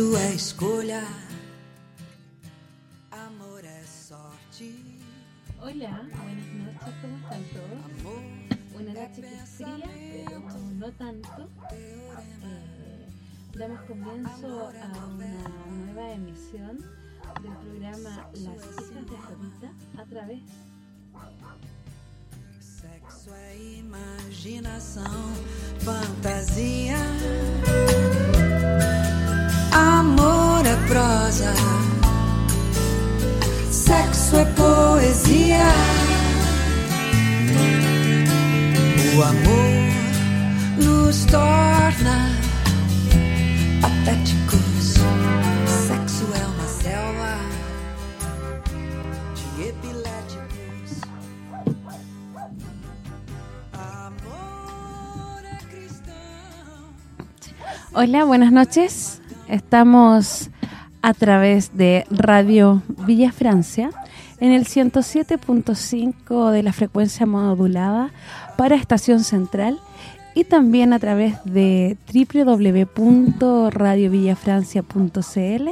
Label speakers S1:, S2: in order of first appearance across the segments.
S1: É escolha, amor é sorte.
S2: Hola, buenas noches, ¿cómo están todos? Una noche que es fría, pero no tanto. Eh, damos comienzo a una nueva emisión del programa Las Hijas de Afrodita a través
S1: Sexo é imaginação, fantasia. Amor é prosa, sexo é poesia. O amor nos torna patéticos. Sexo é uma selva de epiléticos. Amor é cristão.
S2: Hola, buenas noches. Estamos a través de Radio Villa Francia en el 107.5 de la frecuencia modulada para Estación Central y también a través de www.radiovillafrancia.cl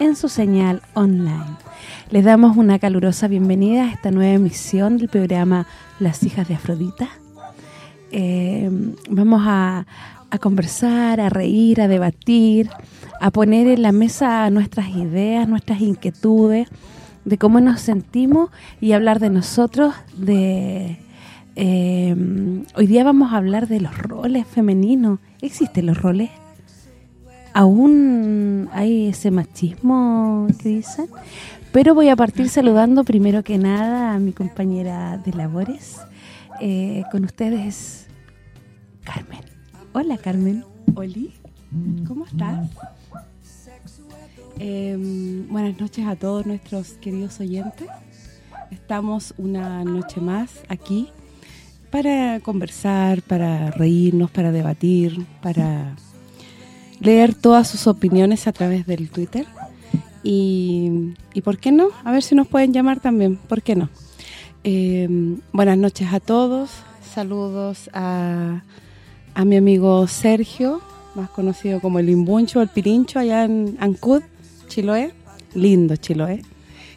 S2: en su señal online. Les damos una calurosa bienvenida a esta nueva emisión del programa Las Hijas de Afrodita. Eh, vamos a, a conversar, a reír, a debatir, a poner en la mesa nuestras ideas, nuestras inquietudes, de cómo nos sentimos y hablar de nosotros, de... eh, hoy día vamos a hablar de los roles femeninos. ¿Existen los roles? ¿Aún hay ese machismo que dicen? Pero voy a partir saludando primero que nada a mi compañera de labores. Eh, con ustedes, Carmen. Hola, Carmen.
S3: Oli, ¿cómo estás? Eh, buenas noches a todos nuestros queridos oyentes. Estamos una noche más aquí para conversar, para reírnos, para debatir, para leer todas sus opiniones a través del Twitter. Y, y ¿por qué no? A ver si nos pueden llamar también, ¿por qué no? Eh, buenas noches a todos, saludos a, a mi amigo Sergio, más conocido como el Imbuncho, el Pirincho, allá en Ancud, Chiloé, lindo Chiloé,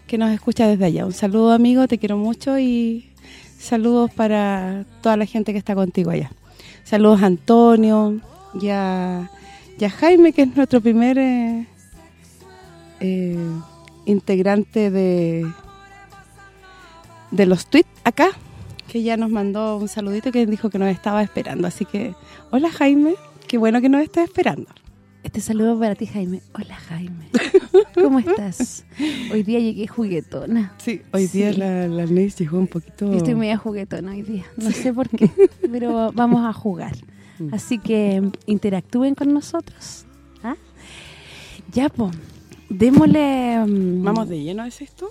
S3: que nos escucha desde allá. Un saludo amigo, te quiero mucho y saludos para toda la gente que está contigo allá. Saludos a Antonio y a, Jaime, que es nuestro primer eh, eh, integrante de de los tweets acá, que ya nos mandó un saludito que dijo que nos estaba esperando. Así que, hola Jaime, qué bueno que nos estés esperando.
S2: Este saludo para ti, Jaime. Hola, Jaime. ¿Cómo estás? Hoy día llegué juguetona.
S3: Sí, hoy día
S2: Sí.
S3: la, la Neis llegó un poquito...
S2: Yo estoy media juguetona hoy día. No sé por qué, pero vamos a jugar. Así que interactúen con nosotros. ¿ah? Ya, pues, démosle... mm,
S3: Vamos de lleno, ¿es esto?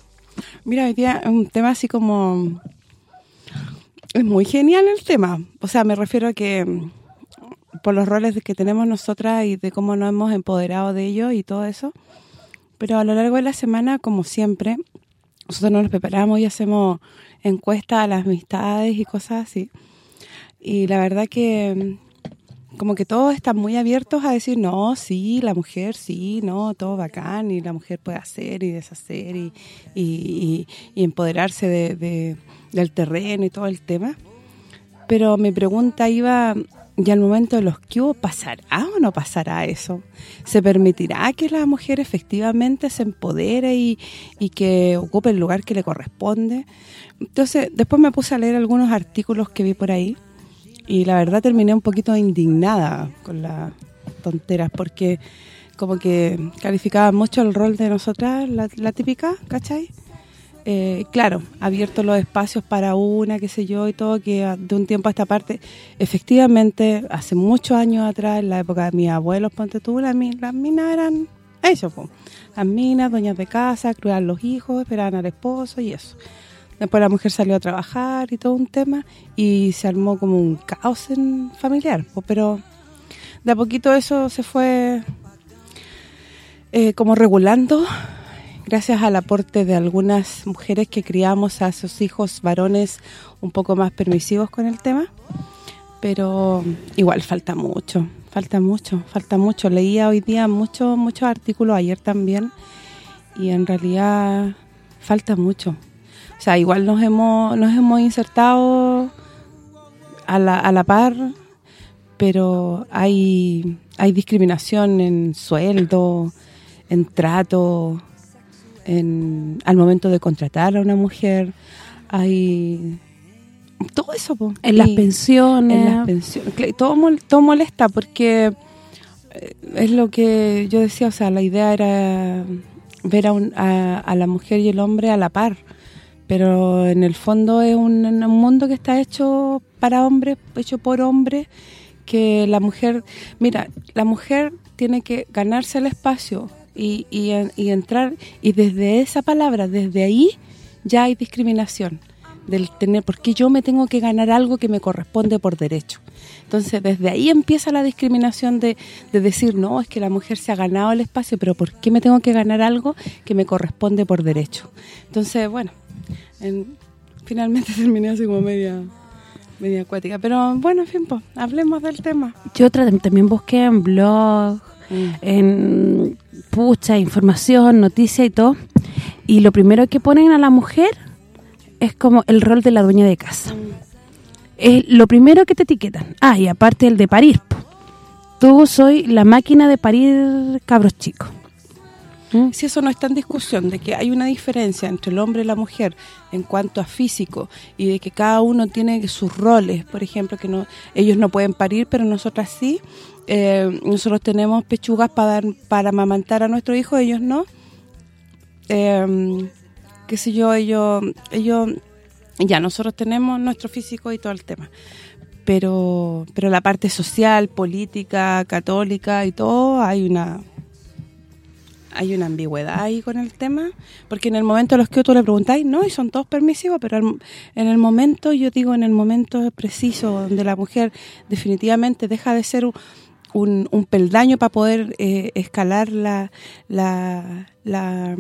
S3: Mira, hoy día es un tema así como... Es muy genial el tema. O sea, me refiero a que mm, por los roles que tenemos nosotras y de cómo nos hemos empoderado de ellos y todo eso. Pero a lo largo de la semana, como siempre, nosotros nos preparamos y hacemos encuestas a las amistades y cosas así. Y la verdad que, como que todos están muy abiertos a decir, no, sí, la mujer, sí, no, todo bacán, y la mujer puede hacer y deshacer y, y, y- y empoderarse de, de- del terreno y todo el tema. Pero mi pregunta iba ya al momento de los que hubo, ¿pasará o no pasará eso? ¿Se permitirá que la mujer efectivamente se empodere y, y que ocupe el lugar que le corresponde? Entonces, después me puse a leer algunos artículos que vi por ahí y la verdad terminé un poquito indignada con las tonteras porque como que calificaba mucho el rol de nosotras, la, la típica, ¿cachai? Eh, claro, abierto los espacios para una, qué sé yo, y todo, que de un tiempo a esta parte, efectivamente, hace muchos años atrás, en la época de mis abuelos, ponte tú, las, mi- las minas eran eso, po. las minas, dueñas de casa, criaban los hijos, esperaban al esposo y eso. Después la mujer salió a trabajar y todo un tema, y se armó como un caos en familiar, pero de a poquito eso se fue eh, como regulando gracias al aporte de algunas mujeres que criamos a sus hijos varones un poco más permisivos con el tema, pero igual falta mucho, falta mucho, falta mucho. Leía hoy día muchos muchos artículos, ayer también, y en realidad falta mucho. O sea, igual nos hemos nos hemos insertado a la, a la par, pero hay hay discriminación en sueldo, en trato, en, al momento de contratar a una mujer, hay todo eso, po.
S2: En las pensiones.
S3: en las pensiones. Todo, todo molesta porque eh, es lo que yo decía, o sea, la idea era ver a, un- a, a la mujer y el hombre a la par, pero en el fondo es un, un mundo que está hecho para hombres, hecho por hombres, que la mujer, mira, la mujer tiene que ganarse el espacio y, y, y entrar, y desde esa palabra, desde ahí, ya hay discriminación del tener, porque yo me tengo que ganar algo que me corresponde por derecho. Entonces, desde ahí empieza la discriminación de, de decir, no, es que la mujer se ha ganado el espacio, pero ¿por qué me tengo que ganar algo que me corresponde por derecho? Entonces, bueno, en- finalmente terminé así como media media acuática. Pero bueno, en fin, pues, hablemos del tema.
S2: Yo también busqué en blog, en pucha, información, noticias y todo. Y lo primero que ponen a la mujer es como el rol de la dueña de casa. Es lo primero que te etiquetan. Ah, y aparte el de parir. Tú soy la máquina de parir cabros chicos. ¿Mm?
S3: Si eso no está en discusión, de que hay una diferencia entre el hombre y la mujer en cuanto a físico y de que cada uno tiene sus roles, por ejemplo, que no ellos no pueden parir, pero nosotras sí, eh, nosotros tenemos pechugas para dar para amamantar a nuestro hijo, ellos no. Eh, qué sé yo, ellos ellos ya nosotros tenemos nuestro físico y todo el tema. Pero pero la parte social, política, católica y todo, hay una hay una ambigüedad ahí con el tema, porque en el momento a los que tú le preguntáis, no, y son todos permisivos, pero en el momento, yo digo, en el momento preciso, donde la mujer definitivamente deja de ser un, un, peldaño para poder eh, escalar la, la, la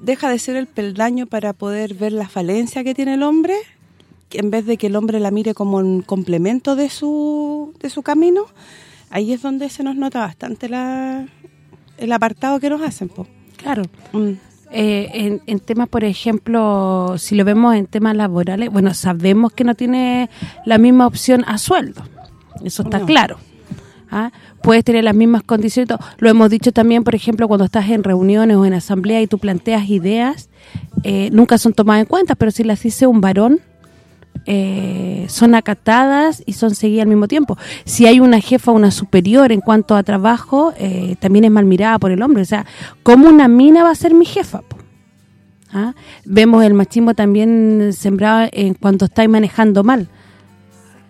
S3: deja de ser el peldaño para poder ver la falencia que tiene el hombre, en vez de que el hombre la mire como un complemento de su de su camino, ahí es donde se nos nota bastante la el apartado que nos hacen, po.
S2: Claro.
S3: Mm.
S2: Eh, en, en temas, por ejemplo, si lo vemos en temas laborales, bueno, sabemos que no tiene la misma opción a sueldo. Eso está
S3: No.
S2: claro. ¿Ah? Puedes tener las mismas condiciones. Lo hemos dicho también, por ejemplo, cuando estás en reuniones o en asamblea y tú planteas ideas, eh, nunca son tomadas en cuenta, pero si las dice un varón, eh, son acatadas y son seguidas al mismo tiempo. Si hay una jefa, una superior en cuanto a trabajo, eh, también es mal mirada por el hombre. O sea, ¿cómo una mina va a ser mi jefa? ¿Ah? Vemos el machismo también sembrado en cuanto estáis manejando mal.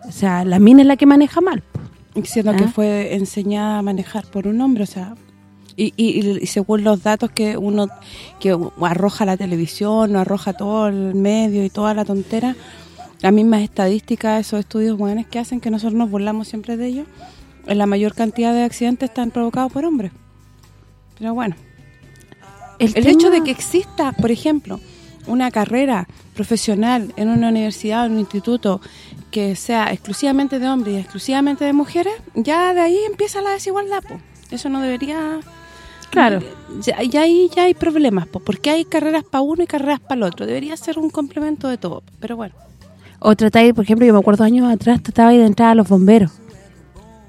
S2: O sea, la mina es la que maneja mal. po.
S3: Diciendo
S2: ¿Ah?
S3: que fue enseñada a manejar por un hombre, o sea, y, y- y según los datos que uno que arroja la televisión, o arroja todo el medio y toda la tontera, las mismas estadísticas, esos estudios buenos que hacen que nosotros nos burlamos siempre de ellos, la mayor cantidad de accidentes están provocados por hombres. Pero bueno, el
S2: tema-
S3: hecho de que exista, por ejemplo, una carrera profesional en una universidad o en un instituto que sea exclusivamente de hombres y exclusivamente de mujeres, ya de ahí empieza la desigualdad, po. Eso no debería...
S2: Claro.
S3: Ya, ya ahí ya hay problemas, po, porque hay carreras para uno y carreras para el otro. Debería ser un complemento de todo, pero bueno,
S2: O tratáis, por ejemplo, yo me acuerdo años atrás, trataba de entrar a los bomberos.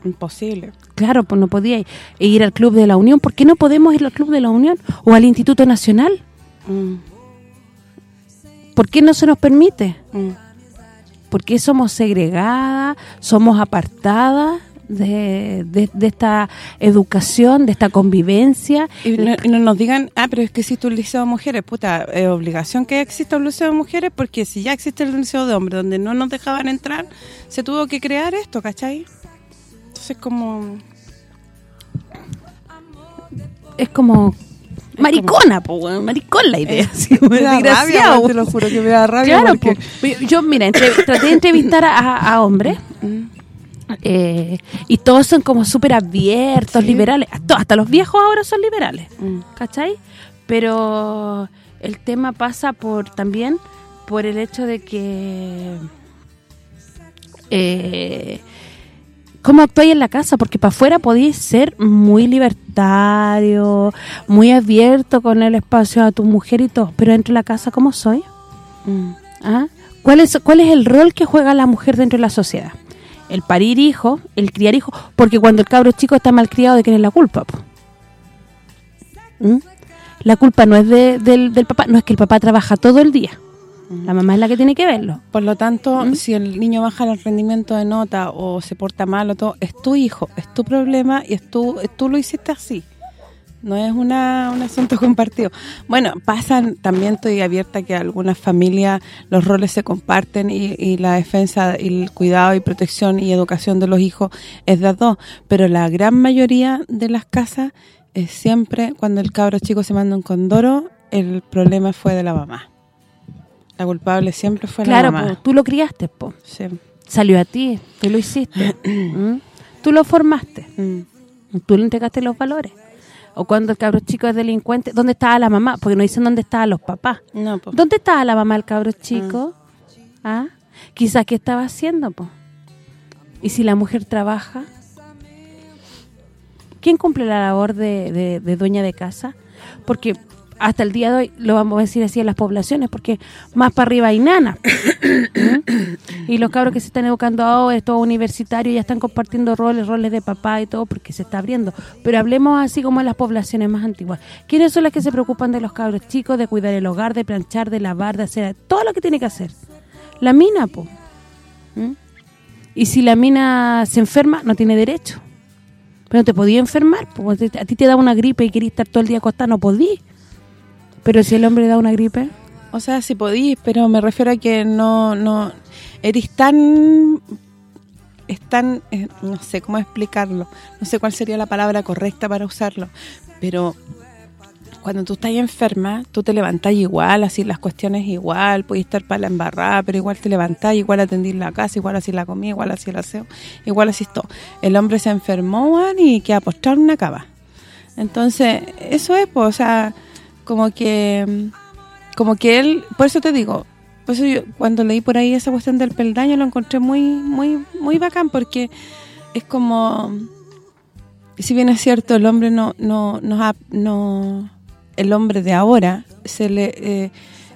S3: imposible.
S2: Claro, pues no podía ir, ir al Club de la Unión. ¿Por qué no podemos ir al Club de la Unión? O al Instituto Nacional.
S3: Mm,
S2: ¿Por qué no se nos permite?
S3: mm.
S2: ¿Por qué somos segregadas? ¿Somos apartadas de, de- de esta educación, de esta convivencia?
S3: Y no, y no nos digan, ah, pero es que existe un liceo de mujeres, puta, es obligación que exista un liceo de mujeres, porque si ya existe el liceo de hombres, donde no nos dejaban entrar, se tuvo que crear esto, ¿cachai? Entonces, como...
S2: Es como maricona, po, weón, maricón la idea. así,
S3: Me da
S2: desgraciado,
S3: rabia, te lo juro que me da rabia
S2: Claro,
S3: porque...
S2: po. yo, mira, entre- traté de entrevistar a, hombres eh, y todos son como súper abiertos,
S3: Sí.
S2: liberales. Hasta, hasta los viejos ahora son liberales,
S3: Mm.
S2: ¿cachai? Pero el tema pasa por también por el hecho de que... Eh, ¿Cómo actuáis en la casa? Porque para afuera podéis ser muy libertario, muy abierto con el espacio a tu mujer y todo, pero dentro de la casa, ¿cómo soy?
S3: Mm.
S2: ¿Ah? ¿Cuál es cuál es el rol que juega la mujer dentro de la sociedad? El parir hijo, el criar hijo, porque cuando el cabro chico está malcriado, ¿de quién es la culpa? ¿Mm? La culpa no es de- del, del papá, no es que el papá trabaja todo el día. La mamá es la que tiene que verlo.
S3: Por lo tanto,
S2: ¿Mm?
S3: si el niño baja el rendimiento de nota o se porta mal o todo, es tu hijo, es tu problema y es tú, tú lo hiciste así. No es una, un asunto compartido. Bueno, pasan, también estoy abierta que algunas familias los roles se comparten y, y la defensa y el cuidado y protección y educación de los hijos es de las dos, pero la gran mayoría de las casas es siempre cuando el cabro chico se manda un condoro, el problema fue de la mamá. La culpable siempre fue
S2: claro,
S3: la mamá.
S2: po, tú lo criaste, po.
S3: Sí.
S2: salió a ti, tú lo hiciste. ¿Mm? Tú lo formaste.
S3: Mm.
S2: Tú le entregaste los valores. O cuando el cabro chico es delincuente, ¿dónde estaba la mamá? Porque no dicen dónde estaban los papás.
S3: No, po.
S2: ¿Dónde estaba la mamá del cabro chico? ¿Ah? Quizás, ¿qué estaba haciendo, po? ¿Y si la mujer trabaja? ¿Quién cumple la labor de, de- de dueña de casa? Porque hasta el día de hoy, lo vamos a decir así en las poblaciones, porque más para arriba hay nana. ¿Mm? Y los cabros que se están educando ahora, es todo universitario, ya están compartiendo roles, roles de papá y todo, porque se está abriendo. Pero hablemos así como en las poblaciones más antiguas. ¿Quiénes son las que se preocupan de los cabros chicos, de cuidar el hogar, de planchar, de lavar, de hacer todo lo que tiene que hacer? La mina, po. ¿Mm? Y si la mina se enferma, no tiene derecho. Pero no te podía enfermar, po. a ti te da una gripe y querías estar todo el día acostado, no podí. Pero si el hombre da una gripe,
S3: O sea, si podís, pero me refiero a que no no eres tan tan eh, no sé cómo explicarlo. No sé cuál sería la palabra correcta para usarlo, pero cuando tú estás enferma, tú te levantás igual, así las cuestiones igual, puedes estar para la embarrada, pero igual te levantás, igual atendís la casa, igual así la comida, igual así el aseo, igual así todo. El hombre se enfermó, y queda postrado en una cama. Entonces, eso es, pues, o sea, como que como que él, por eso te digo, por eso yo cuando leí por ahí esa cuestión del peldaño lo encontré muy muy muy bacán porque es como si bien es cierto el hombre no no ha- no el hombre de ahora se le eh,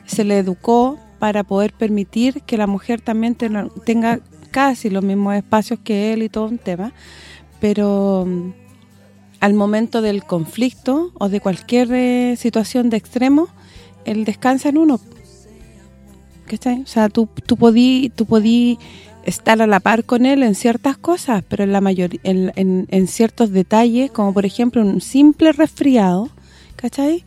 S3: se le educó para poder permitir que la mujer también tenga- casi los mismos espacios que él y todo un tema, pero al momento del conflicto o de cualquier eh, situación de extremo, él descansa en uno. ¿Cachai? O sea, tú, tú podí, tú podí estar a la par con él en ciertas cosas, pero en la mayoría en, en, en ciertos detalles, como por ejemplo un simple resfriado, ¿cachai?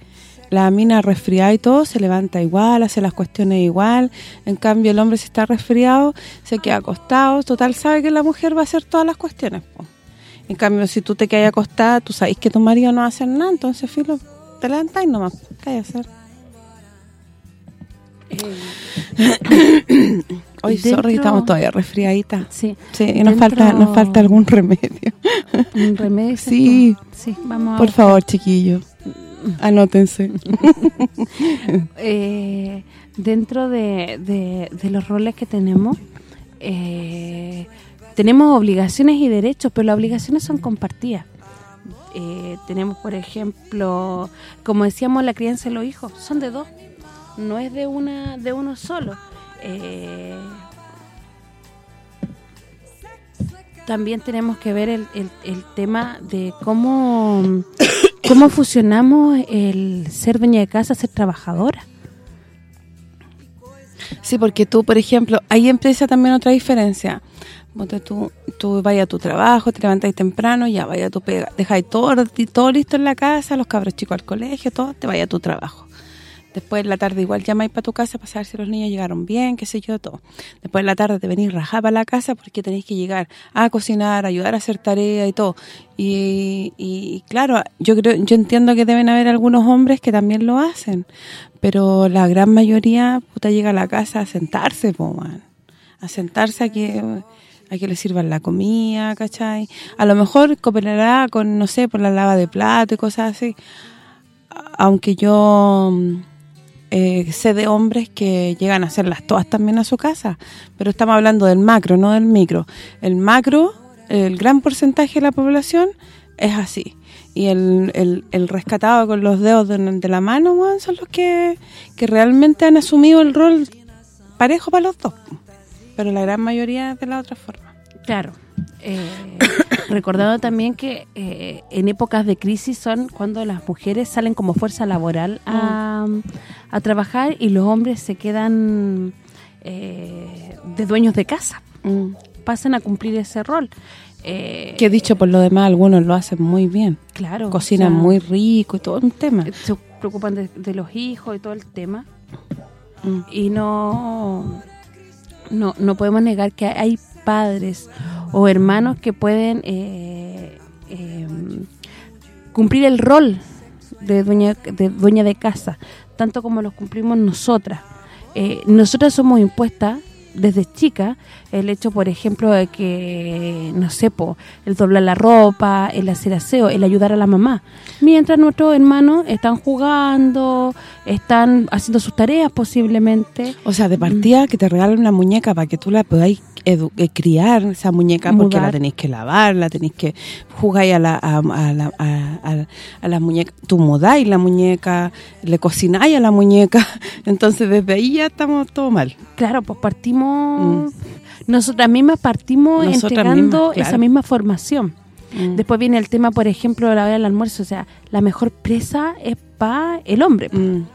S3: La mina resfriada y todo se levanta igual, hace las cuestiones igual. En cambio, el hombre si está resfriado, se queda acostado. Total, sabe que la mujer va a hacer todas las cuestiones. En cambio, si tú te quedas acostada, tú sabes que tu marido no va a hacer nada, entonces, filo, te levantáis nomás. ¿Qué hay que hacer? Hoy, sorry,
S2: dentro-
S3: estamos todavía resfriaditas.
S2: sí,
S3: Sí, y nos
S2: Dentro-
S3: falta nos falta algún remedio.
S2: un remedio.
S3: Sí.
S2: Sí, vamos a
S3: Por favor, chiquillos, anótense.
S2: eh, dentro de, de- de los roles que tenemos, eh, tenemos obligaciones y derechos, pero las obligaciones son compartidas. Eh, tenemos, por ejemplo, como decíamos, la crianza de los hijos, son de dos, no es de una de uno solo. Eh, también tenemos que ver el, el- el tema de cómo cómo fusionamos el ser dueña de casa, ser trabajadora.
S3: Sí, porque tú, por ejemplo, ahí empieza también otra diferencia. Tú, tú vayas a tu trabajo, te levantáis temprano, ya vaya a tu pega, dejáis todo, todo listo en la casa, los cabros chicos al colegio, todo, te vaya a tu trabajo. Después en la tarde igual llamáis para tu casa para saber si los niños llegaron bien, qué sé yo, todo. Después en la tarde te venís rajada para la casa porque tenéis que llegar a cocinar, ayudar a hacer tarea y todo. Y, y claro, yo creo yo entiendo que deben haber algunos hombres que también lo hacen, pero la gran mayoría puta llega a la casa a sentarse, po, a sentarse a que a que le sirvan la comida, ¿cachai? A lo mejor cooperará con, no sé, por la lava de plato y cosas así. Aunque yo mm, eh, sé de hombres que llegan a hacerlas todas también a su casa, pero estamos hablando del macro, no del micro. El macro, el gran porcentaje de la población es así. Y el, el, el rescatado con los dedos de, la mano, son los que, que realmente han asumido el rol parejo para los dos. Pero la gran mayoría de la otra forma.
S2: Claro. Eh, recordando también que eh, en épocas de crisis son cuando las mujeres salen como fuerza laboral a, a trabajar y los hombres se quedan eh, de dueños de casa. Pasan a cumplir ese rol. Eh,
S3: Que dicho por lo demás, algunos lo hacen muy bien.
S2: claro,
S3: Cocinan
S2: o sea,
S3: muy rico y todo un tema.
S2: se preocupan de, de los hijos y todo el tema
S3: Mm.
S2: y no no no podemos negar que hay padres o hermanos que pueden eh, eh, cumplir el rol de dueña de dueña de casa tanto como los cumplimos nosotras. Eh, nosotras somos impuestas desde chica el hecho, por ejemplo, de que, no sé, po, el doblar la ropa, el hacer aseo, el ayudar a la mamá. Mientras nuestros hermanos están jugando, están haciendo sus tareas posiblemente.
S3: O sea, de partida que te regalen una muñeca para que tú la podáis eh, criar, esa muñeca, porque la tenéis que lavar, la tenéis que jugar a la, a, a la, a, a- a la muñeca. Tú mudáis la muñeca, le cocináis a la muñeca. Entonces, desde ahí ya estamos todo mal.
S2: Claro, pues partimos... Nosotras mismas partimos
S3: Nosotras
S2: entregando
S3: mismas, claro.
S2: esa misma formación.
S3: Mm.
S2: Después viene el tema, por ejemplo, de la hora del almuerzo. O sea, la mejor presa es para el hombre.
S3: Mm.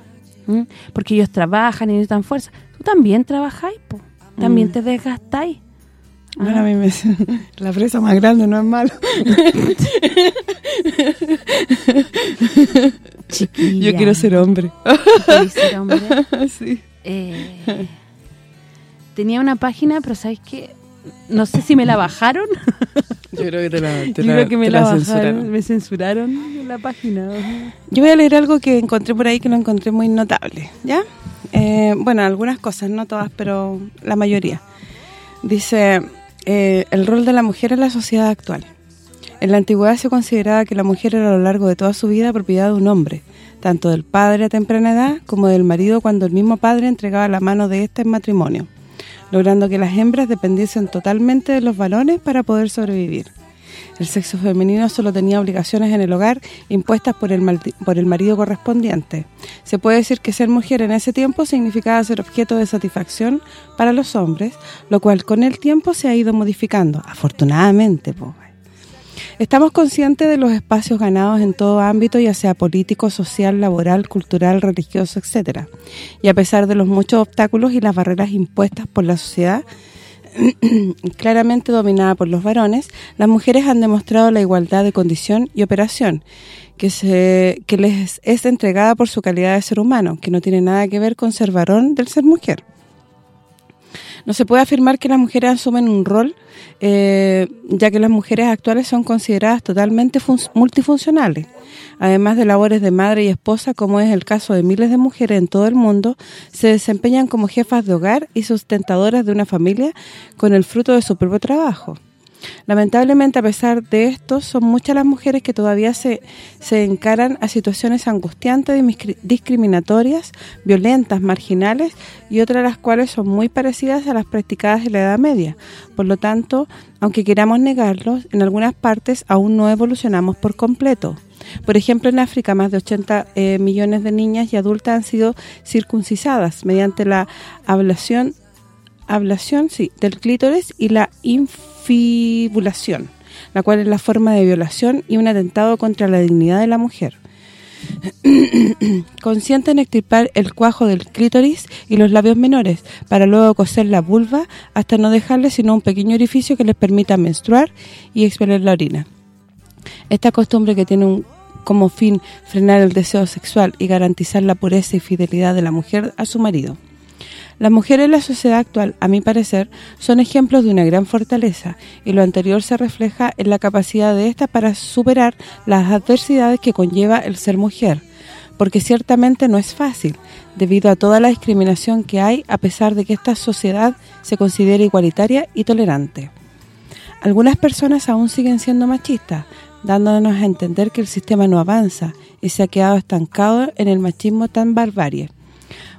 S2: ¿Mm? Porque ellos trabajan y necesitan fuerza. Tú también trabajáis, po. También te desgastáis.
S3: Bueno, a mí me la presa más grande no es malo.
S2: Chiquilla.
S3: Yo quiero ser hombre.
S2: ¿Quieres ser hombre?
S3: sí.
S2: Eh, tenía una página, pero ¿sabes qué? No sé si me la bajaron.
S3: Yo creo que te la, te
S2: Yo
S3: la-
S2: creo que me
S3: te
S2: la,
S3: la
S2: bajaron.
S3: censuraron.
S2: Me censuraron la página.
S3: Yo voy a leer algo que encontré por ahí que lo encontré muy notable, ¿ya? Eh, bueno, algunas cosas, no todas, pero la mayoría. Dice, eh, el rol de la mujer en la sociedad actual. En la antigüedad se consideraba que la mujer era a lo largo de toda su vida propiedad de un hombre, tanto del padre a temprana edad como del marido cuando el mismo padre entregaba la mano de éste en matrimonio, logrando que las hembras dependiesen totalmente de los varones para poder sobrevivir. El sexo femenino solo tenía obligaciones en el hogar impuestas por el, por el marido correspondiente. Se puede decir que ser mujer en ese tiempo significaba ser objeto de satisfacción para los hombres, lo cual con el tiempo se ha ido modificando, afortunadamente. po. Estamos conscientes de los espacios ganados en todo ámbito, ya sea político, social, laboral, cultural, religioso, etcétera. Y a pesar de los muchos obstáculos y las barreras impuestas por la sociedad, claramente dominada por los varones, las mujeres han demostrado la igualdad de condición y operación que se que les es entregada por su calidad de ser humano, que no tiene nada que ver con ser varón del ser mujer. No se puede afirmar que las mujeres asumen un rol, eh, ya que las mujeres actuales son consideradas totalmente fun- multifuncionales. Además de labores de madre y esposa, como es el caso de miles de mujeres en todo el mundo, se desempeñan como jefas de hogar y sustentadoras de una familia con el fruto de su propio trabajo. Lamentablemente, a pesar de esto, son muchas las mujeres que todavía se, se encaran a situaciones angustiantes, discriminatorias, violentas, marginales y otras las cuales son muy parecidas a las practicadas en la Edad Media. Por lo tanto, aunque queramos negarlo, en algunas partes aún no evolucionamos por completo. Por ejemplo, en África más de 80 eh, millones de niñas y adultas han sido circuncisadas mediante la ablación ablación sí, del clítoris y la infibulación, la cual es la forma de violación y un atentado contra la dignidad de la mujer. Consciente en extirpar el cuajo del clítoris y los labios menores, para luego coser la vulva hasta no dejarle sino un pequeño orificio que les permita menstruar y expeler la orina. Esta costumbre que tiene un como fin frenar el deseo sexual y garantizar la pureza y fidelidad de la mujer a su marido. Las mujeres en la sociedad actual, a mi parecer, son ejemplos de una gran fortaleza y lo anterior se refleja en la capacidad de esta para superar las adversidades que conlleva el ser mujer, porque ciertamente no es fácil, debido a toda la discriminación que hay a pesar de que esta sociedad se considera igualitaria y tolerante. Algunas personas aún siguen siendo machistas, dándonos a entender que el sistema no avanza y se ha quedado estancado en el machismo tan barbarie.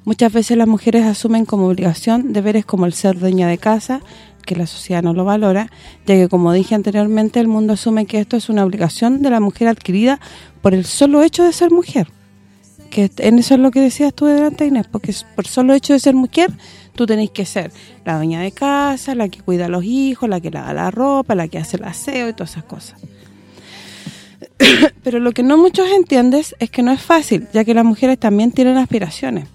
S3: Muchas veces las mujeres asumen como obligación deberes como el ser dueña de casa, que la sociedad no lo valora, ya que como dije anteriormente, el mundo asume que esto es una obligación de la mujer adquirida por el solo hecho de ser mujer. Que en eso es lo que decías tú delante, Inés, porque por solo hecho de ser mujer, tú tenés que ser la dueña de casa, la que cuida a los hijos, la que lava la ropa, la que hace el aseo y todas esas cosas. Pero lo que no muchos entienden es que no es fácil, ya que las mujeres también tienen aspiraciones.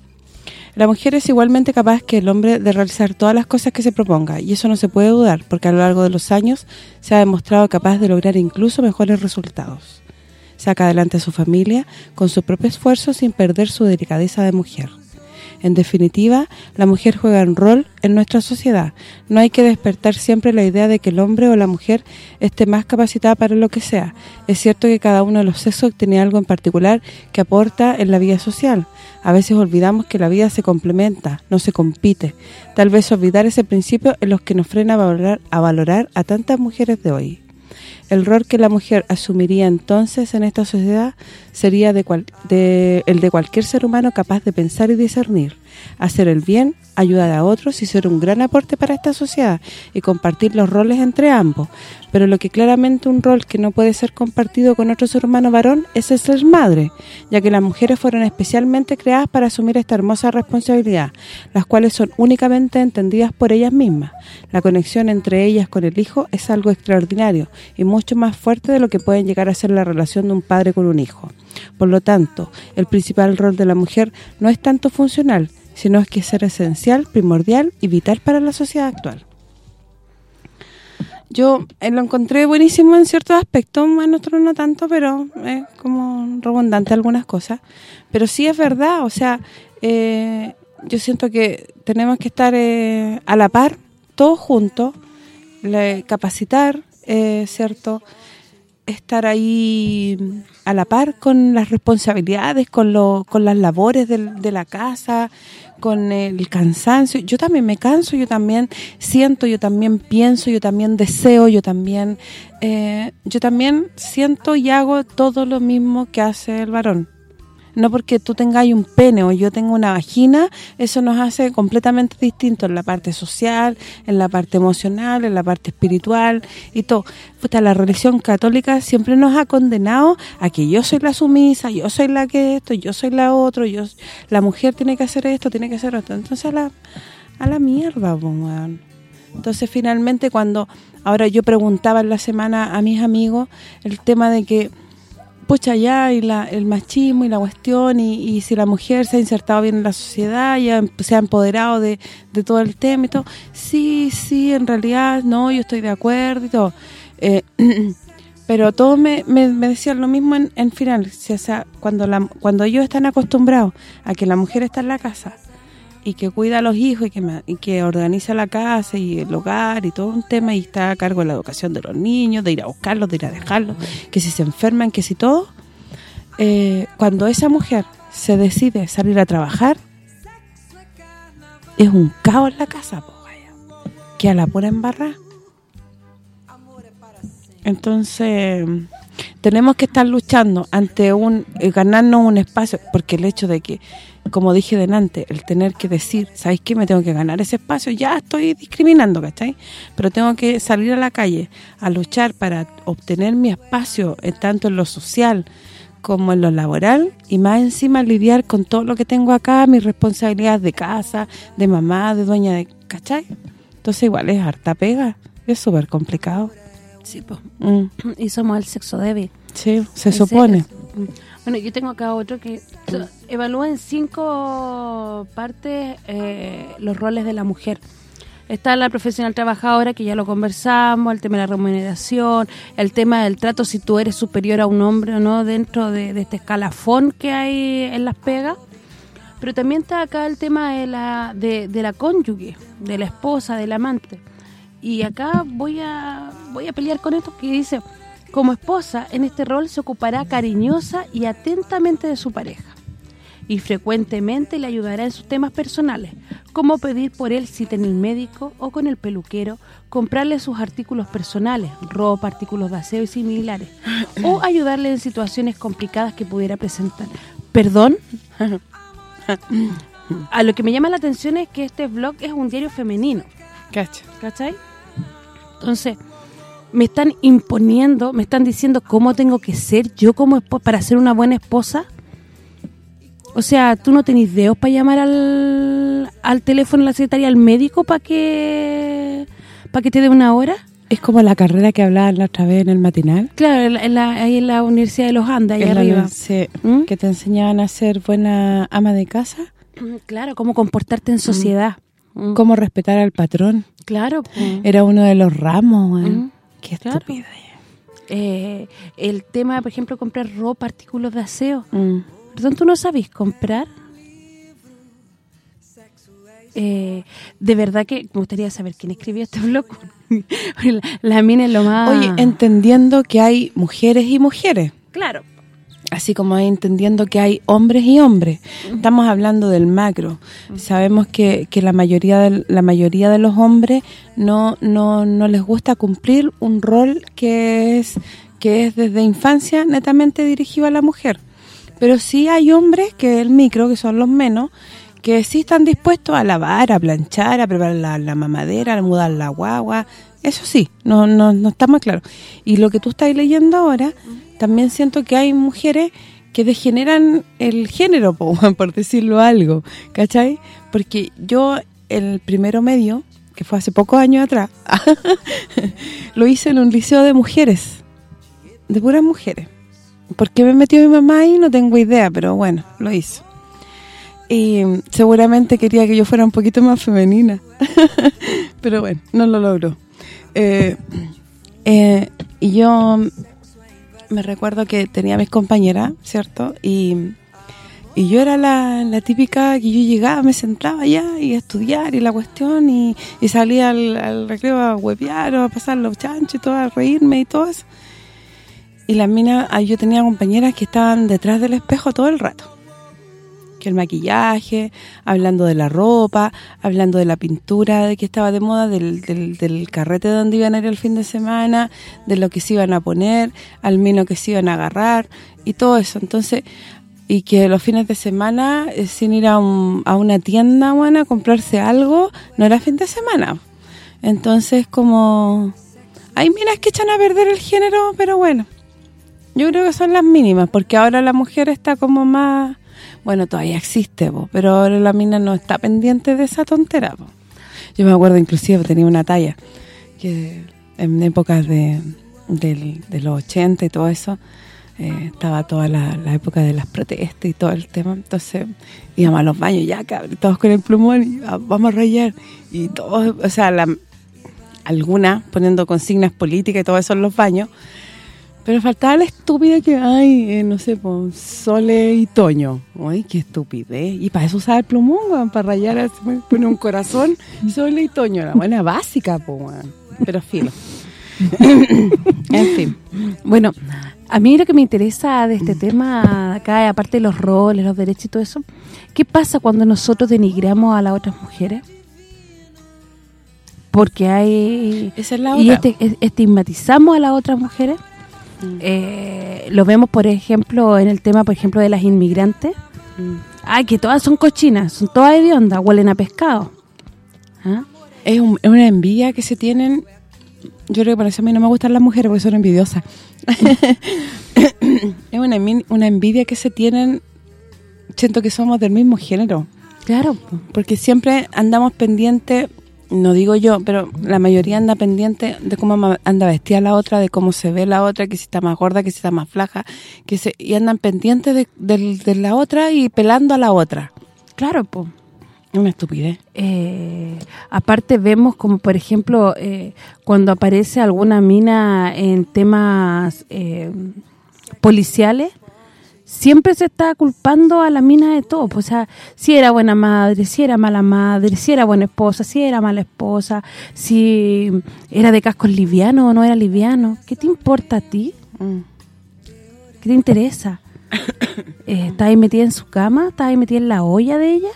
S3: La mujer es igualmente capaz que el hombre de realizar todas las cosas que se proponga, y eso no se puede dudar, porque a lo largo de los años se ha demostrado capaz de lograr incluso mejores resultados. Saca adelante a su familia con su propio esfuerzo sin perder su delicadeza de mujer. En definitiva, la mujer juega un rol en nuestra sociedad. No hay que despertar siempre la idea de que el hombre o la mujer esté más capacitada para lo que sea. Es cierto que cada uno de los sexos tiene algo en particular que aporta en la vida social. A veces olvidamos que la vida se complementa, no se compite. Tal vez olvidar ese principio es lo que nos frena a valorar a, valorar a tantas mujeres de hoy. El rol que la mujer asumiría entonces en esta sociedad sería de, de el de cualquier ser humano capaz de pensar y discernir, hacer el bien ayudar a otros y ser un gran aporte para esta sociedad y compartir los roles entre ambos. Pero lo que claramente un rol que no puede ser compartido con otro ser humano varón es el ser madre, ya que las mujeres fueron especialmente creadas para asumir esta hermosa responsabilidad, las cuales son únicamente entendidas por ellas mismas. La conexión entre ellas con el hijo es algo extraordinario y mucho más fuerte de lo que puede llegar a ser la relación de un padre con un hijo. Por lo tanto, el principal rol de la mujer no es tanto funcional, sino es que es ser esencial, primordial y vital para la sociedad actual. Yo eh, lo encontré buenísimo en ciertos aspectos, en otros no tanto, pero es como redundante algunas cosas. Pero sí es verdad, o sea, eh, yo siento que tenemos que estar eh, a la par, todos juntos, capacitar, ¿cierto?, estar ahí a la par con las responsabilidades, con lo, con las labores de, la casa, con el cansancio. Yo también me canso, yo también siento, yo también pienso, yo también deseo, yo también eh, yo también siento y hago todo lo mismo que hace el varón no porque tú tengas un pene o yo tengo una vagina, eso nos hace completamente distinto en la parte social, en la parte emocional, en la parte espiritual y todo. Puta, la religión católica siempre nos ha condenado a que yo soy la sumisa, yo soy la que esto, yo soy la otro, yo la mujer tiene que hacer esto, tiene que hacer esto. Entonces a la, a la mierda, Entonces finalmente cuando, ahora yo preguntaba en la semana a mis amigos el tema de que pucha ya y la, el machismo y la cuestión y, si la mujer se ha insertado bien en la sociedad ya se ha empoderado de, todo el tema y todo sí, sí, en realidad no, yo estoy de acuerdo y todo. Eh, pero todos me, me, decían lo mismo en, en final o sea, cuando la, cuando ellos están acostumbrados a que la mujer está en la casa y que cuida a los hijos y que, y que organiza la casa y el hogar y todo un tema y está a cargo de la educación de los niños, de ir a buscarlos, de ir a dejarlos, que si se enferman, que si todo, eh, cuando esa mujer se decide salir a trabajar, es un caos la casa, que a la pura embarra. Entonces, tenemos que estar luchando ante un eh, ganarnos un espacio, porque el hecho de que, como dije delante, el tener que decir, ¿sabéis qué? Me tengo que ganar ese espacio, ya estoy discriminando, ¿cachai? Pero tengo que salir a la calle a luchar para obtener mi espacio, eh, tanto en lo social como en lo laboral, y más encima lidiar con todo lo que tengo acá, mis responsabilidades de casa, de mamá, de dueña de... ¿cachai? Entonces igual es harta pega, es súper complicado.
S2: Sí, pues.
S3: Mm,
S2: Y somos el sexo débil.
S3: sí, se supone.
S2: serio. Bueno, yo tengo acá otro que evalúa en cinco partes eh, los roles de la mujer. Está la profesional trabajadora, que ya lo conversamos, el tema de la remuneración, el tema del trato, si tú eres superior a un hombre o no dentro de, de este escalafón que hay en las pegas. Pero también está acá el tema de la, de, de la cónyuge, de la esposa, del amante. Y acá voy a voy a pelear con esto que dice, como esposa, en este rol se ocupará cariñosa y atentamente de su pareja. Y frecuentemente le ayudará en sus temas personales, como pedir por él cita en el médico o con el peluquero, comprarle sus artículos personales, ropa, artículos de aseo y similares, o ayudarle en situaciones complicadas que pudiera presentar. ¿Perdón? A lo que me llama la atención es que este blog es un diario femenino.
S3: Cacha.
S2: ¿Cachai? Entonces, me están imponiendo, me están diciendo cómo tengo que ser yo como para ser una buena esposa. O sea, ¿tú no tenés dedos para llamar al, al teléfono de la secretaria al médico para que para que te dé una hora?
S3: Es como la carrera que hablaban la otra vez en el matinal.
S2: Claro, en la- en la- ahí en la Universidad de los Andes, ahí
S3: En la
S2: arriba.
S3: sí,
S2: ¿Mm?
S3: que te enseñaban a ser buena ama de casa,
S2: Claro, cómo comportarte en sociedad. Mm.
S3: cómo respetar al patrón.
S2: Claro. pues.
S3: Era uno de los ramos.
S2: Mm,
S3: Qué
S2: claro.
S3: estupidez.
S2: Eh, el tema, por ejemplo, comprar ropa, artículos de aseo.
S3: Mm.
S2: Perdón, ¿tú no sabes comprar? Eh, de verdad que me gustaría saber quién escribió este blog. la, la mina es lo más...
S3: Oye, entendiendo que hay mujeres y mujeres,
S2: Claro.
S3: Así como entendiendo que hay hombres y hombres. Estamos hablando del macro. Sabemos que, que la mayoría de, la mayoría de los hombres no, no, no les gusta cumplir un rol que es que es desde infancia netamente dirigido a la mujer. Pero sí hay hombres, que el micro, que son los menos, que sí están dispuestos a lavar, a planchar, a preparar la, la mamadera, a mudar la guagua. Eso sí, no, no, no está más claro. Y lo que tú estás leyendo ahora, también siento que hay mujeres que degeneran el género, po, por decirlo algo, ¿cachai? Porque yo, el primero medio, que fue hace pocos años atrás, lo hice en un liceo de mujeres, de puras mujeres. ¿Por qué me metió mi mamá ahí? No tengo idea, pero bueno, lo hizo. Y seguramente quería que yo fuera un poquito más femenina. pero bueno, no lo logró. Eh, eh, yo me recuerdo que tenía mis compañeras, ¿cierto? Y, y yo era la, la típica que yo llegaba, me sentaba allá y a estudiar y la cuestión y, y salía al, al recreo a huevear o a pasar los chanchos y todo, a reírme y todo eso. Y las minas, ah, yo tenía compañeras que estaban detrás del espejo todo el rato. Que el maquillaje, hablando de la ropa, hablando de la pintura de que estaba de moda, del, del, del carrete donde iban a ir el fin de semana, de lo que se iban a poner, al menos que se iban a agarrar y todo eso. Entonces, y que los fines de semana, eh, sin ir a, un- a una tienda, bueno, a comprarse algo, no era fin de semana. Entonces, como... Hay minas que echan a perder el género, pero bueno. Yo creo que son las mínimas, porque ahora la mujer está como más... Bueno, todavía existe, pero ahora la mina no está pendiente de esa tontera. Yo me acuerdo inclusive, tenía una talla que en épocas de, los 80 y todo eso, eh, estaba toda la, época de las protestas y todo el tema. Entonces íbamos a los baños ya, cabrón, todos con el plumón y ah, vamos a rayar. Y todos, o sea, algunas poniendo consignas políticas y todo eso en los baños. Pero faltaba la estúpida que hay, eh, no sé, pues, Sole y Toño. Ay, qué estupidez. Y para eso usaba el plumón, para rayar, así, me pone un corazón, Sole y Toño. La buena básica, pues. Pero filo. en fin.
S2: Bueno, a mí lo que me interesa de este tema acá, aparte de los roles, los derechos y todo eso, ¿qué pasa cuando nosotros denigramos a las otras mujeres? porque hay
S3: Esa es la
S2: y
S3: otra.
S2: este- es- estigmatizamos a las otras mujeres
S3: Mm.
S2: Eh, lo vemos por ejemplo en el tema por ejemplo de las inmigrantes
S3: Mm.
S2: ay que todas son cochinas son todas hediondas huelen a pescado ¿Ah?
S3: Es, un- es una envidia que se tienen. Yo creo que por eso a mí no me gustan las mujeres, porque son envidiosas. es una, una envidia que se tienen. Siento que somos del mismo género.
S2: claro po.
S3: Porque siempre andamos pendientes, no digo yo, pero la mayoría anda pendiente de cómo anda vestida la otra, de cómo se ve la otra, que si está más gorda, que si está más flaca, que se y andan pendientes de, la otra y pelando a la otra.
S2: claro po.
S3: Una estupidez.
S2: Eh, aparte vemos como por ejemplo eh, cuando aparece alguna mina en temas eh, policiales siempre se está culpando a la mina de todo pues, o sea si era buena madre si era mala madre si era buena esposa si era mala esposa si era de cascos liviano o no era liviano ¿qué te importa a ti?
S3: Mm.
S2: ¿qué te interesa? Eh, ¿estás ahí metida en su cama? ¿estás ahí metida en la olla de ella?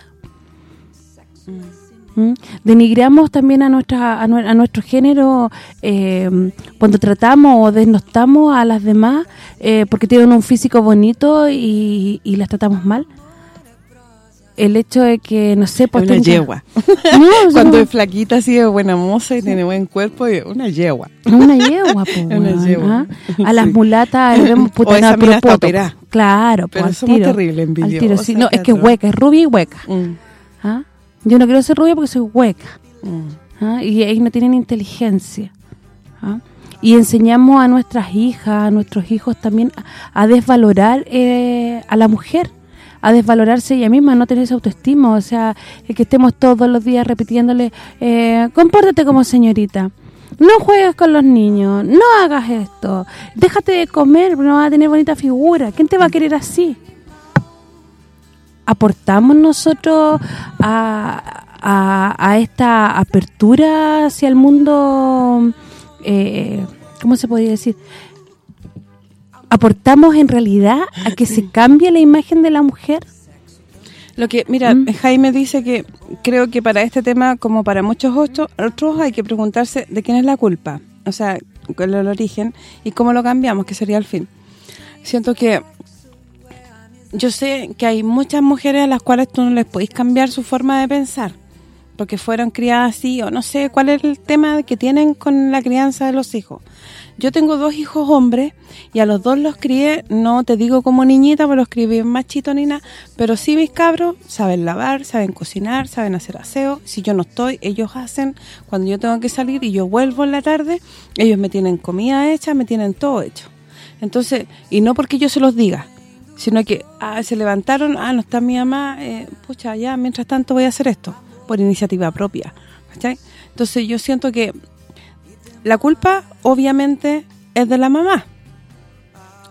S2: ¿Mm? Denigramos también a nuestra a, a nuestro género eh, cuando tratamos o desnostamos a las demás eh, porque tienen un físico bonito y, y las tratamos mal. El hecho de que, no sé, pues
S3: una
S2: tenga-
S3: yegua.
S2: No,
S3: Cuando
S2: no-
S3: es flaquita, así de buena moza y tiene buen cuerpo, una yegua.
S2: Una yegua, po,
S3: Una yegua.
S2: ¿ah? A las
S3: Sí.
S2: mulatas vemos puta
S3: O esa
S2: no, pero
S3: mina.
S2: Claro, pues
S3: Pero
S2: al
S3: somos
S2: tiro.
S3: terribles
S2: Al tiro, sí. No, es que es hueca, es rubia y hueca.
S3: Mm,
S2: ¿ah? Yo no quiero ser rubia porque soy hueca.
S3: mm.
S2: ¿ah? y ahí no tienen inteligencia. ¿ah? Y enseñamos a nuestras hijas, a nuestros hijos también a, a desvalorar eh, a la mujer, a desvalorarse ella misma, no tener esa autoestima, o sea, el que estemos todos los días repitiéndole, eh, compórtate como señorita, no juegues con los niños, no hagas esto, déjate de comer, no vas a tener bonita figura, ¿quién te va a querer así? Aportamos nosotros a, a, a esta apertura hacia el mundo, eh, ¿cómo se podría decir? ¿Aportamos en realidad a que se cambie la imagen de la mujer?
S3: Lo que, mira,
S2: Mm.
S3: Jaime dice que creo que para este tema, como para muchos otros, otros, hay que preguntarse de quién es la culpa. O sea, cuál es el origen y cómo lo cambiamos, que sería el fin. Siento que yo sé que hay muchas mujeres a las cuales tú no les podéis cambiar su forma de pensar, porque fueron criadas así, o no sé cuál es el tema que tienen con la crianza de los hijos. Yo tengo dos hijos hombres y a los dos los crié, no te digo como niñita, porque los crié ni nada, pero sí mis cabros saben lavar, saben cocinar, saben hacer aseo. Si yo no estoy, ellos hacen. Cuando yo tengo que salir y yo vuelvo en la tarde, ellos me tienen comida hecha, me tienen todo hecho. Entonces, y no porque yo se los diga, sino que ah, se levantaron, ah, no está mi mamá, eh, pucha, ya, mientras tanto voy a hacer esto, por iniciativa propia, ¿cachai? Entonces yo siento que la culpa, obviamente, es de la mamá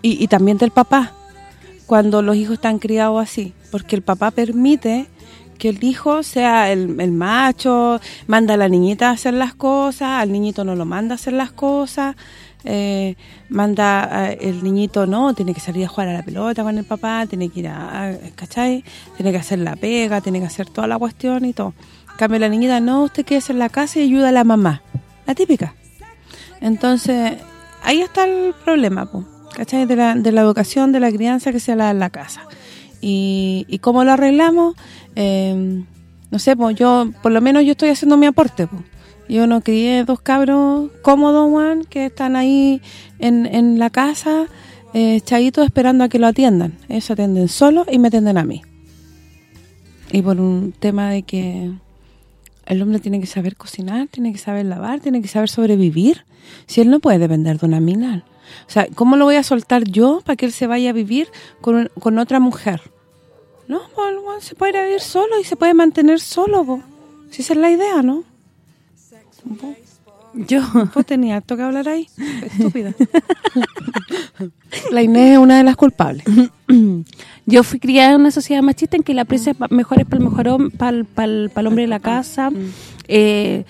S3: y, y también del papá, cuando los hijos están criados así, porque el papá permite que el hijo sea el, el macho, manda a la niñita a hacer las cosas, al niñito no lo manda a hacer las cosas, eh, manda a- el niñito no, tiene que salir a jugar a la pelota con el papá, tiene que ir a, ¿cachai? Tiene que hacer la pega, tiene que hacer toda la cuestión y todo. En cambio la niñita, no, usted quédese en la casa y ayuda a la mamá. La típica. Entonces, ahí está el problema, po, ¿cachai? De la, de la educación, de la crianza que se da en la casa. Y, y cómo lo arreglamos, Eh, no sé, pues yo, por lo menos yo estoy haciendo mi aporte, po. Yo no crié dos cabros cómodos, Juan, que están ahí en, en la casa, eh, esperando a que lo atiendan. Ellos atienden solos y me atienden a mí. Y por un tema de que el hombre tiene que saber cocinar, tiene que saber lavar, tiene que saber sobrevivir. Si él no puede depender de una mina. O sea, ¿cómo lo voy a soltar yo para que él se vaya a vivir con, con otra mujer? No, pues, el weón se puede ir vivir solo y se puede mantener solo. Si esa es la idea, ¿no?
S2: Yo,
S3: Pues tenía harto que hablar ahí. Estúpida. la Inés es una de las culpables.
S2: yo fui criada en una sociedad machista en que la presa es pa- mejor es para el mejor para para el- el hombre de la casa. Eh,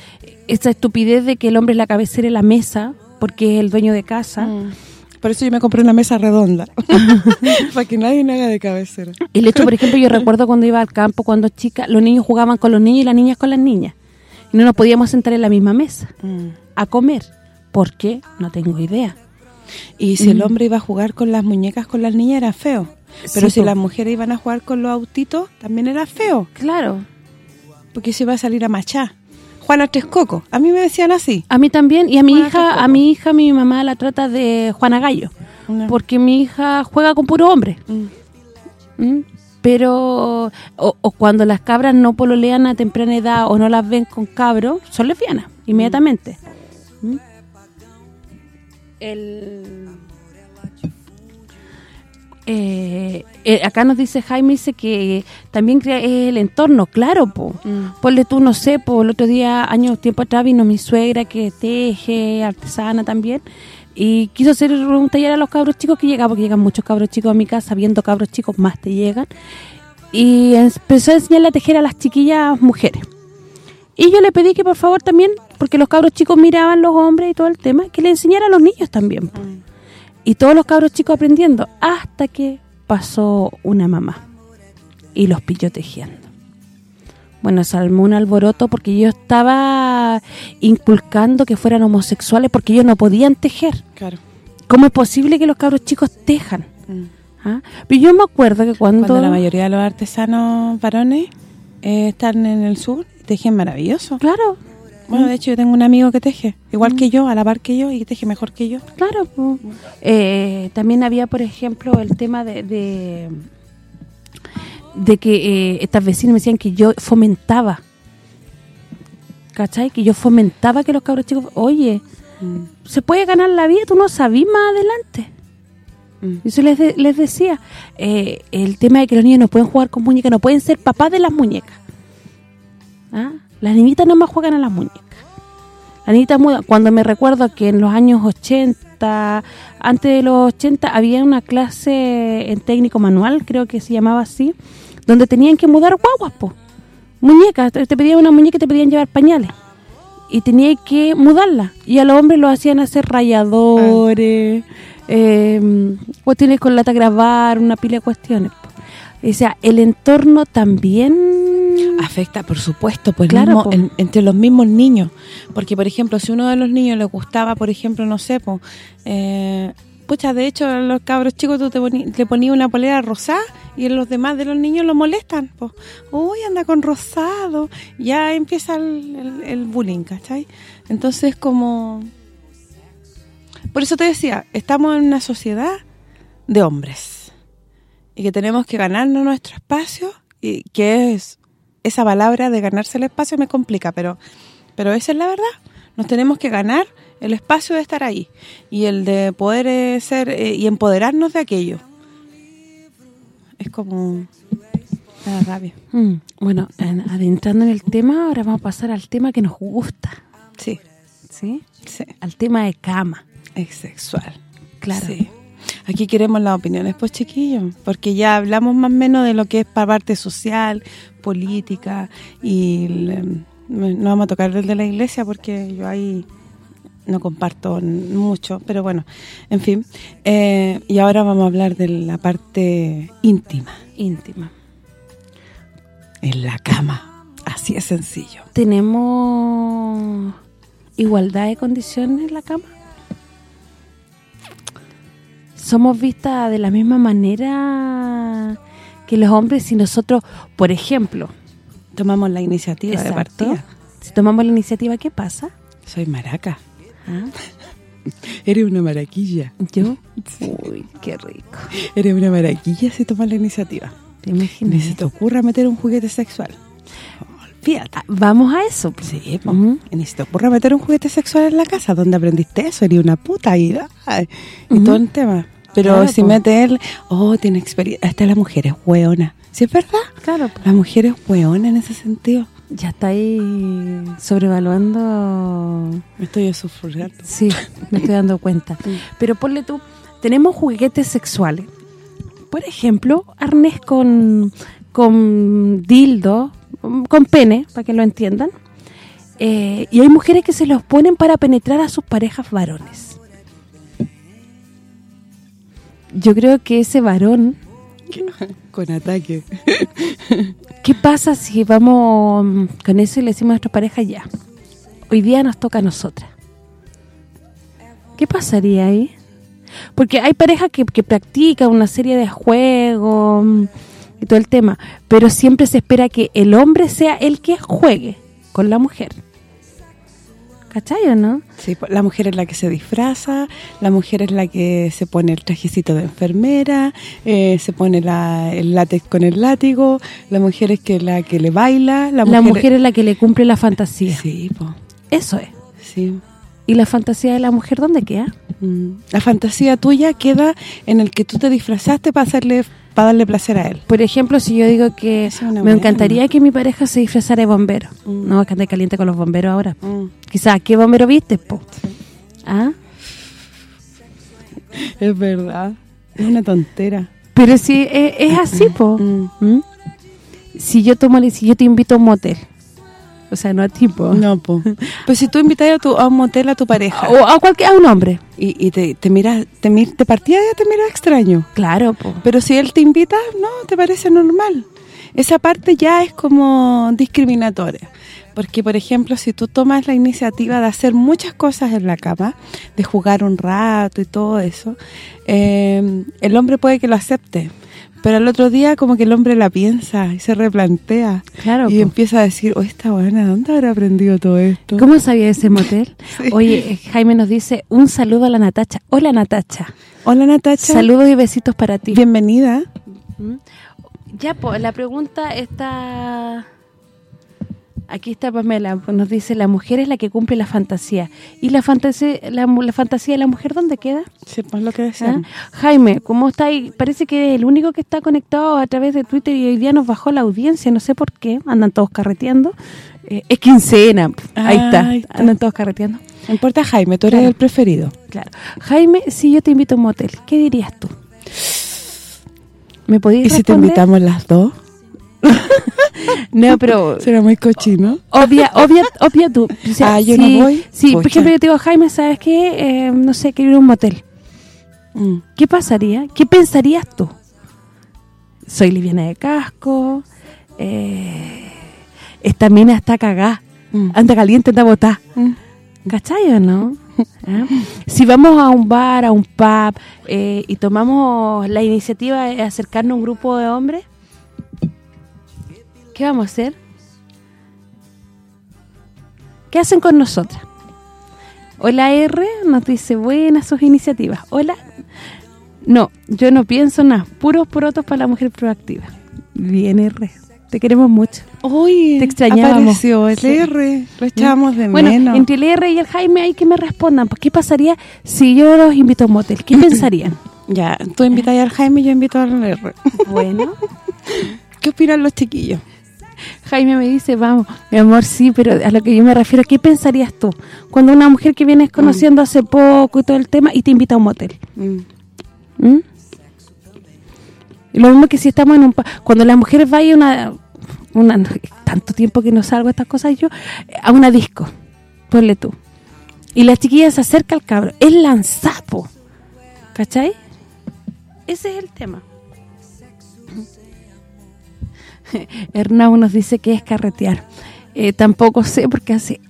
S2: esa estupidez de que el hombre es la cabecera de la mesa porque es el dueño de casa.
S3: Por eso yo me compré una mesa redonda. para que nadie me haga de cabecera.
S2: El hecho, por ejemplo, yo recuerdo cuando iba al campo, cuando chica, los niños jugaban con los niños y las niñas con las niñas. Y no nos podíamos sentar en la misma mesa
S3: Mm.
S2: a comer. ¿Por qué? No tengo idea.
S3: Y si el
S2: Mm.
S3: hombre iba a jugar con las muñecas con las niñas era feo. Pero
S2: Sí,
S3: si las mujeres iban a jugar con los autitos, también era feo.
S2: Claro.
S3: Porque se iba a salir a machar. Juana Texcoco. A mí me decían así.
S2: A mí también, y a mi
S3: Juana
S2: hija, a mi hija mi mamá la trata de Juana Gallo, porque mi hija juega con puro hombre.
S3: Mm.
S2: ¿m? Pero, o, o cuando las cabras no pololean a temprana edad o no las ven con cabros, son lesbianas, inmediatamente. ¿m? El... Eh, eh, acá nos dice Jaime, dice que también crea- es el entorno, claro, po.
S3: Mm.
S2: Ponle tú, no sé, po, el otro día, años tiempo atrás, vino mi suegra que teje, artesana también, y quiso hacer un taller a los cabros chicos que llegaban, porque llegan muchos cabros chicos a mi casa, viendo cabros chicos, más te llegan, y empezó a enseñarle a tejer a las chiquillas mujeres. Y yo le pedí que por favor también, porque los cabros chicos miraban los hombres y todo el tema, que le enseñara a los niños también. Y todos los cabros chicos aprendiendo, hasta que pasó una mamá y los pilló tejiendo. Bueno, se armó un alboroto porque yo estaba inculcando que fueran homosexuales porque ellos no podían tejer.
S3: Claro.
S2: ¿Cómo es posible que los cabros chicos tejan?
S3: Mm.
S2: ¿Ah? Pero yo me acuerdo que cuando...
S3: Cuando la mayoría de los artesanos varones eh, están en el sur, tejen maravilloso.
S2: Claro,
S3: Bueno, de hecho yo tengo un amigo que teje, igual que yo, a la par que yo, y teje mejor que yo.
S2: Claro. Eh, también había, por ejemplo, el tema de de, de que eh, estas vecinas me decían que yo fomentaba, ¿cachai? Que yo fomentaba que los cabros chicos, oye, se puede ganar la vida, tú no sabís más adelante.
S3: Mm.
S2: Y Eso les, de- les decía, eh, el tema de que los niños no pueden jugar con muñecas, no pueden ser papás de las muñecas. ¿Ah? Las niñitas no más juegan a las muñecas. Las niñitas mudan. Cuando me recuerdo que en los años 80, antes de los 80, había una clase en técnico manual, creo que se llamaba así, donde tenían que mudar guaguas, po. Muñecas, te pedían una muñeca y te pedían llevar pañales. Y tenía que mudarla. Y a los hombres lo hacían hacer rayadores, eh, cuestiones con lata grabar, una pila de cuestiones. po. O sea, el entorno también...
S3: Afecta, por supuesto, pues
S2: Claro,
S3: mismo-
S2: po.
S3: en- entre los mismos niños. Porque, por ejemplo, si uno de los niños le gustaba, por ejemplo, no sé, po, eh, pucha, de hecho, a los cabros chicos tú te poni- le ponías una polera rosada y los demás de los niños lo molestan. Pues, uy, anda con rosado. Ya empieza el, el- el bullying, ¿cachai? Entonces, como... Por eso te decía, estamos en una sociedad de hombres y que tenemos que ganarnos nuestro espacio y que es esa palabra de ganarse el espacio me complica, pero pero esa es la verdad. Nos tenemos que ganar el espacio de estar ahí y el de poder eh, ser eh, y empoderarnos de aquello. Es como da rabia.
S2: Mm, bueno, en- adentrando en el tema, ahora vamos a pasar al tema que nos gusta,
S3: Sí,
S2: ¿sí?
S3: sí,
S2: Al tema de cama.
S3: es sexual.
S2: Claro.
S3: Sí. Aquí queremos las opiniones, pues chiquillos, porque ya hablamos más o menos de lo que es para parte social, política y el, no vamos a tocar el de la iglesia porque yo ahí no comparto mucho, pero bueno, en fin. Eh, y ahora vamos a hablar de la parte íntima,
S2: íntima.
S3: en la cama. Así es sencillo.
S2: ¿Tenemos igualdad de condiciones en la cama? ¿Somos vistas de la misma manera que los hombres si nosotros, por ejemplo,
S3: Tomamos la iniciativa de partida.
S2: si tomamos la iniciativa, qué pasa?
S3: Soy maraca.
S2: ¿Ah?
S3: Eres una maraquilla.
S2: ¿Yo? Uy, qué rico.
S3: Eres una maraquilla si tomas la iniciativa.
S2: ¿Te imaginas?
S3: Ni se te ocurra meter un juguete sexual.
S2: Ah, Vamos a eso. pues.
S3: Sí. Y ni se te ocurra meter un juguete sexual en la casa. ¿Dónde aprendiste eso? Eres una puta y, ay, y todo el tema. Pero
S2: Claro,
S3: si
S2: po.
S3: mete él, oh, tiene experiencia. Esta la mujer es hueona. ¿Sí es verdad?
S2: Claro, pues.
S3: La mujer es hueona en ese sentido.
S2: ya está ahí sobrevaluando
S3: Me estoy sufriendo.
S2: Sí, me estoy dando cuenta. Pero ponle tú, tenemos juguetes sexuales. Por ejemplo, arnés con, con dildo, con pene, para que lo entiendan. Eh, y hay mujeres que se los ponen para penetrar a sus parejas varones. Yo creo que ese varón
S3: Con ataque.
S2: ¿Qué pasa si vamos mm, con eso y le decimos a nuestra pareja ya? Hoy día nos toca a nosotras. ¿Qué pasaría ahí? Porque hay parejas que, que practican una serie de juegos mm, y todo el tema, pero siempre se espera que el hombre sea el que juegue con la mujer. ¿Cachai o no?
S3: Sí, pues, la mujer es la que se disfraza, la mujer es la que se pone el trajecito de enfermera, eh, se pone la, el látex con el látigo, la mujer es que la que le baila, la mujer,
S2: La mujer es la que le cumple la fantasía.
S3: Sí, po,
S2: Eso es.
S3: sí.
S2: ¿Y la fantasía de la mujer dónde queda?
S3: Mm. La fantasía tuya queda en el que tú te disfrazaste para hacerle para darle placer a él.
S2: Por ejemplo, si yo digo que
S3: es
S2: me encantaría que mi pareja se disfrazara de bombero.
S3: Mm.
S2: No, es que ande caliente con los bomberos ahora.
S3: Mm.
S2: Quizás, ¿qué bombero viste, po? ¿Ah?
S3: Es verdad. Es una tontera.
S2: Pero si es, es así, po.
S3: ¿Mm?
S2: Si yo tomo si yo te invito a un motel, o sea, no a ti, po.
S3: No, po. Pues si tú invitas a, tu, a un motel a tu pareja
S2: O a cualquier a un hombre.
S3: y, y te, te miras, te, mi- de partida ya te mira extraño.
S2: Claro, po.
S3: Pero si él te invita, no, te parece normal. Esa parte ya es como discriminatoria. Porque, por ejemplo, si tú tomas la iniciativa de hacer muchas cosas en la cama, de jugar un rato y todo eso, eh, el hombre puede que lo acepte. Pero al otro día como que el hombre la piensa y se replantea.
S2: Claro,
S3: y empieza a decir, oh, esta buena, ¿dónde habrá aprendido todo esto?
S2: ¿Cómo sabía ese motel?
S3: Sí.
S2: Oye, eh, Jaime nos dice, un saludo a la Natacha. Hola, Natacha.
S3: Hola, Natacha.
S2: Saludos y besitos para ti.
S3: Bienvenida.
S2: Ya, pues, la pregunta está... Aquí está Pamela, nos dice, la mujer es la que cumple la fantasía. ¿Y la fantasía la, la fantasía de la mujer dónde queda?
S3: Sí, pues lo que
S2: ¿Ah?
S3: decíamos.
S2: Jaime, ¿cómo está ahí? Parece que es el único que está conectado a través de Twitter y hoy día nos bajó la audiencia, no sé por qué, andan todos carreteando. Eh, es quincena, ahí,
S3: Ah,
S2: está.
S3: ahí está.
S2: andan todos carreteando.
S3: No importa, Jaime, tú eres
S2: Claro.
S3: el preferido.
S2: Claro. Jaime, si yo te invito a un motel, ¿qué dirías tú? ¿Me podías
S3: ¿Y si te invitamos las dos?
S2: No, pero
S3: ¿Será muy cochino?
S2: obvia, obvia, obvia tú. O sea,
S3: Ah, yo
S2: si-
S3: no voy.
S2: Si, por ejemplo, yo te digo, Jaime, ¿sabes qué? Eh, no sé, quiero ir a un motel.
S3: Mm.
S2: ¿Qué pasaría? ¿Qué pensarías tú? Soy liviana de casco, eh, esta mina está cagada,
S3: Mm.
S2: anda caliente, anda botada.
S3: Mm.
S2: ¿Cachai o no? ¿Ah? Si vamos a un bar, a un pub, eh, y tomamos la iniciativa de acercarnos a un grupo de hombres, ¿qué vamos a hacer? ¿Qué hacen con nosotras? Hola R nos dice, buenas sus iniciativas. Hola. No, yo no pienso nada. Puros porotos para la mujer proactiva. Bien R. Te queremos mucho.
S3: Uy,
S2: Te extrañábamos.
S3: apareció el
S2: Sí.
S3: R, lo echábamos de
S2: Bueno,
S3: menos.
S2: entre el R y el Jaime hay que me respondan. Pues, ¿Qué pasaría si yo los invito a un motel? ¿Qué pensarían?
S3: Ya, tú invitas al Jaime y yo invito al R.
S2: bueno,
S3: ¿Qué opinan los chiquillos?
S2: Jaime me dice, vamos, mi amor, sí, pero a lo que yo me refiero, ¿qué pensarías tú? Cuando una mujer que vienes conociendo hace poco y todo el tema y te invita a un motel.
S3: Mm.
S2: ¿Mm? Y lo mismo que si estamos en un... Cuando las mujeres vayan una, una... Tanto tiempo que no salgo estas cosas yo, a una disco, ponle tú. Y la chiquilla se acerca al cabro. Es lanzapo. ¿Cachai? Ese es el tema. Hernau nos dice que es carretear. Eh, tampoco sé porque hace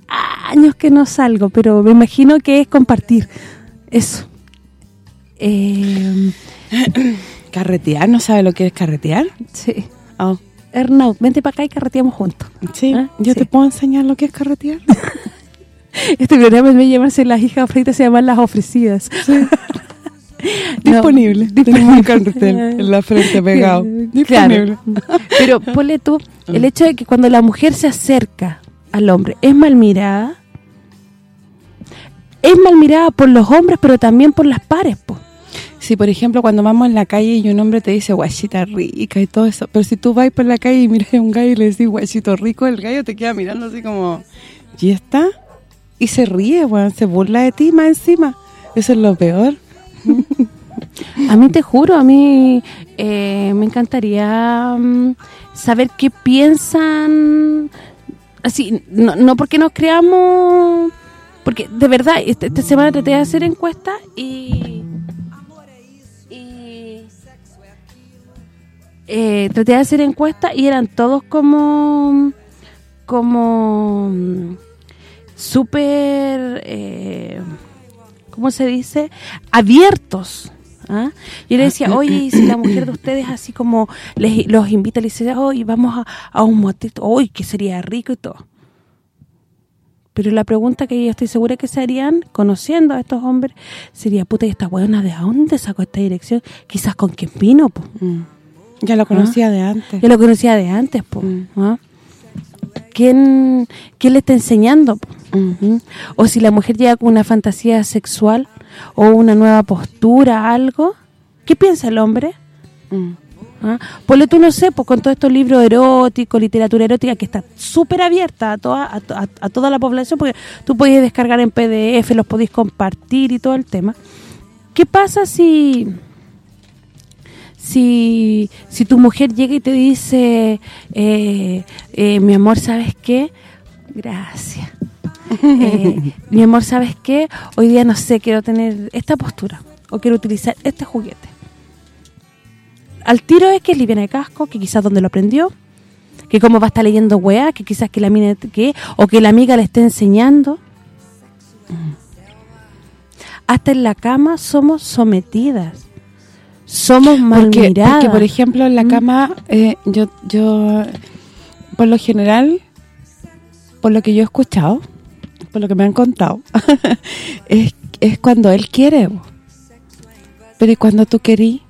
S2: años que no salgo, pero me imagino que es compartir. Eso. Eh,
S3: ¿Carretear? ¿No sabe lo que es carretear?
S2: sí.
S3: Oh.
S2: Hernau, vente para acá y carreteamos juntos.
S3: Sí,
S2: Ah,
S3: ¿yo
S2: sí.
S3: te puedo enseñar lo que es carretear?
S2: Este programa debe llamarse Las hijas fritas, se llaman Las ofrecidas.
S3: Disponible. Tenemos un cartel en la frente pegado.
S2: Claro.
S3: Disponible.
S2: Pero ponle tú, el hecho de que cuando la mujer se acerca al hombre, es mal mirada. Es mal mirada por los hombres, pero también por las pares, po.
S3: Si, por ejemplo, cuando vamos en la calle y un hombre te dice guachita rica y todo eso, pero si tú vas por la calle y miras a un gallo y le decís guachito rico, el gallo te queda mirando así como, ¿y está? Y se ríe, weón, se burla de ti más encima. Eso es lo peor.
S2: A mí te juro, a mí eh, me encantaría mm, saber qué piensan, así, no, no porque nos creamos, porque de verdad, esta, esta semana traté de hacer encuestas y, y eh, traté de hacer encuestas y eran todos como como mm, súper eh, ¿cómo se dice? abiertos ¿ah? yo le decía, oye, ¿y si la mujer de ustedes así como les, los invita, les dice, oye, vamos a, a un motel, uy, que sería rico y todo pero la pregunta que yo estoy segura que se harían, conociendo a estos hombres, sería, puta, ¿y esta buena de dónde sacó esta dirección? Quizás con quién vino.
S3: Mm. Ya lo conocía de antes.
S2: Yo lo conocía de antes.
S3: Mm.
S2: ¿ah? ¿Quién, ¿Quién le está enseñando? O si la mujer llega con una fantasía sexual o una nueva postura, algo, ¿qué piensa el hombre?
S3: Mm.
S2: ¿Ah? Ponle tú, no sé, pues con todos estos libros eróticos, literatura erótica, que está súper abierta a toda a, to- a- a toda la población, porque tú podés descargar en PDF, los podéis compartir y todo el tema. ¿Qué pasa si si si tu mujer llega y te dice, eh, eh, mi amor, ¿sabes qué? Gracias. Eh, mi amor, ¿sabes qué? Hoy día, no sé, quiero tener esta postura o quiero utilizar este juguete al tiro es que es liviana de casco, que quizás donde lo aprendió, que cómo va a estar leyendo weá, que quizás que la mina que o que la amiga le esté enseñando. Hasta en la cama somos sometidas. Somos mal
S3: Porque,
S2: miradas.
S3: porque, por ejemplo, en la
S2: Mm.
S3: cama, eh, yo, yo, por lo general, por lo que yo he escuchado, por lo que me han contado, es, es cuando él quiere. Pero ¿y cuando tú querís?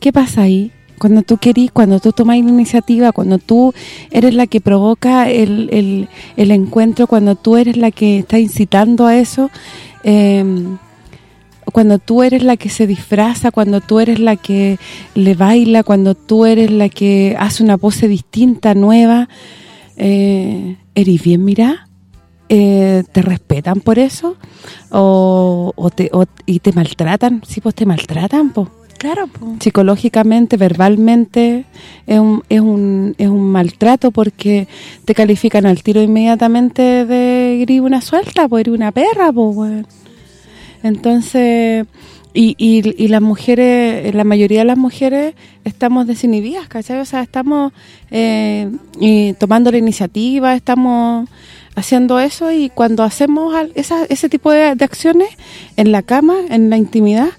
S3: ¿Qué pasa ahí? Cuando tú querís, cuando tú tomas la iniciativa, cuando tú eres la que provoca el, el, el encuentro, cuando tú eres la que está incitando a eso, eh, cuando tú eres la que se disfraza, cuando tú eres la que le baila, cuando tú eres la que hace una pose distinta, nueva, eh, ¿eres bien mirá? Eh, ¿Te respetan por eso? ¿O, o te, o- y te maltratan? Sí, pues te maltratan, pues
S2: Claro, po.
S3: psicológicamente, verbalmente, es un, es un, es un maltrato porque te califican al tiro inmediatamente de eres una suelta, pues eres una perra, pues. Entonces, y, y, y las mujeres, la mayoría de las mujeres estamos desinhibidas, ¿cachai? O sea, estamos eh, tomando la iniciativa, estamos haciendo eso y cuando hacemos esa, ese tipo de, acciones en la cama, en la intimidad,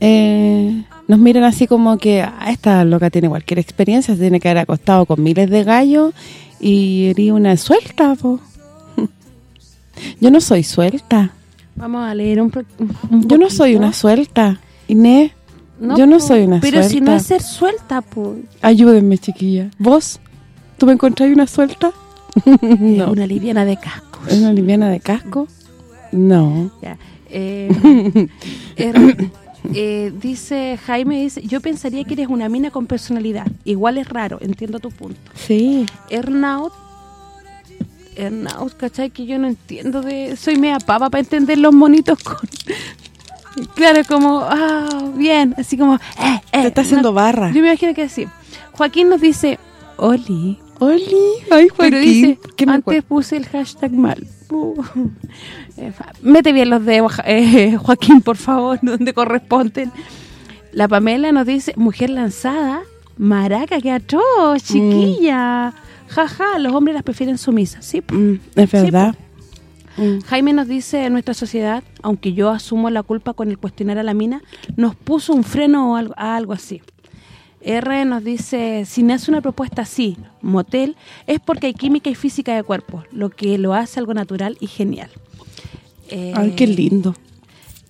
S3: eh, nos miran así como que ah, esta loca tiene cualquier experiencia, se tiene que haber acostado con miles de gallos y eres una suelta. Yo no soy suelta.
S2: Vamos a leer un, un
S3: Yo no soy una suelta. Inés, yo no
S2: po.
S3: soy una
S2: Pero si no
S3: suelta.
S2: es ser suelta, pues.
S3: ayúdenme, chiquilla. ¿Vos? ¿Tú me encontráis una suelta? no.
S2: Una liviana de cascos.
S3: ¿Es una liviana de casco? No.
S2: Ya. Eh, er- eh, dice Jaime, dice yo pensaría que eres una mina con personalidad. Igual es raro, entiendo tu punto.
S3: Sí.
S2: Ernaut, Ernaut, ¿cachai? Que yo no entiendo de... Soy media papa para entender los monitos con... Claro, como, ah, bien, así como, eh, eh.
S3: Te está haciendo
S2: no-
S3: barra.
S2: Yo me imagino que así. Joaquín nos dice, Oli,
S3: Oli, ay, Joaquín.
S2: pero dice,
S3: ¿Qué me
S2: antes puse el hashtag mal. Uh. Eh, Mete bien los dedos, Ja- eh, Joaquín, por favor, donde corresponden. La Pamela nos dice, mujer lanzada, maraca, que atroz, chiquilla. Jaja, los hombres las prefieren sumisas. Sí.
S3: Mm, es verdad. Mm.
S2: Jaime nos dice, nuestra sociedad, aunque yo asumo la culpa con el cuestionar a la mina, nos puso un freno o algo, a algo así. R nos dice, si nace una propuesta así, motel, es porque hay química y física de cuerpo, lo que lo hace algo natural y genial. Eh,
S3: Ay, qué lindo.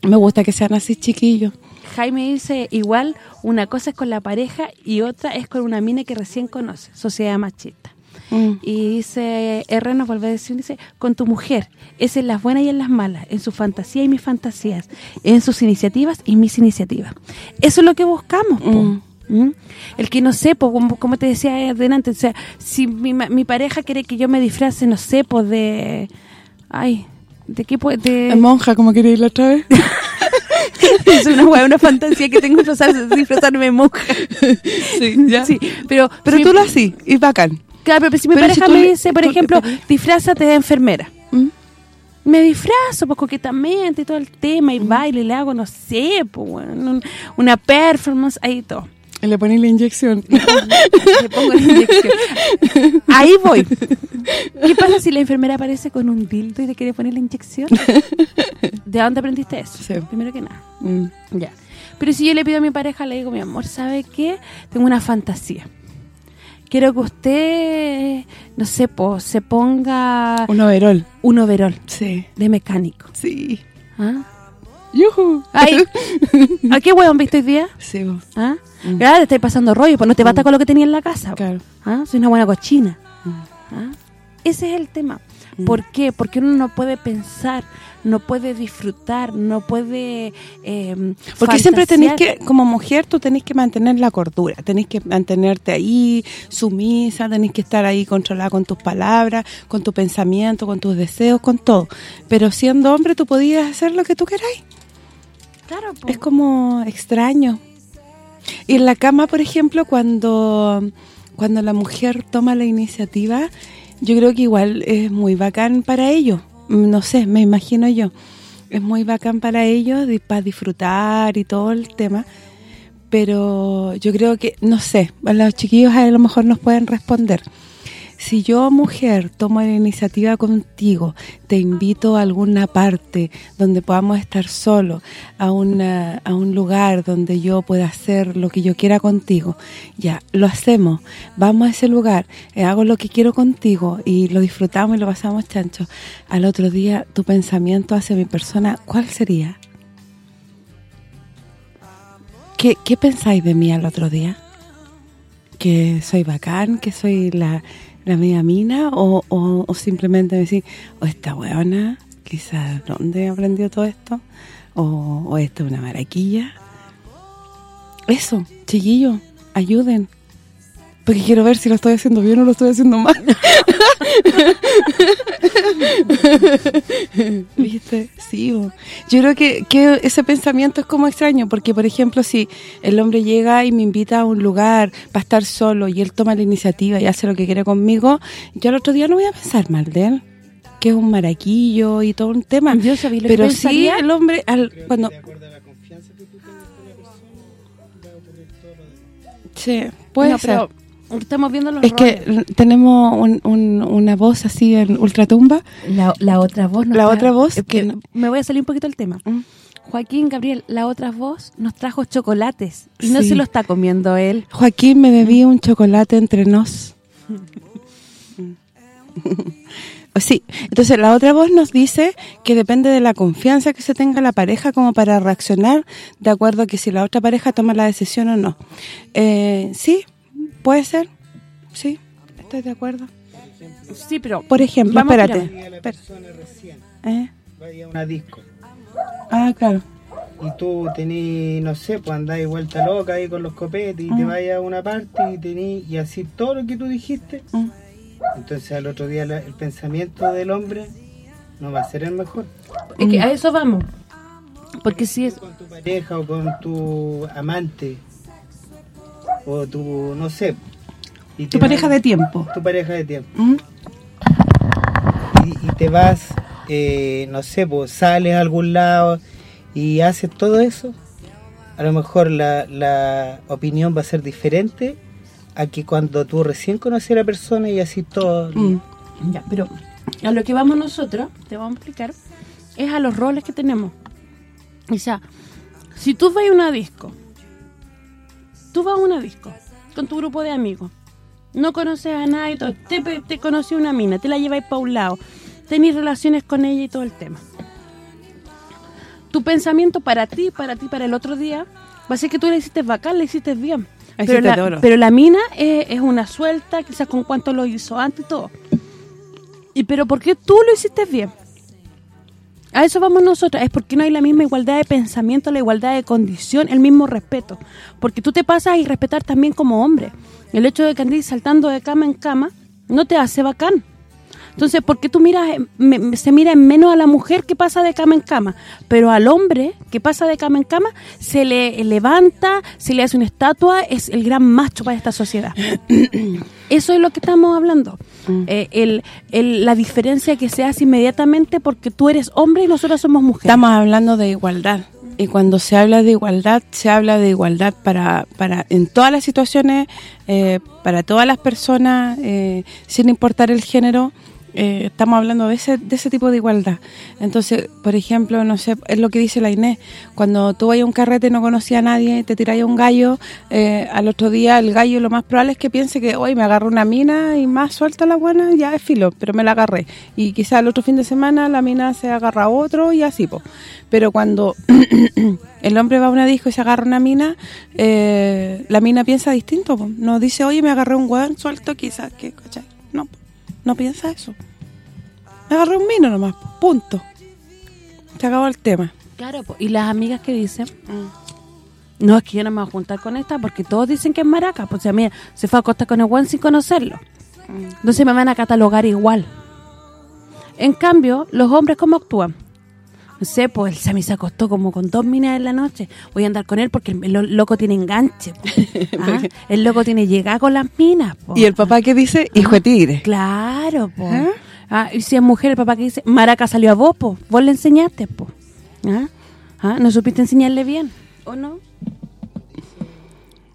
S3: Me gusta que sean así chiquillos.
S2: Jaime dice, igual, una cosa es con la pareja y otra es con una mina que recién conoce, sociedad machista.
S3: Mm.
S2: Y dice, R nos vuelve a decir, dice, con tu mujer, es en las buenas y en las malas, en su fantasía y mis fantasías, en sus iniciativas y mis iniciativas. Eso es lo que buscamos.
S3: Mm.
S2: ¿Mm? El que no sé, po, como, como te decía adelante, o sea, si mi, mi pareja quiere que yo me disfrace, no sé, pues de... Ay, ¿de qué puede...? De,
S3: monja, como quería ir la otra vez.
S2: es una una fantasía que tengo disfrazarme, disfrazarme de monja.
S3: sí, ya.
S2: Sí, pero...
S3: Pero tú lo así, y bacán.
S2: Claro, pero si mi
S3: Pero
S2: pareja
S3: si
S2: me
S3: le-
S2: dice, por ejemplo, disfrázate de enfermera.
S3: ¿Mm?
S2: Me disfrazo, pues, coquetamente y todo el tema, y baile, y le hago, no sé, pues, bueno, un- una performance, ahí todo.
S3: Le poní la inyección.
S2: Le pongo la inyección. Ahí voy. ¿Qué pasa si la enfermera aparece con un dildo y le quiere poner la inyección? ¿De dónde aprendiste eso?
S3: Sí.
S2: Primero que nada.
S3: Mm.
S2: Ya. Pero si yo le pido a mi pareja, le digo, mi amor, ¿sabe qué? Tengo una fantasía. Quiero que usted, no sé, po, se ponga
S3: Un overol.
S2: un overol
S3: Sí.
S2: de mecánico.
S3: Sí.
S2: ¿Ah?
S3: ¡Yujú!
S2: Ay, ¿A qué hueón viste hoy día?
S3: Sí, vos.
S2: ¿Ah? Claro, te estáis pasando rollo, pues no te basta con lo que tenía en la casa.
S3: Claro.
S2: ¿Ah? Soy una buena cochina. ¿Ah? Ese es el tema. ¿Por qué? Porque uno no puede pensar, no puede disfrutar, no puede eh,
S3: Porque siempre tenés que, como mujer, tú tenés que mantener la cordura, tenés que mantenerte ahí, sumisa, tenés que estar ahí controlada con tus palabras, con tu pensamiento, con tus deseos, con todo. Pero siendo hombre, tú podías hacer lo que tú queráis.
S2: Claro.
S3: Es como extraño. Y en la cama, por ejemplo, cuando cuando la mujer toma la iniciativa, yo creo que igual es muy bacán para ellos. No sé, me imagino yo. Es muy bacán para ellos para disfrutar y todo el tema. Pero yo creo que, no sé, los chiquillos a lo mejor nos pueden responder. Si yo, mujer, tomo la iniciativa contigo, te invito a alguna parte donde podamos estar solos, a, a un lugar donde yo pueda hacer lo que yo quiera contigo, ya, lo hacemos, vamos a ese lugar, eh, hago lo que quiero contigo y lo disfrutamos y lo pasamos chancho. Al otro día, tu pensamiento hacia mi persona, ¿cuál sería? ¿Qué, qué pensáis de mí al otro día? que soy bacán, que soy la, la media mina o, o, o simplemente decir, o esta weona, quizás, ¿dónde aprendió todo esto? O, o esta es una maraquilla. Eso, chiquillos, ayuden. Porque quiero ver si lo estoy haciendo bien o lo estoy haciendo mal. ¿Viste? Sí, bo. yo creo que, que ese pensamiento es como extraño, porque por ejemplo, si el hombre llega y me invita a un lugar para estar solo y él toma la iniciativa y hace lo que quiere conmigo, yo al otro día no voy a pensar mal de él, que es un maraquillo y todo un tema.
S2: Yo sabía lo que
S3: Pero sí,
S2: pensaría.
S3: el hombre, al, cuando... Sí, puede
S2: No,
S3: ser.
S2: pero estamos viendo los
S3: Es que
S2: roles.
S3: l- tenemos un- un- una voz así en ultratumba.
S2: La, la otra voz nos
S3: La
S2: trae-
S3: otra voz que no-
S2: Me voy a salir un poquito del tema.
S3: Mm.
S2: Joaquín, Gabriel, la otra voz nos trajo chocolates y no
S3: Sí.
S2: se lo está comiendo él.
S3: Joaquín, me bebí un chocolate entre nos. Sí, entonces la otra voz nos dice que depende de la confianza que se tenga la pareja como para reaccionar de acuerdo a que si la otra pareja toma la decisión o no. Eh, sí, puede ser, sí, estoy de acuerdo.
S2: Sí, pero
S3: Por ejemplo,
S2: Vamos,
S3: espérate.
S2: mira.
S4: la persona recién
S3: ¿Eh?
S4: vaya a una disco
S3: Ah, claro.
S4: y tú tenés, no sé, pues andás vuelta loca ahí con los copetes y te vayas a una parte y tenés, y así todo lo que tú dijiste,
S3: Mm.
S4: entonces al otro día la- el pensamiento del hombre no va a ser el mejor.
S2: es que a eso vamos. Porque si es...
S4: Con tu pareja o con tu amante o tu, no sé. y
S3: Tu pareja
S4: vas-
S3: de tiempo.
S4: Tu pareja de tiempo.
S3: ¿Mm?
S4: y, y te vas, eh, no sé, pues sales a algún lado y haces todo eso, a lo mejor la, la opinión va a ser diferente a que cuando tú recién conoces a la persona y así todo.
S3: Mm.
S2: Ya, pero a lo que vamos nosotros, te vamos a explicar, es a los roles que tenemos. O sea, si tú vas a una disco, tú vas a una disco con tu grupo de amigos, no conoces a nadie, todo, te, te conoció una mina, te la lleváis para un lado, tenés relaciones con ella y todo el tema. Tu pensamiento para ti, para ti, para el otro día, va a ser que tú le hiciste bacán, le hiciste bien.
S3: La
S2: Pero
S3: hiciste
S2: la, pero la mina es, es una suelta, quizás con cuánto lo hizo antes y todo. ¿Y pero por qué tú lo hiciste bien? A eso vamos nosotros, es porque no hay la misma igualdad de pensamiento, la igualdad de condición, el mismo respeto. Porque tú te pasas a irrespetar también como hombre. El hecho de que andes saltando de cama en cama no te hace bacán. Entonces, ¿por qué tú miras, me- se mira en menos a la mujer que pasa de cama en cama? Pero al hombre que pasa de cama en cama, se le levanta, se le hace una estatua, es el gran macho para esta sociedad. Eso es lo que estamos hablando. Eh, el, el- la diferencia que se hace inmediatamente porque tú eres hombre y nosotros somos mujeres.
S3: Estamos hablando de igualdad. y cuando se habla de igualdad, se habla de igualdad para, para en todas las situaciones, eh, para todas las personas, eh, sin importar el género, eh, estamos hablando de ese, de ese tipo de igualdad. Entonces, por ejemplo, no sé, es lo que dice la Inés, cuando tú vas a un carrete no conocías a nadie, te tiráis un gallo, eh, al otro día el gallo lo más probable es que piense que, hoy me agarró una mina y más suelta la buena, ya es filo, pero me la agarré. Y quizás el otro fin de semana la mina se agarra a otro y así, pues. Pero cuando el hombre va a una disco y se agarra una mina, eh, la mina piensa distinto, no dice, oye, me agarré un hueón suelto, quizás, que, ¿cachai? No. No piensa eso. Me agarré un mino nomás, punto. Se acabó el tema.
S2: Claro, y las amigas que dicen, no, es que yo no me voy a juntar con esta porque todos dicen que es maraca. Pues, o sea, mira, se fue a acostar con el buen sin conocerlo. Entonces me van a catalogar igual. En cambio, los hombres, ¿cómo actúan? No sé, pues el Sammy se acostó como con dos minas en la noche. Voy a andar con él porque el, lo- loco tiene enganche. Ah, El loco tiene llegada con las minas. po.
S3: ¿Y el papá qué dice? Hijo de tigre.
S2: Claro, po.
S3: ¿Ah?
S2: Ah, y si es mujer, el papá que dice, Maraca salió a vos, po. Vos le enseñaste, po. ¿Ah? ¿Ah? ¿No supiste enseñarle bien? ¿O no?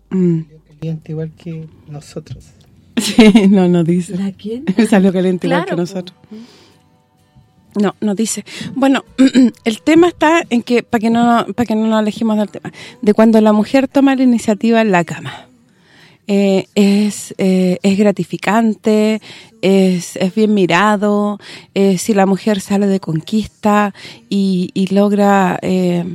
S3: Mm.
S4: Caliente igual que nosotros.
S3: Sí, no, no dice.
S2: ¿La quién?
S3: Salió caliente igual
S2: Claro,
S3: que
S2: po.
S3: nosotros. No, no dice. Bueno, el tema está en que, para que no para que no nos alejemos del tema, de cuando la mujer toma la iniciativa en la cama. Eh, es eh, es gratificante, es, es bien mirado, eh, si la mujer sale de conquista y, logra eh,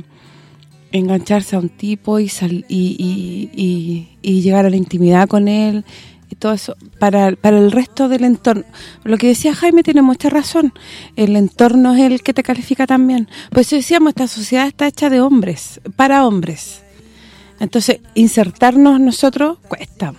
S3: engancharse a un tipo y, sal- y- y- y llegar a la intimidad con él y todo eso para, para el resto del entorno. Lo que decía Jaime tiene mucha razón. El entorno es el que te califica también. Pues decíamos, esta sociedad está hecha de hombres, para hombres. Entonces, insertarnos nosotros cuesta.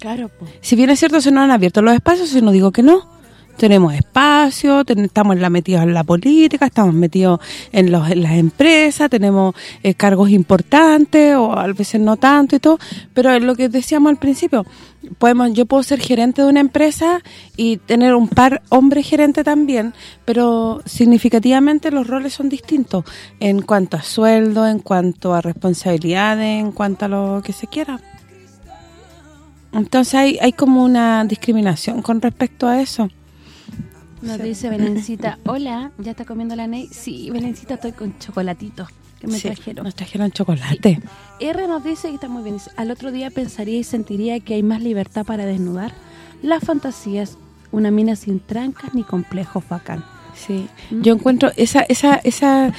S2: Claro, po.
S3: Si bien es cierto, se nos han abierto los espacios, y no digo que no. Tenemos espacio, ten- estamos metidos en la política, estamos metidos en, los, las empresas, tenemos eh, cargos importantes o a veces no tanto y todo, pero es lo que decíamos al principio, podemos yo puedo ser gerente de una empresa y tener un par hombre gerente también, pero significativamente los roles son distintos en cuanto a sueldo, en cuanto a responsabilidades, en cuanto a lo que se quiera. Entonces hay, hay como una discriminación con respecto a eso.
S2: Nos dice Belencita, hola, ¿ya está comiendo la Ney? Sí, Belencita, estoy con chocolatitos que me
S3: Sí,
S2: trajeron.
S3: Nos trajeron chocolate.
S2: R nos dice que está muy bien. dice, al otro día pensaría y sentiría que hay más libertad para desnudar las fantasías, una mina sin trancas ni complejos bacán.
S3: Sí.
S2: ¿Mm?
S3: Yo encuentro esa esa esa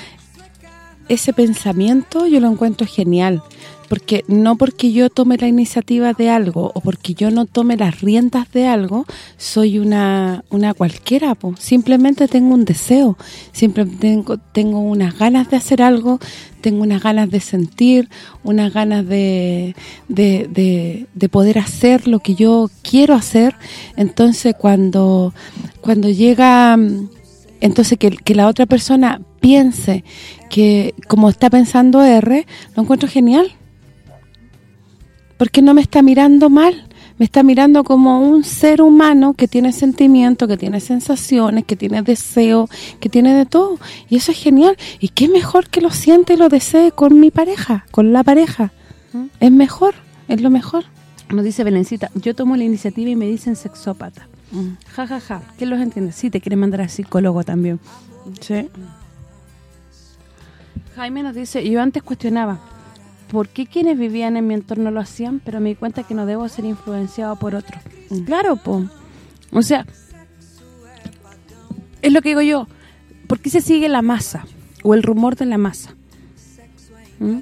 S3: ese pensamiento yo lo encuentro genial, porque no porque yo tome la iniciativa de algo o porque yo no tome las riendas de algo, soy una una cualquiera, simplemente tengo un deseo, simplemente tengo tengo unas ganas de hacer algo, tengo unas ganas de sentir, unas ganas de, de, de, de poder hacer lo que yo quiero hacer. Entonces, cuando cuando llega entonces que, que la otra persona piense que como está pensando R, lo encuentro genial. Porque no me está mirando mal, me está mirando como un ser humano que tiene sentimientos, que tiene sensaciones, que tiene deseo, que tiene de todo. Y eso es genial. Y qué mejor que lo siente y lo desee con mi pareja, con la pareja.
S2: ¿Mm?
S3: Es mejor, es lo mejor.
S2: Nos dice Belencita, yo tomo la iniciativa y me dicen sexópata. Ja, ja, ja. ¿Quién los entiende? Sí, te quiere mandar al psicólogo también.
S3: Sí.
S2: Jaime nos dice, yo antes cuestionaba por qué quienes vivían en mi entorno lo hacían, pero me di cuenta que no debo ser influenciado por otro. Claro, po. O sea, es lo que digo yo. ¿Por qué se sigue la masa? O el rumor de la masa. ¿Mm?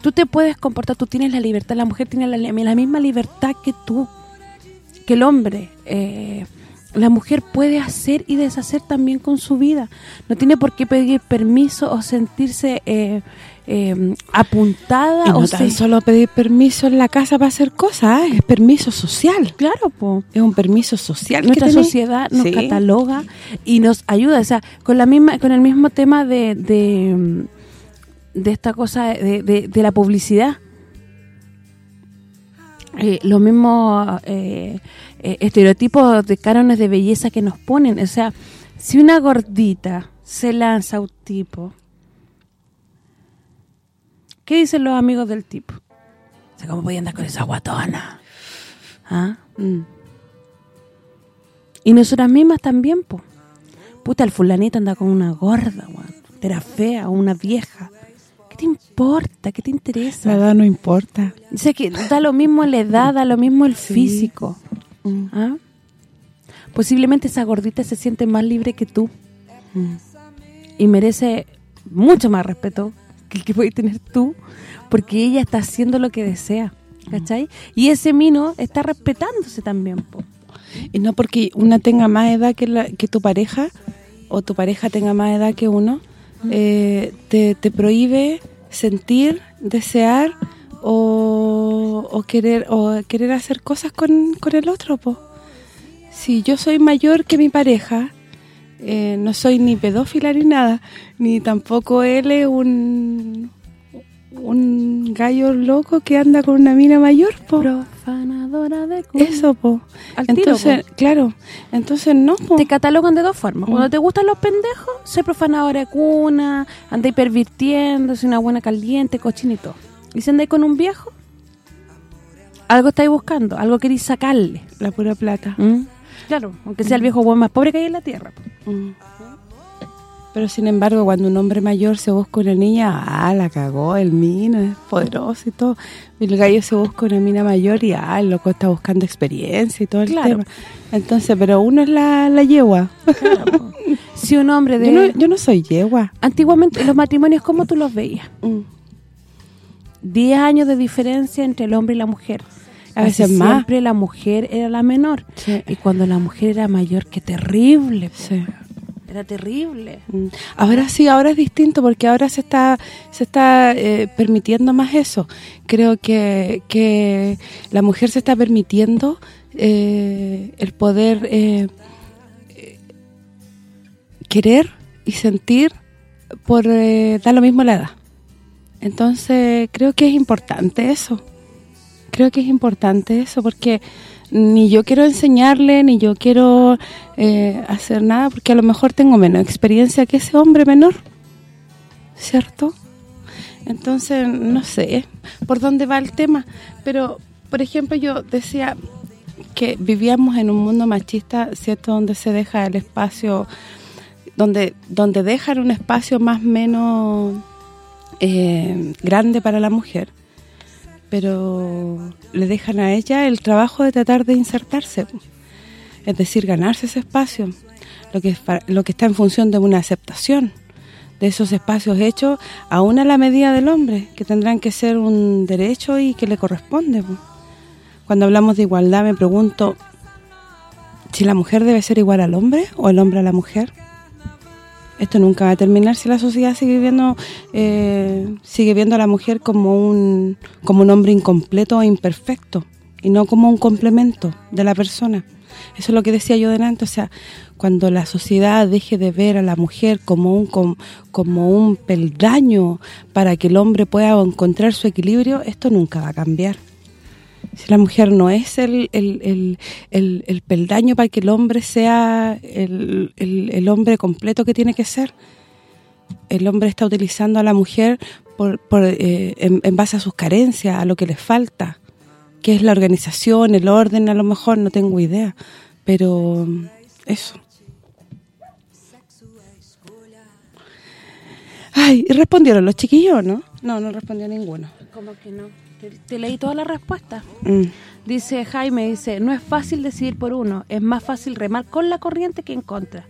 S2: Tú te puedes comportar, tú tienes la libertad, la mujer tiene la, la misma libertad que tú, que el hombre. Eh, la mujer puede hacer y deshacer también con su vida. No tiene por qué pedir permiso o sentirse eh, eh, apuntada.
S3: Y no
S2: o
S3: tan
S2: se-
S3: solo pedir permiso en la casa para hacer cosas, ¿eh? es permiso social.
S2: Claro, po.
S3: Es un permiso social.
S2: Nuestra sociedad nos
S3: Sí.
S2: cataloga y nos ayuda, o sea, con la misma con el mismo tema de de, de esta cosa de, de- de la publicidad. Eh, los mismos eh, eh, estereotipos de cánones de belleza que nos ponen, o sea, si una gordita se lanza a un tipo ¿Qué dicen los amigos del tipo? O sea, ¿cómo podía andar con esa guatona? ¿Ah?
S3: Mm.
S2: Y nosotras mismas también, po. Puta, el fulanito anda con una gorda, weón. Era fea o una vieja. ¿Qué te importa? ¿Qué te interesa?
S3: La edad no importa.
S2: O sea, que da lo mismo la edad, da lo mismo el físico.
S3: Mm.
S2: ¿Ah? Posiblemente esa gordita se siente más libre que tú.
S3: Mm.
S2: Y merece mucho más respeto que que puedes tener tú, porque ella está haciendo lo que desea, ¿cachai? Y ese mino está respetándose también, po.
S3: Y no porque una tenga más edad que, la, que tu pareja o tu pareja tenga más edad que uno, eh, te, te prohíbe sentir, desear o, o querer o querer hacer cosas con, con el otro, po. Si yo soy mayor que mi pareja, eh, no soy ni pedófila ni nada, ni tampoco él es un un gallo loco que anda con una mina mayor, po.
S2: Profanadora de cuna.
S3: Eso, po.
S2: Al tiro,
S3: entonces, claro, entonces no, po.
S2: Te catalogan de dos formas.
S3: Mm.
S2: Cuando te gustan los pendejos, soy profanadora de cuna, anda pervirtiendo, soy una buena caliente, cochinito. Y si andáis con un viejo, algo estáis buscando, algo queréis sacarle.
S3: la pura plata.
S2: ¿Mm? Claro, aunque sea el viejo buen más pobre que hay en la tierra.
S3: Mm. Pero sin embargo, cuando un hombre mayor se busca una niña, ah, la cagó, el mina es poderoso y todo. Y el gallo se busca una mina mayor y ah, el loco está buscando experiencia y todo el
S2: Claro.
S3: tema. Entonces, pero uno es la, la yegua.
S2: Claro, si un hombre de...
S3: Yo no, yo no soy yegua.
S2: Antiguamente, los matrimonios, ¿cómo tú los veías?
S3: Mm.
S2: 10 años de diferencia entre el hombre y la mujer.
S3: A veces más.
S2: Siempre la mujer era la menor.
S3: Sí.
S2: Y cuando la mujer era mayor, qué terrible.
S3: Sí.
S2: Era terrible.
S3: Mm. Ahora sí, ahora es distinto porque ahora se está se está eh, permitiendo más eso. Creo que, que la mujer se está permitiendo eh, el poder eh, eh, querer y sentir por eh, da lo mismo la edad. Entonces, creo que es importante eso. Creo que es importante eso porque ni yo quiero enseñarle, ni yo quiero eh, hacer nada, porque a lo mejor tengo menos experiencia que ese hombre menor, ¿cierto? Entonces, no sé por dónde va el tema, pero, por ejemplo, yo decía que vivíamos en un mundo machista, ¿cierto?, donde se deja el espacio, donde donde dejan un espacio más menos eh, grande para la mujer, pero le dejan a ella el trabajo de tratar de insertarse, es decir, ganarse ese espacio, lo que lo que está en función de una aceptación de esos espacios hechos aún a la medida del hombre, que tendrán que ser un derecho y que le corresponde. po. Cuando hablamos de igualdad me pregunto si la mujer debe ser igual al hombre o el hombre a la mujer. Esto nunca va a terminar si la sociedad sigue viendo eh, sigue viendo a la mujer como un como un hombre incompleto o imperfecto y no como un complemento de la persona. Eso es lo que decía yo delante, o sea, cuando la sociedad deje de ver a la mujer como un com- como un peldaño para que el hombre pueda encontrar su equilibrio, esto nunca va a cambiar. Si la mujer no es el, el, el, el- el peldaño para que el hombre sea el, hombre completo que tiene que ser, el hombre está utilizando a la mujer por, por, eh, en, base a sus carencias, a lo que les falta, que es la organización, el orden, a lo mejor, no tengo idea, pero mm, eso. Ay, ¿y respondieron los chiquillos, no? No, no respondió ninguno.
S2: ¿Cómo que no? Te, te leí toda la respuesta.
S3: Mm.
S2: Dice Jaime, dice, no es fácil decidir por uno, es más fácil remar con la corriente que en contra.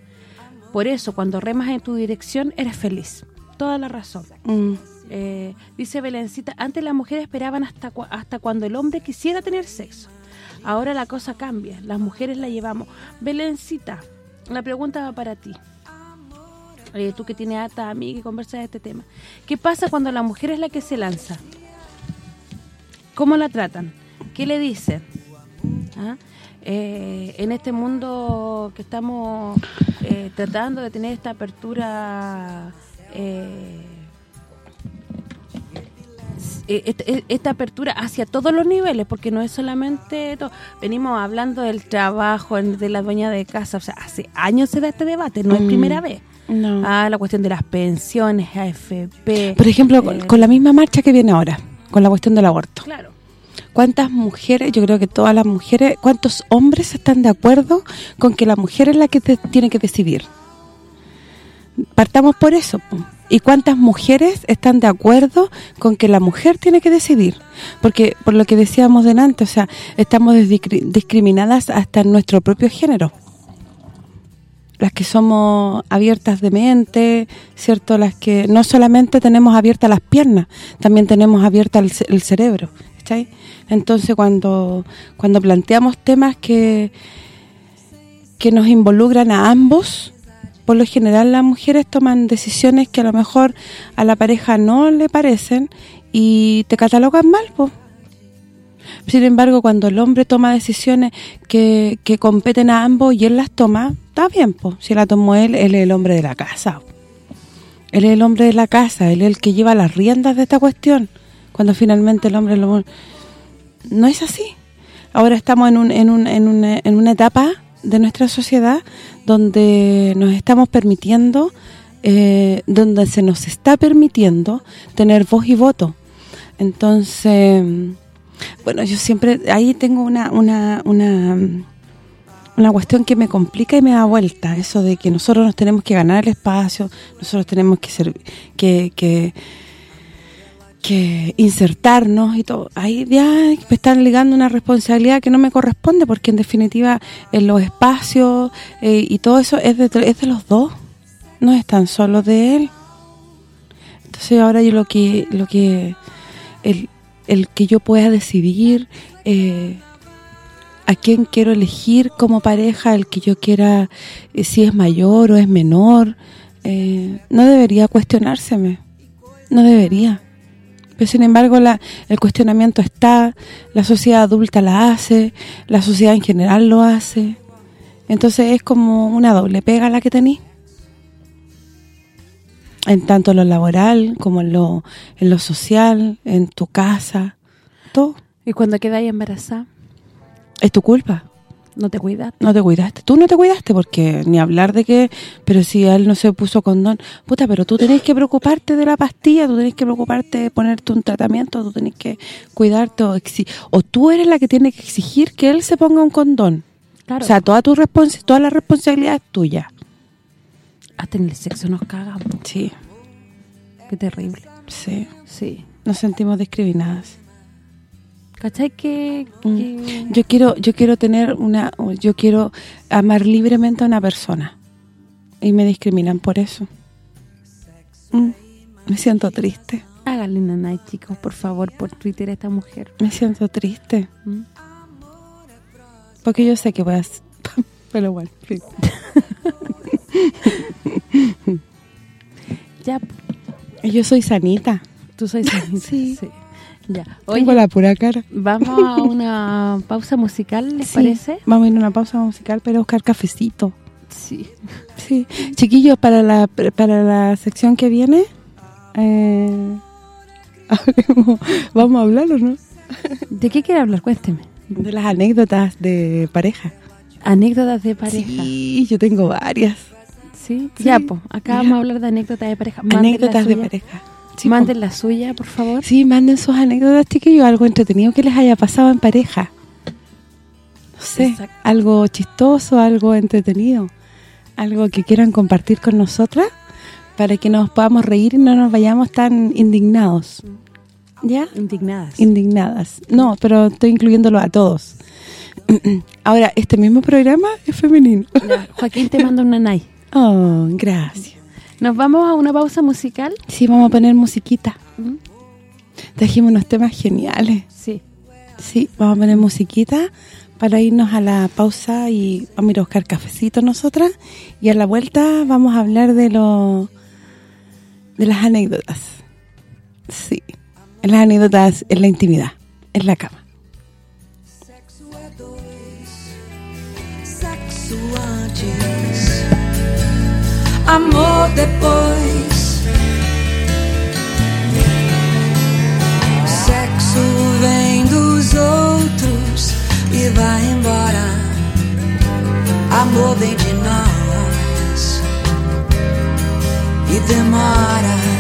S2: Por eso, cuando remas en tu dirección, eres feliz. Toda la razón.
S3: Mm.
S2: Eh, dice Belencita, antes las mujeres esperaban hasta hasta cuando el hombre quisiera tener sexo. Ahora la cosa cambia, las mujeres la llevamos. Belencita, la pregunta va para ti. Eh, tú que tienes harta amiga y conversas de este tema. ¿Qué pasa cuando la mujer es la que se lanza? ¿Cómo la tratan? ¿Qué le dicen? ¿Ah? Eh, en este mundo que estamos eh, tratando de tener esta apertura eh, esta, esta apertura hacia todos los niveles, porque no es solamente esto. venimos hablando del trabajo, de la dueña de casa, o sea, hace años se da este debate, no es
S3: Mm.
S2: primera vez.
S3: No.
S2: a la cuestión de las pensiones, AFP.
S3: Por ejemplo, con,
S2: eh,
S3: con la misma marcha que viene ahora, con la cuestión del aborto.
S2: Claro.
S3: ¿Cuántas mujeres, yo creo que todas las mujeres, cuántos hombres están de acuerdo con que la mujer es la que te- tiene que decidir? Partamos por eso. ¿Y cuántas mujeres están de acuerdo con que la mujer tiene que decidir? Porque, por lo que decíamos delante, o sea, estamos discri- discriminadas hasta en nuestro propio género. Las que somos abiertas de mente, ¿cierto? Las que no solamente tenemos abiertas las piernas, también tenemos abierta el, el cerebro, ¿cachai? Entonces, cuando cuando planteamos temas que que nos involucran a ambos, por lo general las mujeres toman decisiones que a lo mejor a la pareja no le parecen y te catalogan mal, pues. Sin embargo, cuando el hombre toma decisiones que, competen a ambos y él las toma, está bien, pues. Si la tomó él, él es el hombre de la casa. Él es el hombre de la casa, él es el que lleva las riendas de esta cuestión. Cuando finalmente el hombre lo... No es así. Ahora estamos en una etapa de nuestra sociedad donde nos estamos permitiendo, eh, donde se nos está permitiendo tener voz y voto. Entonces, bueno, yo siempre, ahí tengo una, una, una, una cuestión que me complica y me da vuelta, eso de que nosotros nos tenemos que ganar el espacio, nosotros tenemos que ser, que, que insertarnos y todo. Ahí ya me están ligando una responsabilidad que no me corresponde porque en definitiva en los espacios eh, y todo eso es de, es de los dos, no es tan solo de él. Entonces ahora yo lo que lo que el que yo pueda decidir eh, a quién quiero elegir como pareja, el que yo quiera eh, si es mayor o es menor, eh, no debería cuestionárseme. No debería. Pero sin embargo la, el cuestionamiento está, la sociedad adulta la hace, la sociedad en general lo hace. Entonces es como una doble pega la que tení. En tanto lo laboral como en lo, en lo social, en tu casa, todo.
S2: Y cuando quedáis embarazada,
S3: Es tu culpa.
S2: no te cuidas.
S3: No te cuidaste. Tú no te cuidaste porque ni hablar de que... Pero si él no se puso condón... Puta, pero tú tenés que preocuparte de la pastilla, tú tenés que preocuparte de ponerte un tratamiento, tú tenés que cuidarte o, o tú eres la que tiene que exigir que él se ponga un condón.
S2: Claro.
S3: O sea, toda tu respons toda la responsabilidad es tuya.
S2: Hasta en el sexo nos cagamos.
S3: Sí,
S2: Qué terrible.
S3: sí.
S2: Sí.
S3: Nos sentimos discriminadas.
S2: ¿Cachai que...? que-
S3: Yo quiero yo quiero tener una yo quiero amar libremente a una persona y me discriminan por eso. Mm, Me siento triste.
S2: Háganle nanay, chicos, por favor, por Twitter a esta mujer.
S3: Me siento triste.
S2: ¿Mm?
S3: Porque yo sé que voy a... Pero bueno, en fin.
S2: Ya,
S3: Yo soy sanita.
S2: tú sois sanita.
S3: Sí.
S2: Ya. Oye,
S3: Tengo la pura cara.
S2: vamos a una pausa musical, ¿les
S3: Sí,
S2: parece?
S3: Vamos a ir a una pausa musical para buscar cafecito.
S2: Sí.
S3: Sí. Chiquillos, para la para la sección que viene, eh, hablemos- vamos a hablar o no?
S2: ¿De qué quiere hablar? Cuénteme.
S3: De las anécdotas de pareja.
S2: Anécdotas de pareja.
S3: Sí, yo tengo varias.
S2: ¿Sí?
S3: Sí.
S2: Ya, pues, acá vamos a hablar de anécdotas de pareja. Manden
S3: anécdotas de pareja. Sí,
S2: Manden
S3: po.
S2: la suya, por favor.
S3: Sí, manden sus anécdotas, chiquillos, algo entretenido que les haya pasado en pareja. No sé,
S2: Exacto.
S3: algo chistoso, algo entretenido, algo que quieran compartir con nosotras para que nos podamos reír y no nos vayamos tan indignados. ¿Ya?
S2: Indignadas.
S3: Indignadas. No, pero estoy incluyéndolo a todos. Ahora, este mismo programa es femenino.
S2: Joaquín te manda un nanay.
S3: Oh, gracias.
S2: Nos vamos a una pausa musical.
S3: Sí, vamos a poner musiquita.
S2: ¿Mm?
S3: Trajimos unos temas geniales.
S2: Sí.
S3: Sí, vamos a poner musiquita para irnos a la pausa y vamos a ir a buscar cafecito nosotras y a la vuelta vamos a hablar de lo de las anécdotas. Sí, las anécdotas en la intimidad, en la cama.
S1: Amor depois. Sexo vem dos outros e vai embora. Amor vem de nós. te amaras.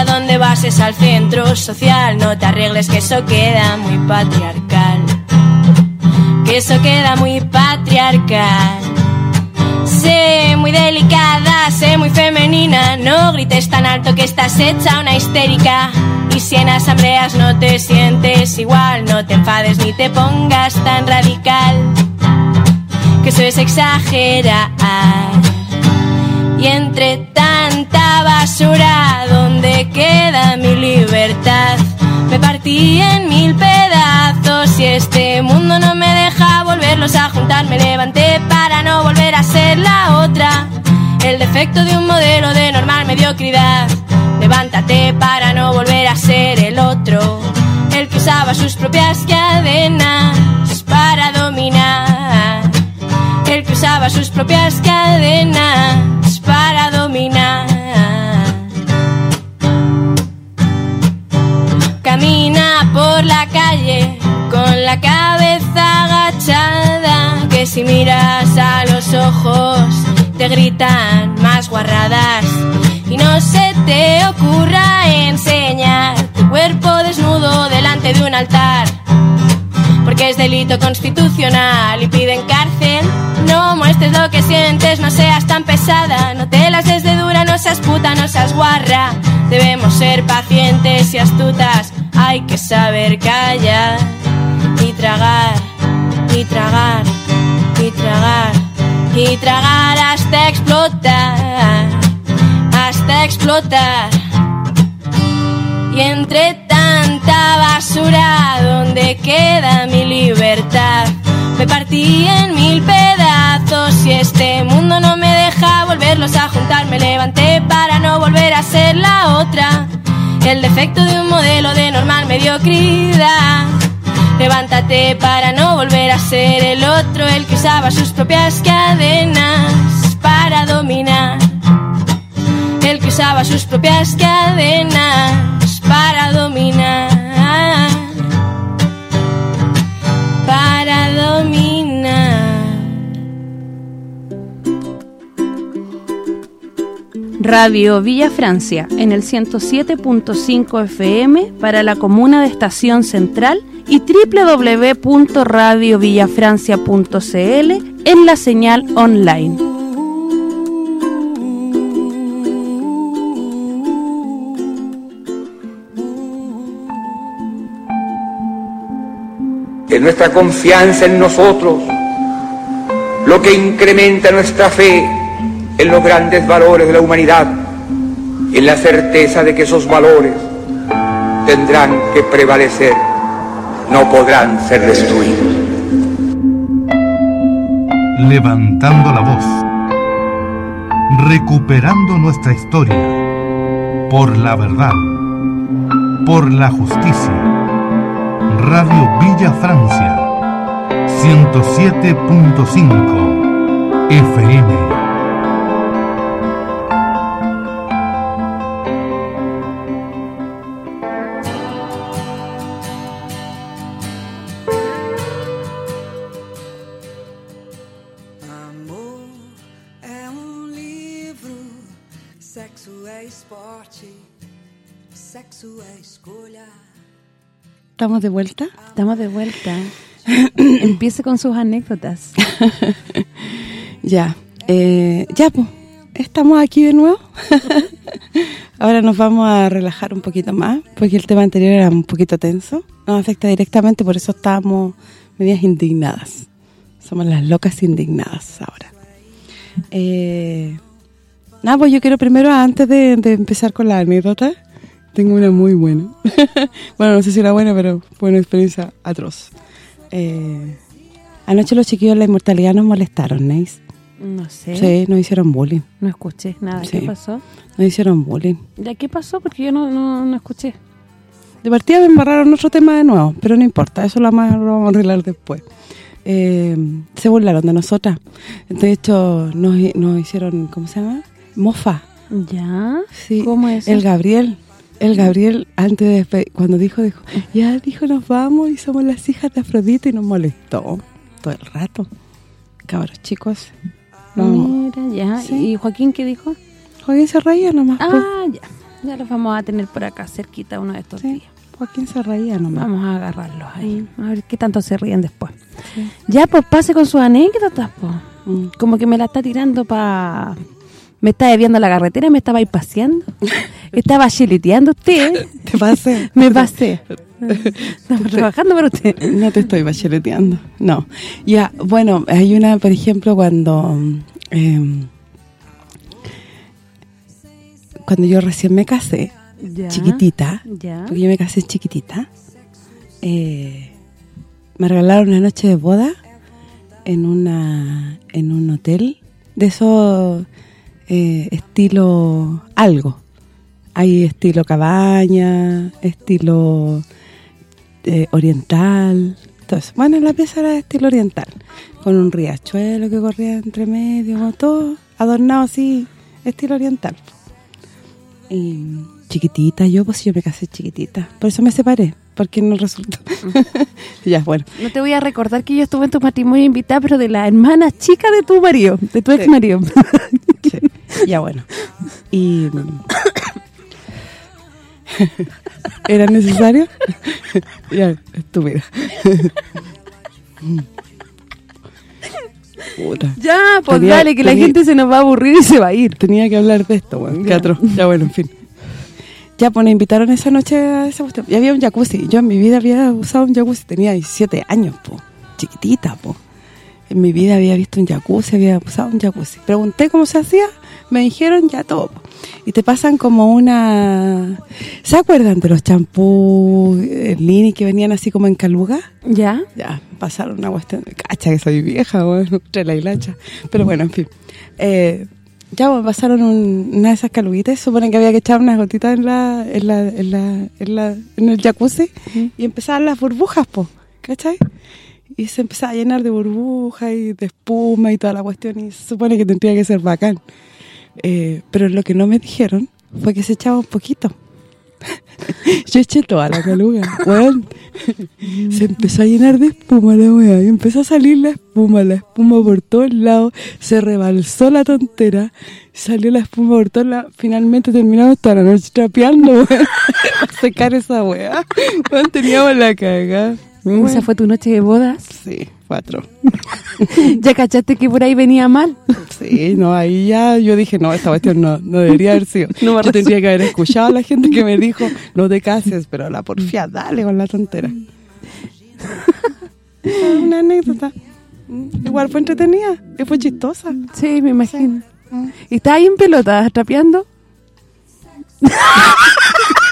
S5: hacia dónde vas es al centro social. No te arregles que eso queda muy patriarcal. Que eso queda muy patriarcal. Sé muy delicada, sé muy femenina. No grites tan alto que estás hecha una histérica. Y si en asambleas no te sientes igual, no te enfades ni te pongas tan radical. Que eso es exagerar. Y entre tanta basura, ¿dónde queda mi libertad? Me partí en mil pedazos y este mundo no me deja volverlos a juntar. Me levanté para no volver a ser la otra. El defecto de un modelo de normal mediocridad. Levántate para no volver a ser el otro. El que usaba sus propias cadenas para dominar. El que usaba sus propias cadenas para dominar. Camina por la calle con la cabeza agachada. Que si miras a los ojos te gritan más guarradas. Y no se te ocurra enseñar tu cuerpo desnudo delante de un altar. Porque es delito constitucional y piden cárcel. No muestres lo que sientes, no seas tan pesada. No te las des de dura, no seas puta, no seas guarra. Debemos ser pacientes y astutas. Hay que saber callar y tragar, y tragar, y tragar, y tragar hasta explotar, hasta explotar. Y entre tanta basura, ¿dónde queda mi libertad? Me partí en mil pedazos y este mundo no me deja volverlos a juntar. Me levanté para no volver a ser la otra. El defecto de un modelo de normal mediocridad. Levántate para no volver a ser el otro, el que usaba sus propias cadenas para dominar. El que usaba sus propias cadenas para dominar.
S2: Radio Villa Francia en el 107.5 FM para la comuna de Estación Central y www.radiovillafrancia.cl en la señal online.
S6: que nuestra confianza en nosotros, lo que incrementa nuestra fe en los grandes valores de la humanidad, en la certeza de que esos valores tendrán que prevalecer, no podrán ser destruidos.
S7: Levantando la voz, recuperando nuestra historia, por la verdad, por la justicia. Radio Villa Francia, 107.5 FM.
S3: ¿Estamos de vuelta?
S2: Estamos de vuelta. Empiece con sus anécdotas.
S3: Ya. Eh, ya, pues. Estamos aquí de nuevo. Ahora nos vamos a relajar un poquito más, porque el tema anterior era un poquito tenso. Nos afecta directamente, por eso estamos medias indignadas. Somos las locas indignadas ahora. Eh, nada, pues yo quiero primero, antes de, de empezar con la anécdota, tengo una muy buena. bueno, no sé si era buena, pero fue una experiencia atroz. Eh, anoche los chiquillos de la inmortalidad nos molestaron, ¿no?
S2: No sé.
S3: Sí, nos hicieron bullying.
S2: No escuché nada.
S3: Sí.
S2: ¿Qué pasó?
S3: Nos hicieron bullying.
S2: ¿Ya qué pasó? Porque yo no, no, no escuché.
S3: De partida me embarraron otro tema de nuevo, pero no importa, eso lo, más, lo vamos a arreglar después. Eh, se burlaron de nosotras. De hecho, nos, nos hicieron, ¿cómo se llama? Mofa.
S2: ¿Ya?
S3: Sí.
S2: ¿Cómo es?
S3: El Gabriel. El Gabriel, antes de cuando dijo, dijo, ya dijo, nos vamos y somos las hijas de Afrodita y nos molestó todo el rato. Cabros chicos. No,
S2: Mira, ya.
S3: Sí.
S2: ¿Y Joaquín qué dijo?
S3: Joaquín se reía nomás. pues.
S2: Ah, ya. Ya los vamos a tener por acá cerquita uno de estos
S3: Sí,
S2: días.
S3: Joaquín se reía nomás.
S2: Vamos a agarrarlos ahí. A ver qué tanto se ríen después. Ya, pues pase con sus anécdotas, pues.
S3: Mm.
S2: Como que me la está tirando para... Me está desviando la carretera, me estaba ahí paseando. Estaba chileteando usted.
S3: Te pasé.
S2: Me pasé. Estamos trabajando para usted.
S3: No te estoy bacheleteando. No. Ya, bueno, hay una, por ejemplo, cuando... eh, cuando yo recién me casé,
S2: Ya.
S3: chiquitita,
S2: Ya.
S3: porque yo me casé chiquitita, eh, me regalaron una noche de boda en una en un hotel de esos eh, estilo algo. Hay estilo cabaña, estilo eh, oriental, eso. Bueno, la pieza era estilo oriental, con un riachuelo que corría entre medio, todo adornado así, estilo oriental. Y chiquitita, yo pues yo me casé chiquitita, por eso me separé, porque no resultó. ya, bueno.
S2: No te voy a recordar que yo estuve en tu matrimonio invitada, pero de la hermana chica de tu marido, de tu ex marido.
S3: Sí, ya bueno. Y ¿Era necesario? ya, estúpida. Puta.
S2: ya, pues
S3: Tenía-
S2: dale, que la gente se nos va a aburrir y se va a ir.
S3: Tenía que hablar de esto, bueno, atroz. Ya bueno, en fin. Ya, pues nos invitaron esa noche a esa cuestión. Y había un jacuzzi. Yo en mi vida había usado un jacuzzi. Tenía 17 años, po. Chiquitita, po. En mi vida había visto un jacuzzi, había usado un jacuzzi. Pregunté cómo se hacía, me dijeron ya todo. po. Y te pasan como una... ¿Se acuerdan de los champús eh, Lini que venían así como en caluga?
S2: ¿Ya?
S3: Ya, pasaron una cuestión cacha que soy vieja, bueno, entre la hilacha. Pero bueno, en fin. Eh, ya pues, pasaron un- una de esas caluguitas, se supone que había que echar unas gotitas en la en la, en la, en la- en el jacuzzi y empezaban las burbujas, po, ¿cachai? Y se empezaba a llenar de burbujas y de espuma y toda la cuestión y se supone que tendría que ser bacán. Eh, pero lo que no me dijeron fue que se echaba un poquito. Yo eché toda la caluga, weón. Se empezó a llenar de espuma la weá y empezó a salir la espuma, la espuma por todos lados, se rebalsó la tontera, salió la espuma por todos lados, finalmente terminamos toda la noche trapeando, weón, a secar esa weá. Weón, teníamos la cagada.
S2: Esa fue tu noche de bodas.
S3: Sí, cuatro.
S2: ¿Ya cachaste que por ahí venía mal?
S3: Sí, no, ahí ya yo dije, no, esta cuestión no, no debería haber sido.
S2: No me
S3: yo tendría que haber escuchado a la gente que me dijo, no te cases, pero la porfía, dale con la tontera. Una anécdota. Igual fue entretenida y fue chistosa.
S2: Sí, me imagino. ¿Y estás ahí en pelota, trapeando?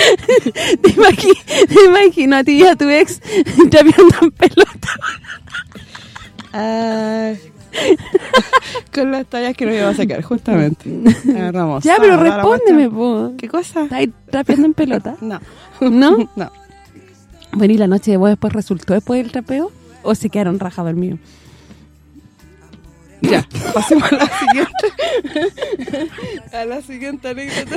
S2: te, imagino, te imagino a ti y a tu ex trapeando en pelota.
S3: Ay. con las tallas que nos iba a sacar, justamente. Agarramos.
S2: Ya, pero respóndeme, po.
S3: ¿Qué cosa?
S2: ¿Estás trapeando en pelota?
S3: No.
S2: ¿No?
S3: No.
S2: Bueno, ¿y la noche de bodas después resultó después del trapeo? ¿O se quedaron rajados el mío?
S3: Ya, pasemos a la siguiente. a la siguiente anécdota.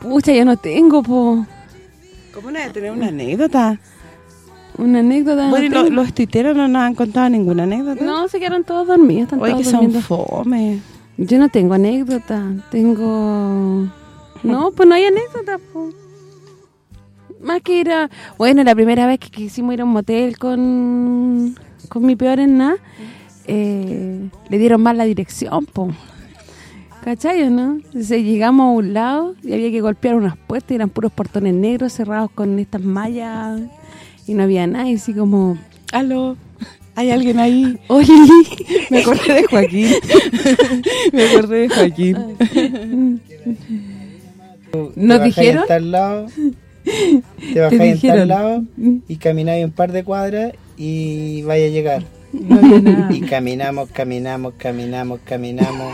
S2: Pucha, yo no tengo, po.
S3: ¿Cómo no de tener una anécdota?
S2: Una anécdota.
S3: Bueno, ¿y
S2: no
S3: lo- los tuiteros no nos han contado ninguna anécdota?
S2: No, se quedaron todos dormidos. Están
S3: Oye,
S2: todos
S3: que son
S2: durmiendo.
S3: fome.
S2: Yo no tengo anécdota, tengo... No, pues no hay anécdota, po. Más que ir a... Bueno, la primera vez que quisimos ir a un motel con, con mi peor en nada, eh, le dieron mal la dirección, po. ¿Cachai o no? Entonces llegamos a un lado y había que golpear unas puertas y eran puros portones negros cerrados con estas mallas y no había nadie, así como...
S3: Aló, ¿hay alguien ahí?
S2: Oye,
S3: Me acordé de Joaquín. Me acordé de Joaquín.
S2: ¿Nos dijeron?
S4: tal lado, te bajáis tal lado y camináis un par de cuadras y vaya a llegar.
S2: No había nada.
S4: Y caminamos, caminamos, caminamos, caminamos.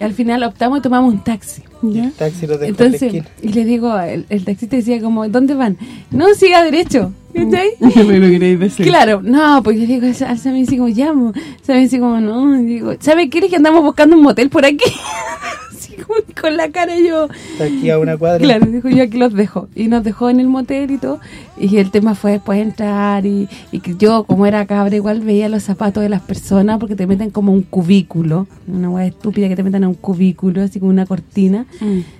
S2: Y al final optamos y tomamos un taxi.
S4: Y el taxi lo dejó en la
S2: Entonces,
S4: esquina.
S2: y le digo, el, el taxista decía como, ¿dónde van? No, siga derecho. ¿Cachai?
S3: Yo me lo queréis decir.
S2: Claro, no, pues yo digo, al Sammy dice como, llamo. Sammy dice como, no, digo, ¿sabe qué? Es que andamos buscando un motel por aquí. Con la cara yo.
S4: Está aquí a una cuadra.
S2: Claro, dijo yo aquí los dejo. Y nos dejó en el motel y todo. Y el tema fue después entrar y, y que yo, como era cabra, igual veía los zapatos de las personas porque te meten como un cubículo. Una hueá estúpida que te metan a un cubículo, así como una cortina.
S3: Mm.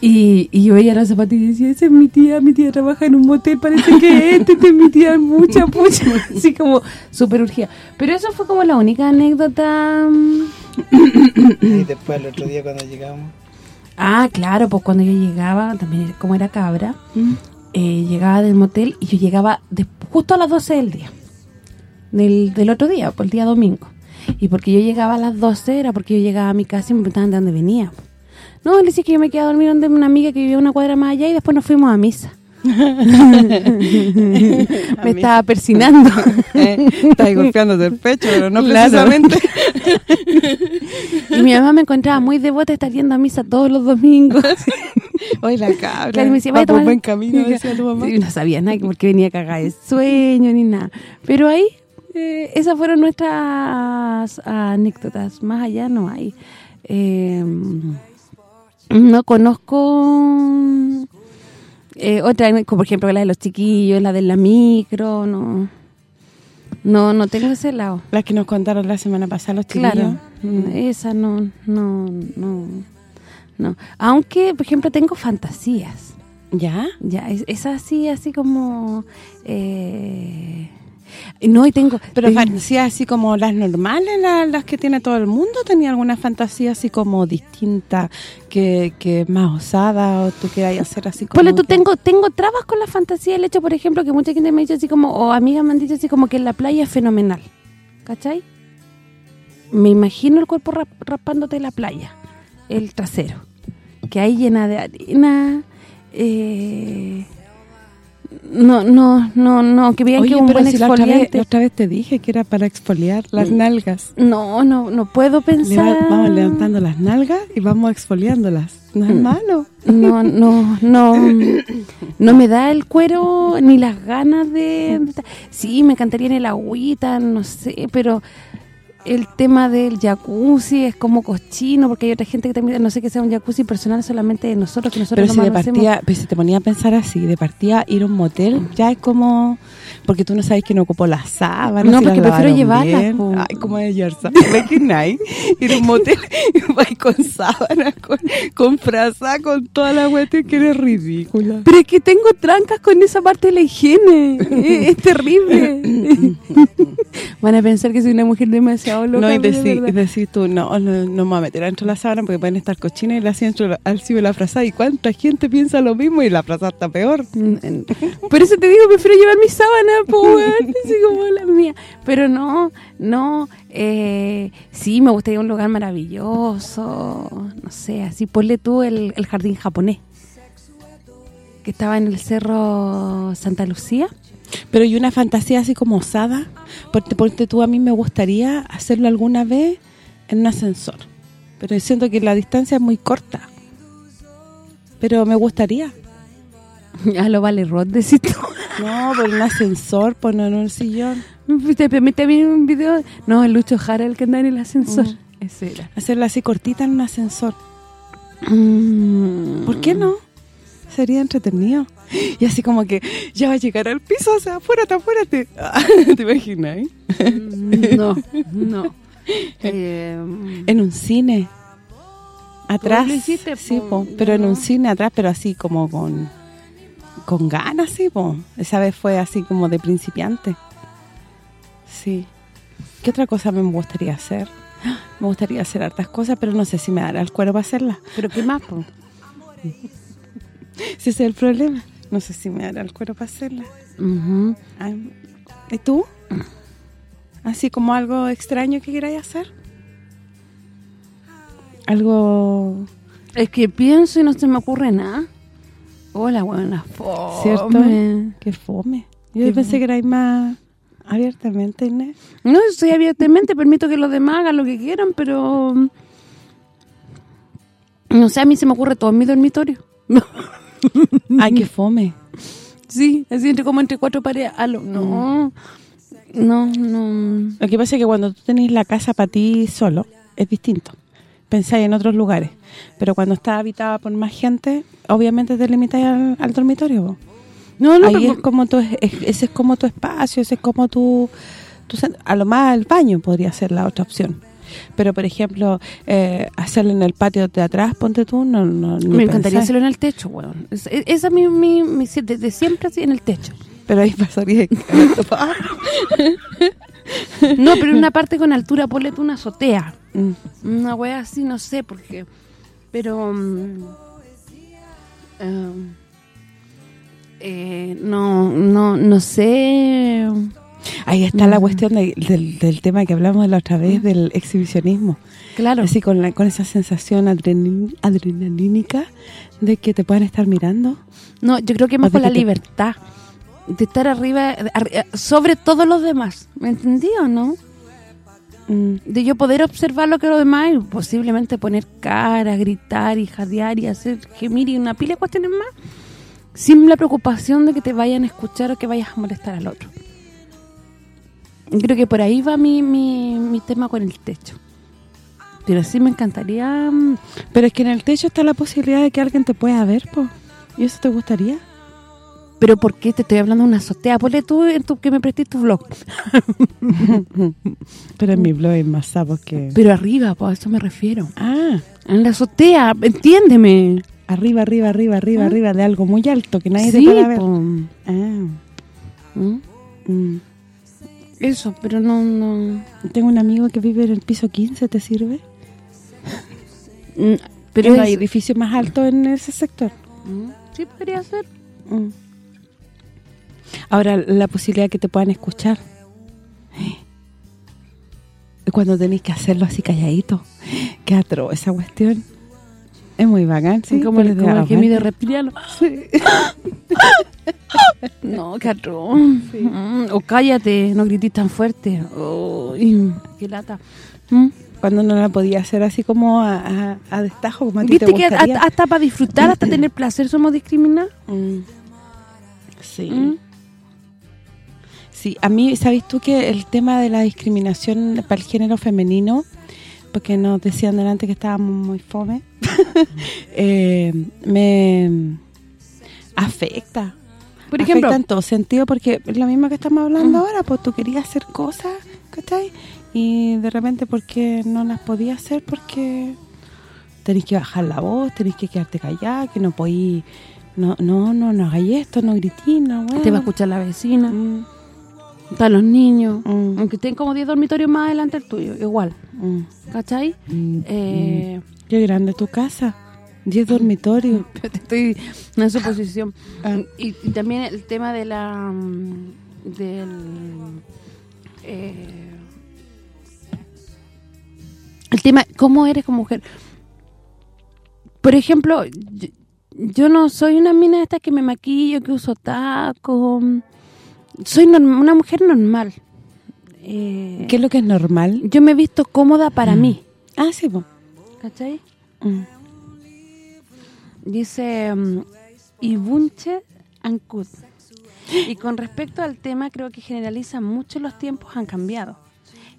S2: Y, y yo veía la zapatilla y decía, esa es mi tía, mi tía trabaja en un motel, parece que este, este es mi tía, mucha, mucha, así como súper urgida. Pero eso fue como la única anécdota... mm,
S4: Y después el otro día cuando llegamos,
S2: Ah, claro, pues cuando yo llegaba, también como era cabra,
S3: Mm.
S2: eh, llegaba del motel y yo llegaba de- justo a las 12 del día, del, del otro día, por el día domingo. Y porque yo llegaba a las 12 era porque yo llegaba a mi casa y me preguntaban de dónde venía. No, le decía que yo me quedé a dormir donde una amiga que vivía una cuadra más allá y después nos fuimos a misa. me estaba persinando.
S3: Eh, Estás golpeándote el pecho, pero no
S2: Claro.
S3: precisamente.
S2: y mi mamá me encontraba muy devota de estar yendo a misa todos los domingos.
S3: Hoy la cabra.
S2: Claro, me decía,
S3: va
S2: "Vaya tomar-".
S3: buen camino, decía tu mamá.
S2: Sí, no sabía nada porque venía cagada de sueño ni nada. Pero ahí, eh, esas fueron nuestras anécdotas. Más allá no hay. Eh, no conozco eh, otra, como por ejemplo la de los chiquillos, la de la micro, no no no tengo ese lado.
S3: Las que nos contaron la semana pasada los chiquillos.
S2: Claro, mm, esa no, no, no, no. Aunque, por ejemplo, tengo fantasías.
S3: ¿Ya?
S2: Ya, es, es así, así como... Eh, no, y tengo...
S3: Pero
S2: tengo-
S3: fantasías así como las normales, la- las que tiene todo el mundo, ¿tenía alguna fantasía así como distinta, que, que más osada o tú queráis hacer así como...
S2: Ponle, tú
S3: que-
S2: tengo tengo trabas con la fantasía, el hecho, por ejemplo, que mucha gente me ha dicho así como, o amigas me han dicho así como que en la playa es fenomenal, ¿cachai? Me imagino el cuerpo rap- raspándote la playa, el trasero, que hay llena de arena, eh, no, no, no, no, que
S3: Oye,
S2: que un
S3: pero
S2: buen
S3: si la otra, vez,
S2: exfoliante.
S3: la otra vez te dije que era para exfoliar las
S2: Mm.
S3: nalgas.
S2: No, no, no puedo
S3: Le
S2: pensar...
S3: va- vamos levantando las nalgas y vamos exfoliándolas. No es
S2: Mm.
S3: malo.
S2: No, no, no, no me da el cuero ni las ganas de... Sí, me encantaría en el agüita, no sé, pero el tema del jacuzzi es como cochino, porque hay otra gente que también, no sé que sea un jacuzzi personal solamente de nosotros, que nosotros
S3: Pero si de partida, pero si te ponía a pensar así, de partida ir a un motel, ya es como... Porque tú no sabes que no ocupó las sábanas,
S2: No,
S3: si
S2: porque prefiero llevarlas.
S3: Ay, como de. ¿Imagináis? Ir a un motel y con sábanas, con, con frasa, con toda la cuestión que eres ridícula.
S2: Pero es que tengo trancas con esa parte de la higiene, es, es terrible. Van a pensar que soy una mujer demasiado loca.
S3: No, y decís decís tú, no, no, no me voy a meter dentro de la sábana porque pueden estar cochinas y la hacen al la frasa. ¿Y cuánta gente piensa lo mismo? Y la frasa está peor.
S2: Por eso te digo, prefiero llevar mi sábana, weón, así como la mía. Pero no, no, eh, sí, me gustaría un lugar maravilloso, no sé, así, ponle tú el, el jardín japonés, que estaba en el Cerro Santa Lucía.
S3: Pero y una fantasía así como osada, porque, porque tú a mí me gustaría hacerlo alguna vez en un ascensor. Pero siento que la distancia es muy corta. Pero me gustaría.
S2: A lo vale Rod, decís tú.
S3: No, por un ascensor, poner en un sillón.
S2: ¿Te permite mí un video? No, el Lucho Jara, el que anda en el ascensor. Ese era.
S3: Hacerla así cortita en un ascensor.
S2: Mm.
S3: ¿Por qué no? Sería entretenido. Y así como que ya va a llegar al piso, o sea, apúrate, apúrate. ¿Te imaginas?
S2: Mm, No, no. Eh,
S3: En un cine. Atrás.
S2: hiciste,
S3: sí,
S2: po,
S3: pero en un cine atrás, pero así como con con ganas, sí, po. Esa vez fue así como de principiante. Sí. ¿Qué otra cosa me gustaría hacer? Me gustaría hacer hartas cosas, pero no sé si me dará el cuero para hacerlas.
S2: ¿Pero qué más, po?
S3: Si ese es el problema. No sé si me dará el cuero para hacerlas.
S2: Ujú.
S3: Ay, ¿Y tú? Así como algo extraño que queráis hacer. Algo...
S2: Es que pienso y no se me ocurre nada. Hola, buena fome.
S3: ¿Cierto? Qué fome. Yo
S2: Qué
S3: pensé que erais más abiertamente, Inés.
S2: No, soy abiertamente, permito que los demás hagan lo que quieran, pero... No sé, a mí se me ocurre todo en mi dormitorio.
S3: Ay, qué fome.
S2: Sí, así entre como entre cuatro paredes. a lo- no, no, no.
S3: Lo que pasa es que cuando tú tenés la casa para ti solo, es distinto. Pensáis en otros lugares. Pero cuando está habitada por más gente, obviamente te limitáis al, al dormitorio. po.
S2: No, no,
S3: Ahí
S2: pero-
S3: es como tu, es- ese es como tu espacio, ese es como tu, tu a lo más el baño podría ser la otra opción. Pero, por ejemplo, eh, hacerlo en el patio de atrás, ponte tú, no, no
S2: Me encantaría
S3: pensar.
S2: hacerlo en el techo, weón. Es- es- Esa es mi, mi, siempre así en el techo.
S3: Pero ahí pasaría
S2: No, pero en una parte con altura, ponle tú una azotea.
S3: Mm.
S2: Una wea así, no sé por qué. Pero... mm, em, eh, no, no, no sé...
S3: Ahí está la
S2: Mm.
S3: cuestión de- del, del tema que hablamos la otra vez, del exhibicionismo.
S2: Claro.
S3: Así con, la- con esa sensación adrenalínica de que te puedan estar mirando.
S2: No, yo creo que más por la libertad. De estar arriba, arri- sobre todos los demás. ¿Me entendí o no?
S3: Mm.
S2: De yo poder observar lo que los demás y posiblemente poner cara, gritar y jadear y hacer gemir y una pila de cuestiones más. Sin la preocupación de que te vayan a escuchar o que vayas a molestar al otro. Creo que por ahí va mi, mi, mi tema con el techo. Pero sí me encantaría... mm,
S3: Pero es que en el techo está la posibilidad de que alguien te pueda ver, po. ¿Y eso te gustaría?
S2: Pero ¿por qué te estoy hablando de una azotea? Ponle tú en tu, que me prestes tu vlog.
S3: Pero en mi blog hay más sapos que...
S2: Pero arriba, pues a eso me refiero.
S3: Ah,
S2: En la azotea, entiéndeme.
S3: arriba, arriba, arriba, arriba,
S2: Ah.
S3: arriba, de algo muy alto que nadie
S2: Sí,
S3: te pueda ver.
S2: po.
S3: Ah,
S2: ¿Mm?
S3: mm.
S2: Eso, pero no, no...
S3: Tengo un amigo que vive en el piso 15, ¿te sirve?
S2: Mm,
S3: Pero no hay edificio más alto en ese sector.
S2: Mm, Sí, podría ser.
S3: Mm. Ahora, la posibilidad de que te puedan escuchar. Cuando tenéis que hacerlo así calladito. Qué atroz esa cuestión. Es muy bacán, sí.
S2: como el, como el gemido reptiliano. no, qué atroz. Mm, O cállate, no grites tan fuerte. Uy, qué lata. Mm.
S3: Cuando no la podía hacer así como a, a- a destajo, como a ti te
S2: ¿Viste que hasta, hasta para disfrutar, hasta tener placer somos discriminados?
S3: Mm. Sí. Sí, a mí, ¿sabes tú que el tema de la discriminación para el género femenino, porque nos decían delante que estábamos muy fome, eh, me afecta.
S2: Por
S3: Afecta
S2: ejemplo,
S3: en todo sentido, porque es lo mismo que estamos hablando ahora, pues tú querías hacer cosas, ¿cachai? Y de repente, porque no las podías hacer? Porque tenés que bajar la voz, tenés que quedarte callada, que no podís... No, no, no, no hagáis esto, no gritís, no,
S2: te va a escuchar la vecina,
S3: Mm,
S2: están los niños,
S3: mm,
S2: aunque estén como 10 dormitorios más adelante del tuyo, igual,
S3: mm.
S2: ¿cachai? Eh,
S3: Qué grande tu casa. 10 dormitorios.
S2: estoy en esa posición.
S3: Ah.
S2: Y, y también el tema de la... mm, del... eh, el tema, ¿cómo eres como mujer? Por ejemplo, yo, yo no soy una mina esta que me maquillo, que uso taco. Soy una mujer normal. Eh,
S3: ¿Qué es lo que es normal?
S2: yo me he visto cómoda para mí,
S3: Ah, sí, po.
S2: ¿cachai?
S3: Mm.
S2: Dice um, Ibunche Ancud. Y con respecto al tema, creo que generaliza mucho los tiempos han cambiado.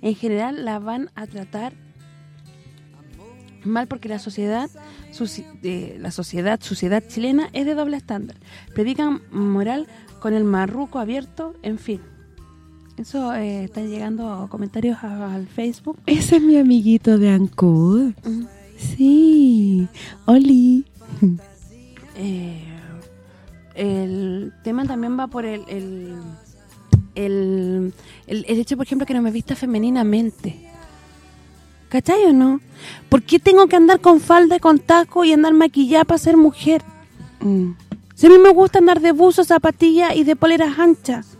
S2: En general la van a tratar mal porque la sociedad eh, la sociedad sociedad chilena es de doble estándar. Predican moral con el marruco abierto, en fin. Eso eh, está llegando comentarios a- al Facebook.
S3: Ese es mi amiguito de Ancud.
S2: Mm.
S3: Sí. Oli.
S2: Eh, el tema también va por el, el, el, el- el hecho, por ejemplo, que no me vista femeninamente. ¿Cachai o no? ¿Por qué tengo que andar con falda y con taco y andar maquillada para ser mujer?
S3: Mm.
S2: Si a mí me gusta andar de buzo, zapatilla y de poleras anchas.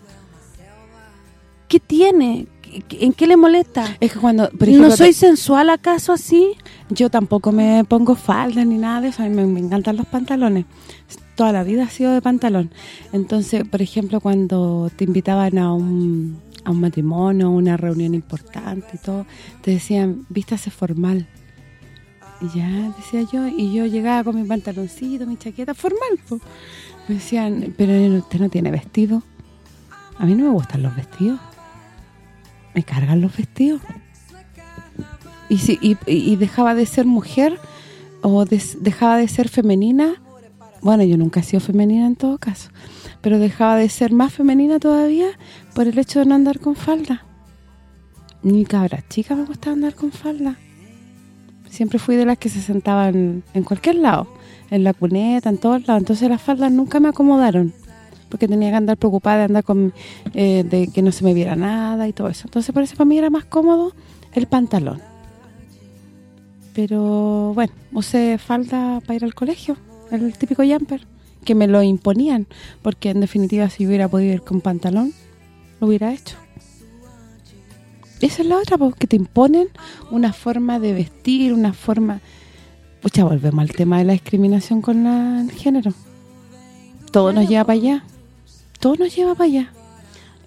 S2: ¿Qué tiene? ¿Qué- qué- ¿En qué le molesta?
S3: Es que cuando, por
S2: ¿No soy sensual acaso así?
S3: yo tampoco me pongo falda ni nada de eso, a mí me, me encantan los pantalones. Toda la vida ha sido de pantalón. Entonces, por ejemplo, cuando te invitaban a un, a un matrimonio, a una reunión importante y todo, te decían, vístase formal. Y ya, decía yo, y yo llegaba con mi pantaloncito, mi chaqueta formal, po. Me decían, pero usted no tiene vestido. A mí no me gustan los vestidos. Me cargan los vestidos. Y si y, dejaba de ser mujer o dejaba de ser femenina, bueno, yo nunca he sido femenina en todo caso, pero dejaba de ser más femenina todavía por el hecho de no andar con falda. Ni cabra chica me gustaba andar con falda. Siempre fui de las que se sentaban en cualquier lado, en la cuneta, en todos lados. Entonces las faldas nunca me acomodaron, porque tenía que andar preocupada de andar con eh, de que no se me viera nada y todo eso. Entonces por eso para mí era más cómodo el pantalón. Pero bueno, usé falda para ir al colegio, el típico jumper, que me lo imponían, porque en definitiva si hubiera podido ir con pantalón, lo hubiera hecho. Esa es la otra, porque te imponen una forma de vestir, una forma... Pucha, volvemos al tema de la discriminación con la- el género. Todo nos lleva para allá. Todo nos lleva para allá.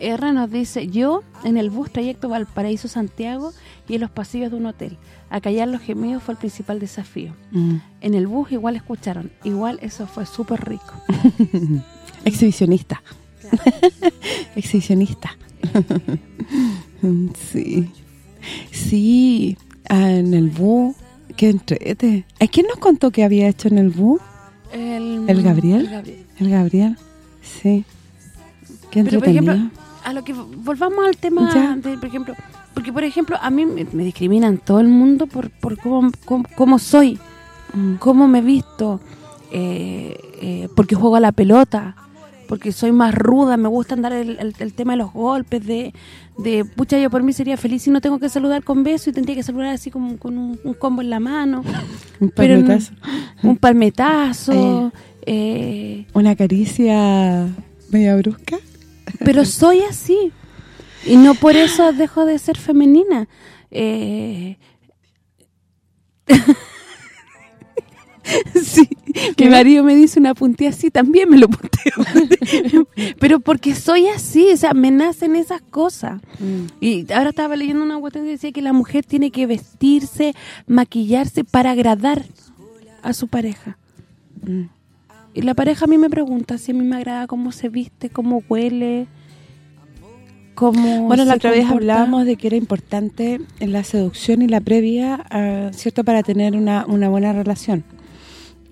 S2: R nos dice, yo en el bus trayecto Valparaíso-Santiago y en los pasillos de un hotel. Acallar los gemidos fue el principal desafío.
S3: Mm.
S2: En el bus igual escucharon, igual eso fue súper rico.
S3: Exhibicionista. Exhibicionista. sí. Sí, ah, en el bus. Qué entrete. ¿A quién nos contó que había hecho en el bus?
S2: El,
S3: ¿El Gabriel?
S2: el Gabriel.
S3: El Gabriel. Sí. Qué
S2: Pero, por ejemplo, a lo que volvamos al tema
S3: Ya.
S2: de, por ejemplo, porque por ejemplo, a mí me, me discriminan todo el mundo por, por cómo, cómo, cómo soy,
S3: Mm.
S2: cómo me visto, eh, eh, porque juego a la pelota, porque soy más ruda, me gusta andar el, el- el tema de los golpes, de, de, pucha, yo por mí sería feliz si no tengo que saludar con beso y tendría que saludar así como con un, un combo en la mano.
S3: Un
S2: no-
S3: palmetazo.
S2: un palmetazo, eh,
S3: Una caricia media brusca.
S2: pero soy así y no por eso dejo de ser femenina eh... sí, mi marido me dice una puntilla así, también me lo punteo. Pero porque soy así, o sea, me nacen esas cosas. Y ahora estaba leyendo una cuestión que decía que la mujer tiene que vestirse, maquillarse para agradar a su pareja. Y la pareja a mí me pregunta si a mí me agrada cómo se viste, cómo huele, cómo
S3: Bueno, la otra vez hablábamos de que era importante en la seducción y la previa, ah, ¿cierto? Para tener una, una buena relación.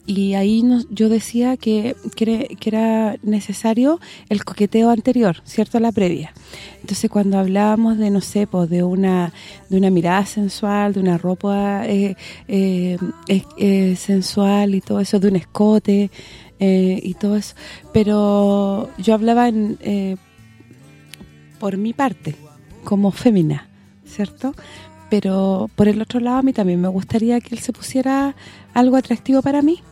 S3: Y ahí nos, yo decía que, que, era, necesario el coqueteo anterior, ¿cierto? La previa. Entonces, cuando hablábamos de, no sé, pues de una de una mirada sensual, de una ropa eh, eh, eh, sensual y todo eso, de un escote eh, y todo eso. Pero yo hablaba en, eh, por mi parte, como fémina, ¿cierto? Pero por el otro lado, a mí también me gustaría que él se pusiera algo atractivo para mí,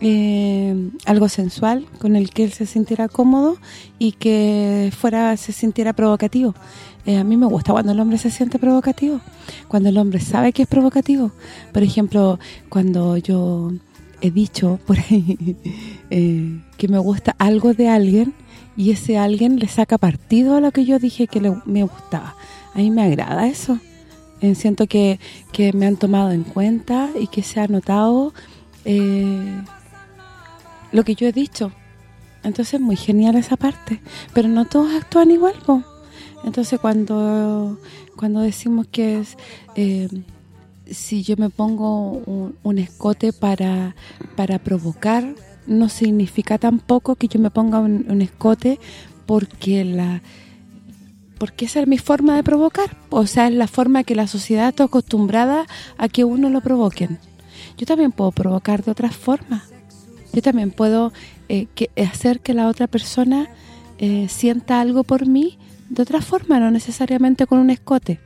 S3: eh, algo sensual, con el que él se sintiera cómodo y que fuera se sintiera provocativo. Eh, a mí me gusta cuando el hombre se siente provocativo, cuando el hombre sabe que es provocativo. Por ejemplo, cuando yo he dicho por ahí eh, que me gusta algo de alguien y ese alguien le saca partido a lo que yo dije que le, me gustaba. A mí me agrada eso. Eh, siento que, que me han tomado en cuenta y que se ha notado lo que yo he dicho. Entonces muy genial esa parte. Pero no todos actúan igual, po. Entonces cuando cuando decimos que es... eh, si yo me pongo un, escote para, para provocar, no significa tampoco que yo me ponga un, un escote porque la porque esa es mi forma de provocar. O sea, es la forma que la sociedad está acostumbrada a que uno lo provoquen. Yo también puedo provocar de otras formas. Yo también puedo eh, que hacer que la otra persona eh, sienta algo por mí de otra forma, no necesariamente con un escote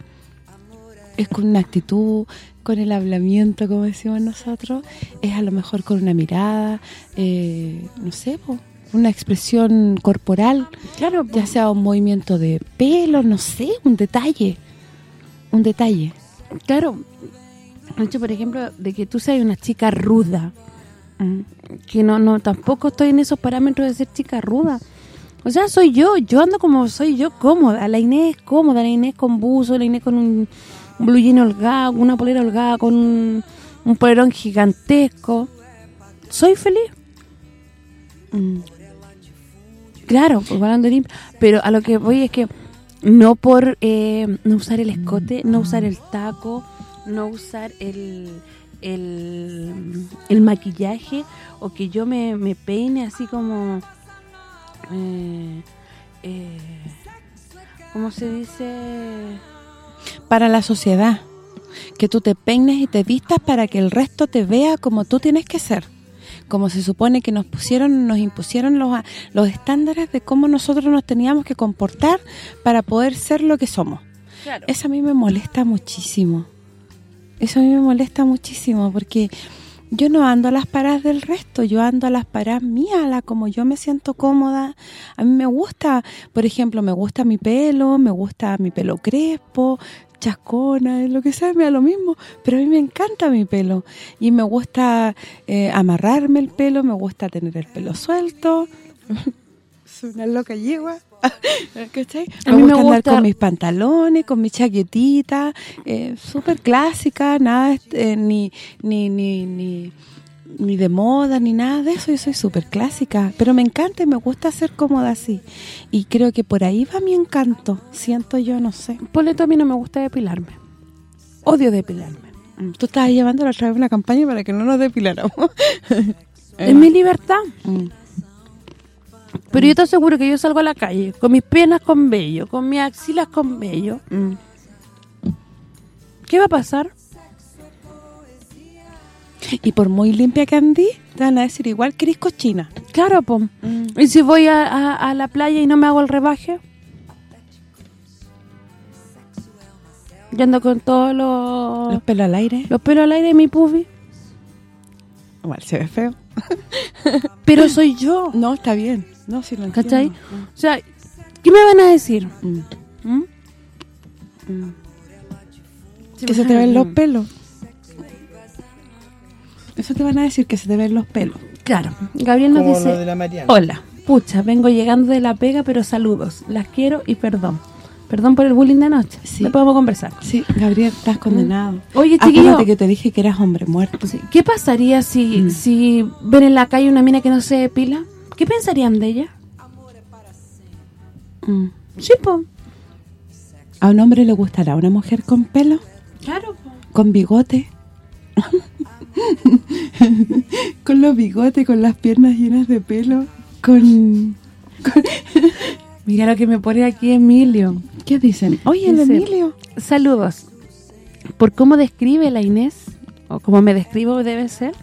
S3: es con una actitud, con el hablamiento, como decimos nosotros, es a lo mejor con una mirada, eh, no sé, po, una expresión corporal,
S2: Claro,
S3: ya sea un movimiento de pelo, no sé, un detalle, un detalle.
S2: claro. De hecho, por ejemplo, de que tú seas una chica ruda, que no no tampoco estoy en esos parámetros de ser chica ruda. O sea, soy yo, yo ando como soy yo, cómoda. La Inés es cómoda, la Inés con buzo, la Inés con un, un blue jean una polera holgada, con un, un polerón gigantesco. Soy feliz.
S3: Mm.
S2: Claro, pues hablando limpio. Pero a lo que voy es que no por eh, no usar el escote, no usar el taco, no usar el, el, el maquillaje o que yo me, me peine así como... Eh, eh, ¿Cómo se dice?
S3: para la sociedad. Que tú te peines y te vistas para que el resto te vea como tú tienes que ser. Como se supone que nos pusieron, nos impusieron los, los estándares de cómo nosotros nos teníamos que comportar para poder ser lo que somos. Eso a mí me molesta muchísimo. Eso a mí me molesta muchísimo porque yo no ando a las paradas del resto, yo ando a las paradas mías, la como yo me siento cómoda. A mí me gusta, por ejemplo, me gusta mi pelo, me gusta mi pelo crespo, chascona, lo que sea, me da lo mismo, pero a mí me encanta mi pelo y me gusta eh, amarrarme el pelo, me gusta tener el pelo suelto. Soy una loca yegua. ¿Cachai?
S2: A
S3: Me
S2: mí me
S3: gusta andar con mis pantalones, con mi chaquetita, eh, súper clásica, nada eh, ni, ni, ni, ni, ni de moda, ni nada de eso, yo soy súper clásica, pero me encanta y me gusta ser cómoda así. Y creo que por ahí va mi encanto, siento yo, no sé.
S2: Poleto a mí no me gusta depilarme. Odio depilarme.
S3: Mm, Tú estabas llevando la otra vez una campaña para que no nos depiláramos.
S2: Es mi libertad.
S3: Mm.
S2: Pero yo te aseguro que yo salgo a la calle con mis piernas con vello, con mis axilas con vello.
S3: Mm.
S2: ¿Qué va a pasar?
S3: Y por muy limpia que andí, te van a decir igual que eres cochina.
S2: Claro, po.
S3: Mm.
S2: ¿Y si voy a, a- a la playa y no me hago el rebaje? Yo ando con todos los,
S3: Los pelos al aire,
S2: los pelos al aire y mi pubi.
S3: igual se ve feo.
S2: Pero soy yo,
S3: No, está bien. No, si lo entiendo.
S2: ¿cachai? O sea, ¿qué me van a decir?
S3: Mm.
S2: ¿Mm?
S3: Que se te ven los pelos. Eso te van a decir, que se te ven los pelos.
S2: Claro, Gabriel nos
S4: Como
S2: dice,
S4: lo de la Mariana.
S2: hola, pucha, vengo llegando de la pega, pero saludos, las quiero y perdón. Perdón por el bullying de anoche,
S3: Sí.
S2: no podemos conversar.
S3: Sí, Gabriel, estás condenado.
S2: Oye,
S3: Acuérdate
S2: chiquillo,
S3: que te dije que eras hombre muerto.
S2: sí, ¿qué pasaría si,
S3: Mm.
S2: si ven en la calle una mina que no se depila? ¿Qué pensarían de ella?
S3: Mm.
S2: Sí, po.
S3: ¿A un hombre le gustará una mujer con pelo?
S2: Claro,
S3: ¿Con bigote? con los bigotes, con las piernas llenas de pelo, con...
S2: Mira lo que me pone aquí Emilio.
S3: ¿Qué dicen? Oye, el Emilio.
S2: Saludos. Por cómo describe la Inés, o como me describo debe ser,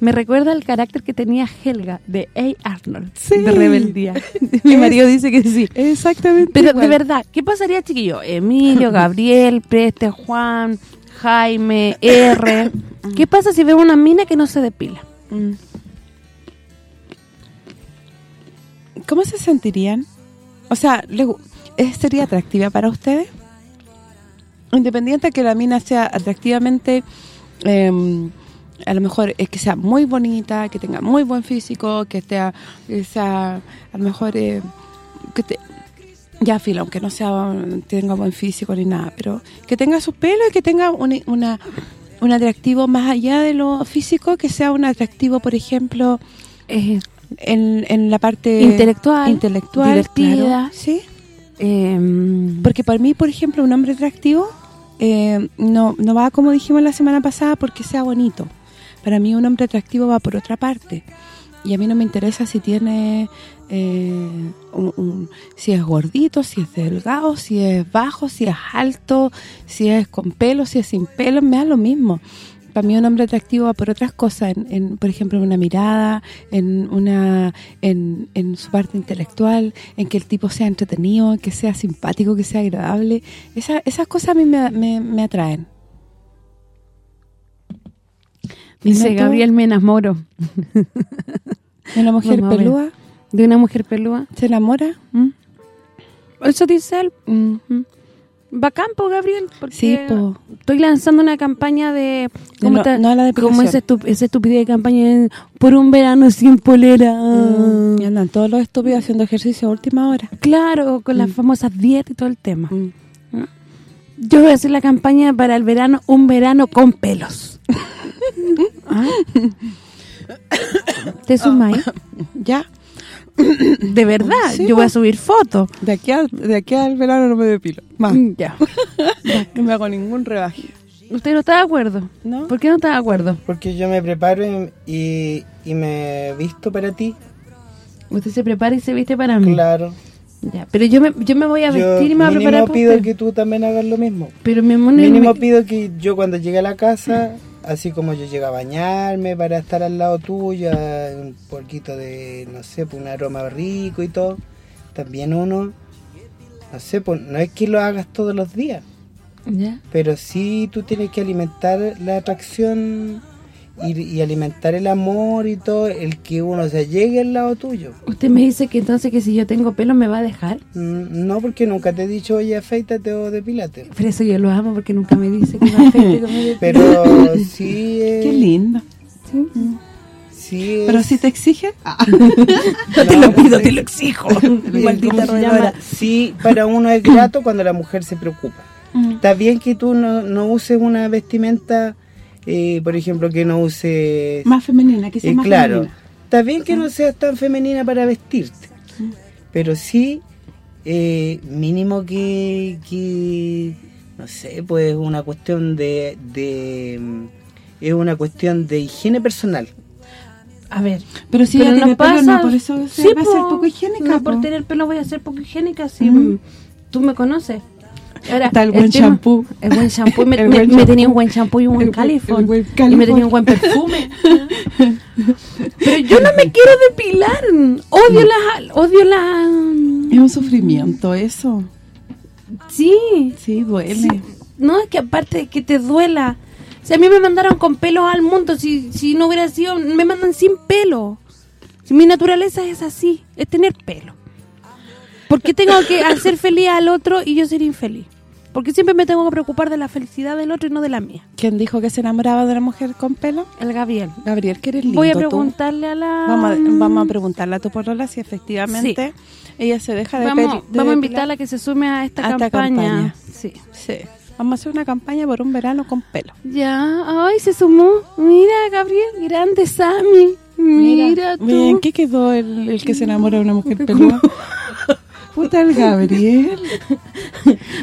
S2: me recuerda el carácter que tenía Helga de A. Arnold,
S3: Sí.
S2: de Rebeldía. Mi marido dice que sí.
S3: Exactamente
S2: Pero
S3: igual.
S2: de verdad, ¿qué pasaría, chiquillo? Emilio, Gabriel, Preste, Juan, Jaime, R. ¿Qué pasa si veo una mina que no se depila?
S3: ¿Cómo se sentirían? O sea, ¿le gu- ¿es- ¿sería atractiva para ustedes? Independiente que la mina sea atractivamente, eh, a lo mejor es que sea muy bonita, que tenga muy buen físico, que, esté, que sea, a lo mejor, eh, que te, ya filo, aunque no sea tenga buen físico ni nada, pero que tenga su pelo y que tenga una, una- un atractivo más allá de lo físico, que sea un atractivo, por ejemplo,
S2: Eh,
S3: en, en la parte
S2: Intelectual,
S3: intelectual
S2: divertida.
S3: claro, sí
S2: em,
S3: porque para mí por ejemplo un hombre atractivo eh, no no va como dijimos la semana pasada porque sea bonito para mí un hombre atractivo va por otra parte y a mí no me interesa si tiene eh, un- si es gordito, si es delgado, si es bajo, si es alto, si es con pelo, si es sin pelo, me da lo mismo. Para mí un hombre atractivo va por otras cosas, en, en, por ejemplo, una mirada, en una en, en su parte intelectual, en que el tipo sea entretenido, que sea simpático, que sea agradable. Esa, esas cosas a mí me, me, me atraen.
S2: Dice. Gabriel me enamoro
S3: ¿De una mujer
S2: Vamos
S3: pelúa
S2: de una mujer pelúa.
S3: se enamora?
S2: ¿Mm? Eso dice él.
S3: Mm.
S2: ¿Mm? Bacán, po, Gabriel, porque
S3: Sí, po.
S2: estoy lanzando una campaña de...
S3: De no- no la
S2: esa, estup- esa estupidez de campaña de, por un verano sin polera.
S3: Mm. Y andan todos los estúpidos haciendo ejercicio a última hora.
S2: Claro, con las
S3: Mm.
S2: famosas dietas y todo el tema.
S3: Mm.
S2: Yo voy a hacer la campaña para el verano, un verano con pelos. ¿Ah? ¿Te sumáis?
S3: Ya,
S2: De verdad,
S3: Sí,
S2: yo voy a
S3: po.
S2: subir fotos.
S3: de aquí, al, de aquí al verano no me depilo. Más.
S2: Ya.
S3: No me hago ningún rebaje.
S2: ¿Usted no está de acuerdo?
S3: ¿No?
S2: ¿Por qué no está de acuerdo?
S4: Porque yo me preparo y, y, y me visto para ti.
S2: Usted se prepara y se viste para mí.
S4: Claro.
S2: Ya, pero yo me, yo me voy a
S4: Yo
S2: vestir y me voy a preparar
S4: mínimo
S2: para
S4: pido que tú también hagas lo mismo.
S2: Pero mi amor,
S4: Mínimo
S2: me-
S4: pido que yo cuando llegue a la casa, así como yo llego a bañarme para estar al lado tuyo, a un poquito de, no sé, pues, un aroma rico y todo, también uno, no sé, pues no es que lo hagas todos los días,
S2: Ya.
S4: pero sí tú tienes que alimentar la atracción y, y alimentar el amor y todo, el que uno se llegue al lado tuyo.
S2: Usted me dice que entonces que si yo tengo pelo me va a dejar.
S4: Mm, No, porque nunca te he dicho, oye, afeítate o depílate.
S2: Por eso yo lo amo, porque nunca me dice que me afecte. que me depile.
S4: Pero sí... eh,
S3: Qué lindo.
S4: Sí,
S3: Pero
S4: es-
S3: si te exige,
S2: No te lo pido, te lo exijo.
S4: Sí,
S2: Maldita.
S4: Sí, para uno es grato cuando la mujer se preocupa.
S3: Mm.
S4: Está bien que tú no, no uses una vestimenta, eh, por ejemplo, que no uses...
S3: más femenina, que sea
S4: eh,
S3: más
S4: claro,
S3: femenina.
S4: está bien que no seas tan femenina para vestirte, pero sí, eh, mínimo que, que, no sé, pues una cuestión de... de mm, es una cuestión de higiene personal.
S2: A ver.
S3: Pero si
S2: pero
S3: ella tiene pelo, no, por eso se va a
S2: po.
S3: ser poco higiénica.
S2: No, por
S3: po.
S2: tener pelo voy a ser poco higiénica, sí.
S3: Mm.
S2: Tú me conoces.
S3: Está el buen shampoo.
S2: El buen shampoo. Me, me- tenía un buen shampoo y un buen califón. Y me tenía un buen perfume. Pero yo no me quiero depilar. Odio las... Odio las...
S3: Es un sufrimiento eso.
S2: Sí.
S3: Sí, duele.
S2: Sí. No, es que aparte de que te duela. Si a mí me mandaron con pelo al mundo, si, si no hubiera sido, me mandan sin pelo. Si mi naturaleza es así, es tener pelo. ¿Por qué tengo que hacer feliz al otro y yo ser infeliz? Porque siempre me tengo que preocupar de la felicidad del otro y no de la mía.
S3: ¿Quién dijo que se enamoraba de la mujer con pelo?
S2: El Gabriel.
S3: Gabriel, que eres lindo
S2: Voy a
S3: tú.
S2: preguntarle a la...
S3: Vamos a, vamos a preguntarle a tu polola si efectivamente ella se deja de
S2: Vamos,
S3: de
S2: vamos a invitarla a que se sume a esta
S3: A esta
S2: campaña. Sí.
S3: Sí. Vamos a hacer una campaña por un verano con pelo.
S2: Ya, ay, se sumó. Mira, Gabriel, grande Sammy. Mira, tú.
S3: Bien, ¿qué quedó el, el que se enamora de una mujer peluda? Puta el Gabriel.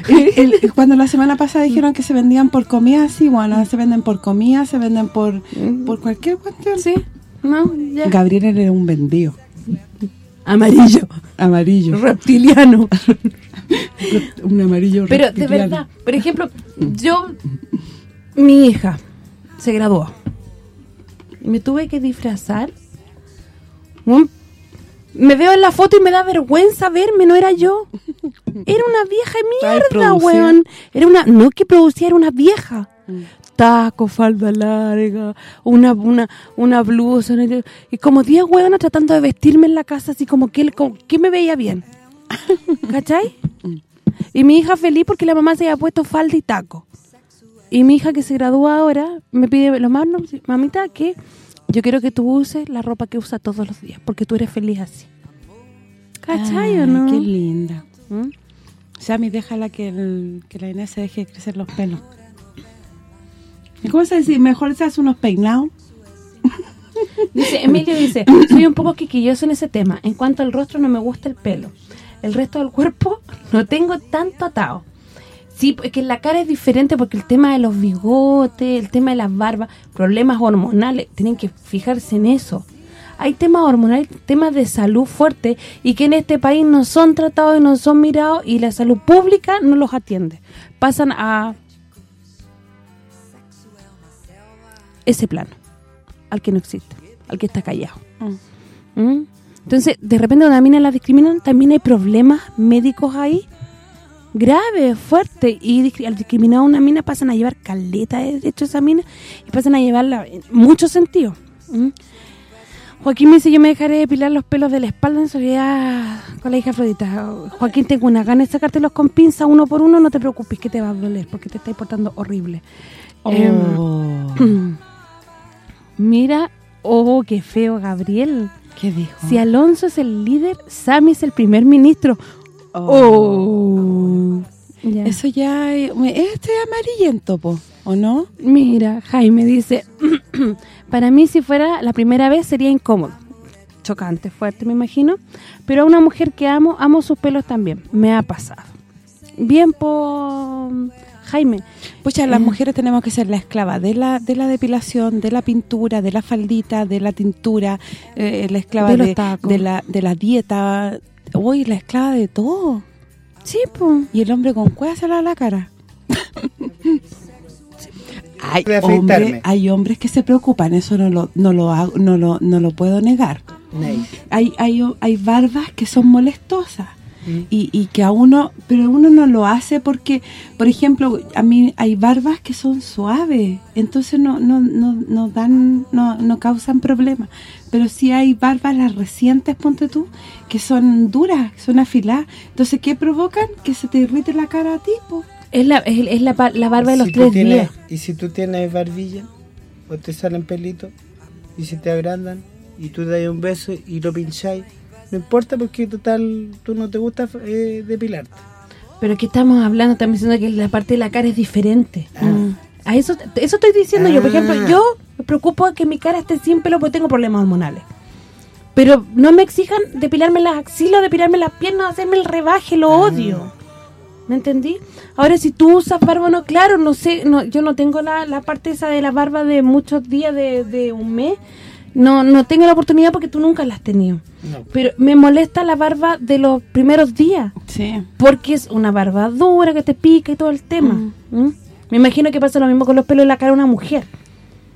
S3: El- el- cuando la semana pasada dijeron que se vendían por comida, sí, bueno, se venden por comida, se venden por, por cualquier cuestión.
S2: Sí, no, ya.
S3: Gabriel era un vendido.
S2: Amarillo.
S3: Amarillo.
S2: Reptiliano.
S3: un amarillo
S2: Pero de verdad, por ejemplo, yo, mi hija se graduó. Me tuve que disfrazar. Weón, Me veo en la foto y me da vergüenza verme, no era yo. Era una vieja mierda, weón. Era una, no que producía, era una vieja. Taco, falda larga, una una una blusa, una- y como 10 hueonas tratando de vestirme en la casa así como que, como que me veía bien. ¿Cachai? Y mi hija feliz porque la mamá se había puesto falda y taco. Y mi hija que se gradúa ahora me pide lo más, mamita, que yo quiero que tú uses la ropa que usa todos los días, porque tú eres feliz así. ¿Cachai o no?
S3: qué linda.
S2: ¿Mm?
S3: Sammy, déjala que, el, que la Inés se deje crecer los pelos. ¿Y cómo se dice? Mejor se hace unos peinados.
S2: Dice, Emilio dice, soy un poco quisquilloso en ese tema. En cuanto al rostro no me gusta el pelo. El resto del cuerpo no tengo tanto atado. Sí, es que la cara es diferente porque el tema de los bigotes, el tema de las barbas, problemas hormonales, tienen que fijarse en eso. Hay temas hormonales, temas de salud fuertes y que en este país no son tratados y no son mirados y la salud pública no los atiende. Pasan a ese plano, al que no existe, al que está callado. ¿Mm? Entonces, de repente cuando la mina la discriminan, también hay problemas médicos ahí, graves, fuertes, y al discriminar a una mina pasan a llevar caleta de hecho esa mina, y pasan a llevarla en muchos sentidos. ¿Mm? Joaquín me dice, yo me dejaré depilar los pelos de la espalda en soledad con la hija Afrodita. Joaquín, tengo una gana de sacártelos con pinza uno por uno, no te preocupes que te va a doler, porque te estáis portando horrible. Em, Mira, oh, qué feo, Gabriel.
S3: ¿Qué dijo?
S2: Si Alonso es el líder, Sammy es el primer ministro. Oh. Ya.
S3: Eso ya... es- Este es amarillento, po, ¿o no?
S2: Mira, Jaime dice, para mí si fuera la primera vez sería incómodo. Chocante, fuerte, me imagino. Pero a una mujer que amo, amo sus pelos también. Me ha pasado. Bien por Jaime.
S3: Pucha, las
S2: Eh.
S3: mujeres tenemos que ser la esclava de la de la depilación, de la pintura, de la faldita, de la tintura, eh, la esclava
S2: De
S3: de, de la de la dieta. Uy, la esclava de todo.
S2: Sí, pues.
S3: Y el hombre con cueva se lava la cara. hay, hombre- hay hombres que se preocupan, eso no lo no lo hago- no lo no lo puedo negar.
S4: Nice.
S3: Hay hay hay barbas que son molestosas.
S4: Mm.
S3: Y, y que a uno, pero uno no lo hace porque, por ejemplo, a mí hay barbas que son suaves, entonces no no no, no dan no, no causan problemas. Pero sí hay barbas las recientes, ponte tú, que son duras, son afiladas. Entonces, ¿qué provocan? Que se te irrite la cara a ti, po.
S2: Es la, es, es la, la barba de los
S4: Si
S2: tres
S4: tienes-
S2: días.
S4: Y si tú tienes barbilla, o te salen pelitos, y si te agrandan, y tú das un beso y lo pincháis, no importa porque total, tú no te gusta eh, depilarte.
S2: Pero aquí estamos hablando, estamos diciendo que la parte de la cara es diferente.
S4: Ah.
S2: Mm. A eso eso estoy diciendo yo. Por
S4: Ah.
S2: ejemplo, yo me preocupo que mi cara esté sin pelo porque tengo problemas hormonales. Pero no me exijan depilarme las axilas, depilarme las piernas, hacerme el rebaje, lo odio. ¿Me entendí? Ahora, si tú usas barba no, claro, no sé, no yo no tengo la, la parte esa de la barba de muchos días, de, de un mes. No no tengo la oportunidad porque tú nunca la has tenido.
S4: No.
S2: Pero me molesta la barba de los primeros días.
S3: Sí.
S2: Porque es una barba dura que te pica y todo el tema. ¿Mm? Me imagino que pasa lo mismo con los pelos en la cara de una mujer.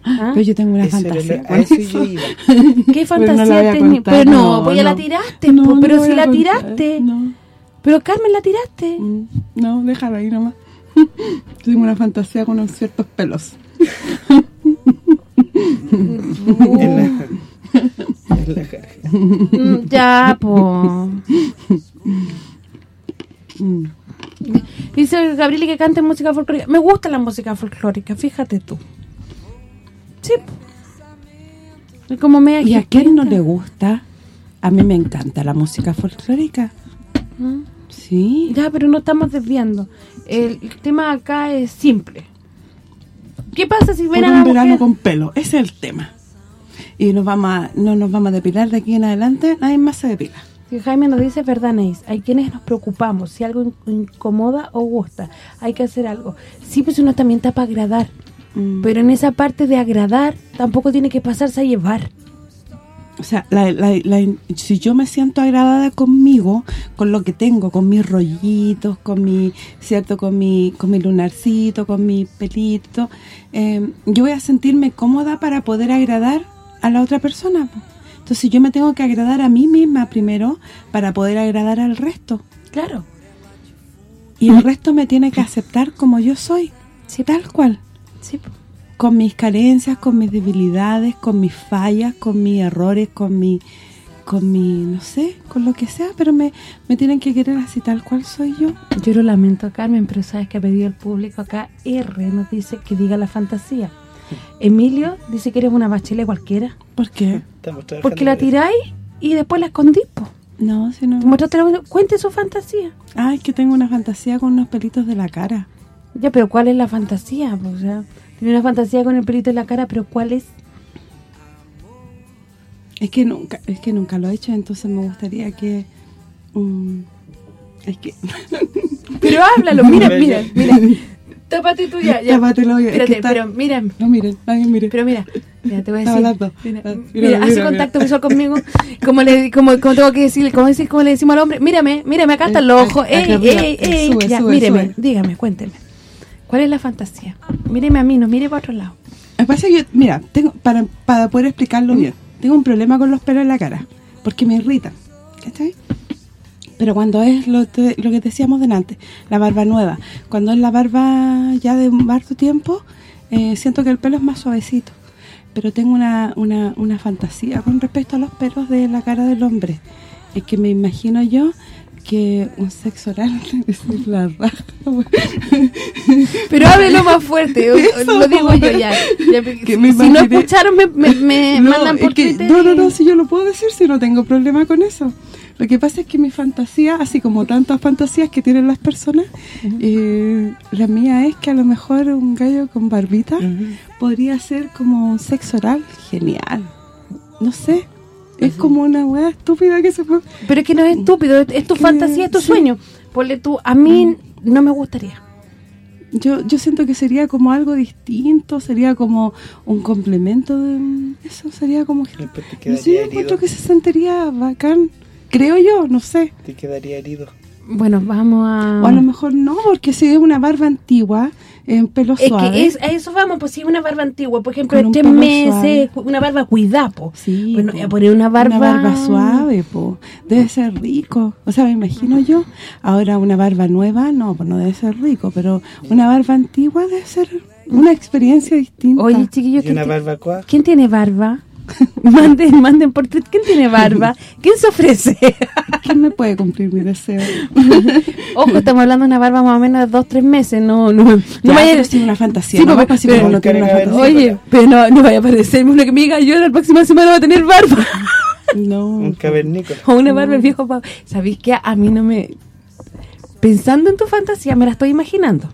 S2: ¿Ah?
S3: Pero yo tengo una
S4: Eso
S3: fantasía
S4: eso yo iba.
S2: ¿Qué
S3: Pero no la
S2: fantasía
S3: voy a
S2: tenés?
S3: contar,
S2: Pero no,
S3: no,
S2: pues ya la tiraste,
S3: No,
S2: po,
S3: no
S2: pero si la
S3: contar,
S2: tiraste.
S3: No.
S2: Pero Carmen la tiraste.
S3: Mm, No, déjalo ahí nomás. Tengo una fantasía con unos ciertos pelos.
S4: En la, en la
S2: ya, po. Dice Gabriel que cante música folclórica. Me gusta la música folclórica, fíjate tú. Sí. Es como me
S3: ¿Y a quién no le gusta? A mí me encanta la música folclórica.
S2: ¿Mm?
S3: Sí.
S2: Ya, pero no estamos desviando. El, el tema acá es simple. ¿Qué pasa si ven a
S3: un
S2: la
S3: verano
S2: mujer?
S3: con pelo. Ese es el tema. Y nos vamos a, no nos vamos a depilar de aquí en adelante. Nadie más se depila.
S2: Si Jaime nos dice, verdad, Neis, hay quienes nos preocupamos, si algo in- incomoda o gusta, hay que hacer algo. Sí, pues uno también está para agradar,
S3: Mm.
S2: pero en esa parte de agradar tampoco tiene que pasarse a llevar.
S3: O sea, la- la- la- si yo me siento agradada conmigo, con lo que tengo, con mis rollitos, con mi, ¿cierto? Con mi con mi lunarcito, con mi pelito, eh, yo voy a sentirme cómoda para poder agradar a la otra persona. Entonces yo me tengo que agradar a mí misma primero para poder agradar al resto.
S2: Claro.
S3: Y el resto me tiene que aceptar como yo soy, tal cual.
S2: Sí.
S3: Con mis carencias, con mis debilidades, con mis fallas, con mis errores, con mi con mi, no sé, con lo que sea, pero me, me tienen que querer así tal cual soy yo.
S2: Yo lo lamento, Carmen, pero sabes que ha pedido el público acá, R nos dice que diga la fantasía. Emilio dice que eres una bachelet cualquiera,
S3: ¿Por qué?
S2: Porque la tiráis y después la escondís, po.
S3: No, si no...
S2: Mostraste la- Cuente su fantasía.
S3: Ah, es que tengo una fantasía con unos pelitos de la cara.
S2: Ya, pero ¿cuál es la fantasía? O sea, tiene una fantasía con el pelito en la cara, pero ¿cuál es?
S3: Es que nunca es que nunca lo he hecho, entonces me gustaría que... mm, es que...
S2: Pero háblalo, mira, mira,
S4: ya.
S2: mira. Tápate tú ya, ya.
S3: Tápate el hoyo, es que
S2: Espérate,
S3: está-
S2: pero mira,
S3: No miren, nadie mire.
S2: pero mira, mira, te voy a decir.
S3: hablando.
S2: Mira,
S3: Ah,
S2: mira,
S3: mira,
S2: hace contacto visual conmigo. Como le como, como tengo que decirle, como decir, como le decimos al hombre, mírame, mírame, acá están los
S3: Eh,
S2: ojos. Ey, ey, ey,
S3: Sube,
S2: ya,
S3: sube,
S2: míreme,
S3: sube.
S2: dígame, cuénteme. ¿Cuál es la fantasía? Míreme a mí, no mire para otro lado.
S3: Me pasa que yo, mira, tengo para, para poder explicarlo bien, tengo un problema con los pelos en la cara, porque me irritan, ¿cachai? Pero cuando es lo, te- lo que decíamos delante, la barba nueva, cuando es la barba ya de un harto tiempo, eh, siento que el pelo es más suavecito. Pero tengo una, una, una fantasía con respecto a los pelos de la cara del hombre. Es que me imagino yo que un sexo oral es la raja.
S2: Pero háblelo más fuerte, lo digo yo ya. Ya,
S3: Que
S2: si, no escucharon, me, me, me
S3: no,
S2: mandan por
S3: que-
S2: Twitter
S3: no, no, no, si yo lo puedo decir, si no tengo problema con eso. Lo que pasa es que mi fantasía, así como tantas fantasías que tienen las personas, eh, la mía es que a lo mejor un gallo con barbita podría ser como un sexo oral genial. No sé, es como una weá estúpida que se fue.
S2: Pero es que no es estúpido, es, es tu
S3: Que-
S2: fantasía, es tu
S3: sí.
S2: sueño. Ponle tú, a mí no me gustaría.
S3: Yo yo siento que sería como algo distinto, sería como un complemento de eso, sería como... Yo
S4: herido.
S3: encuentro que se sentiría bacán. creo yo, no sé.
S4: Te quedaría herido.
S2: Bueno, vamos a...
S3: O a lo mejor no, porque si es una barba antigua, en pelo
S2: Es
S3: suave.
S2: que es, a eso vamos, pues si es una barba antigua, por ejemplo, tres
S3: pelo
S2: meses, una barba cuidapo.
S3: Sí,
S2: Bueno,
S3: po.
S2: voy a poner una barba...
S3: Una barba suave, po. Debe ser rico. O sea, me imagino yo. Ahora una barba nueva, no, pues no debe ser rico. Pero una barba antigua debe ser una experiencia distinta.
S2: Oye, chiquillos,
S4: Y
S2: ¿quién,
S4: una barbacoa.
S2: ¿quién tiene barba? manden, manden por Twitter. ¿Quién tiene barba? ¿Quién se ofrece?
S3: ¿quién me puede cumplir mi deseo?
S2: Ojo, estamos hablando de una barba más o menos de dos, tres meses. No, no, no
S3: Ya,
S2: vaya-
S3: pero sí una fantasía,
S2: Sí,
S3: ¿no?
S2: pero-
S3: si
S2: pero-
S3: uno tiene una fantasía.
S2: Oye, pero no, no vaya a parecerme una que me diga yo la próxima semana va a tener barba.
S3: No.
S4: Un cavernícola.
S2: O una barba viejo. pa- ¿Sabéis qué? A mí no me... Pensando en tu fantasía, me la estoy imaginando.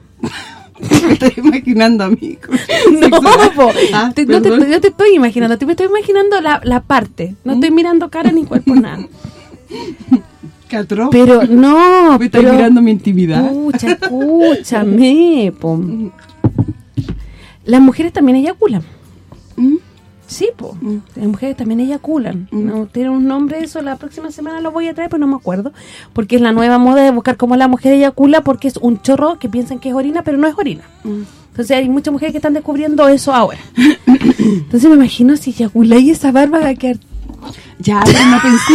S3: Me estoy imaginando a mí.
S2: No, po.
S3: Ah,
S2: Te- no te, yo te estoy imaginando, te me estoy imaginando la, la parte. No estoy mirando cara ni cuerpo, nada.
S3: Qué atroz.
S2: Pero no,
S3: me estás
S2: pero...
S3: mirando mi intimidad.
S2: Escucha, escúchame, po. Las mujeres también eyaculan.
S3: ¿Mm?
S2: Sí, po. Las mujeres también eyaculan. No tiene un nombre eso, la próxima semana lo voy a traer, pero no me acuerdo. Porque es la nueva moda de buscar cómo la mujer eyacula, porque es un chorro que piensan que es orina, pero no es orina. Entonces hay muchas mujeres que están descubriendo eso ahora. Entonces me imagino si eyacula y esa barba va a quedar...
S3: Ya, pero no pensé,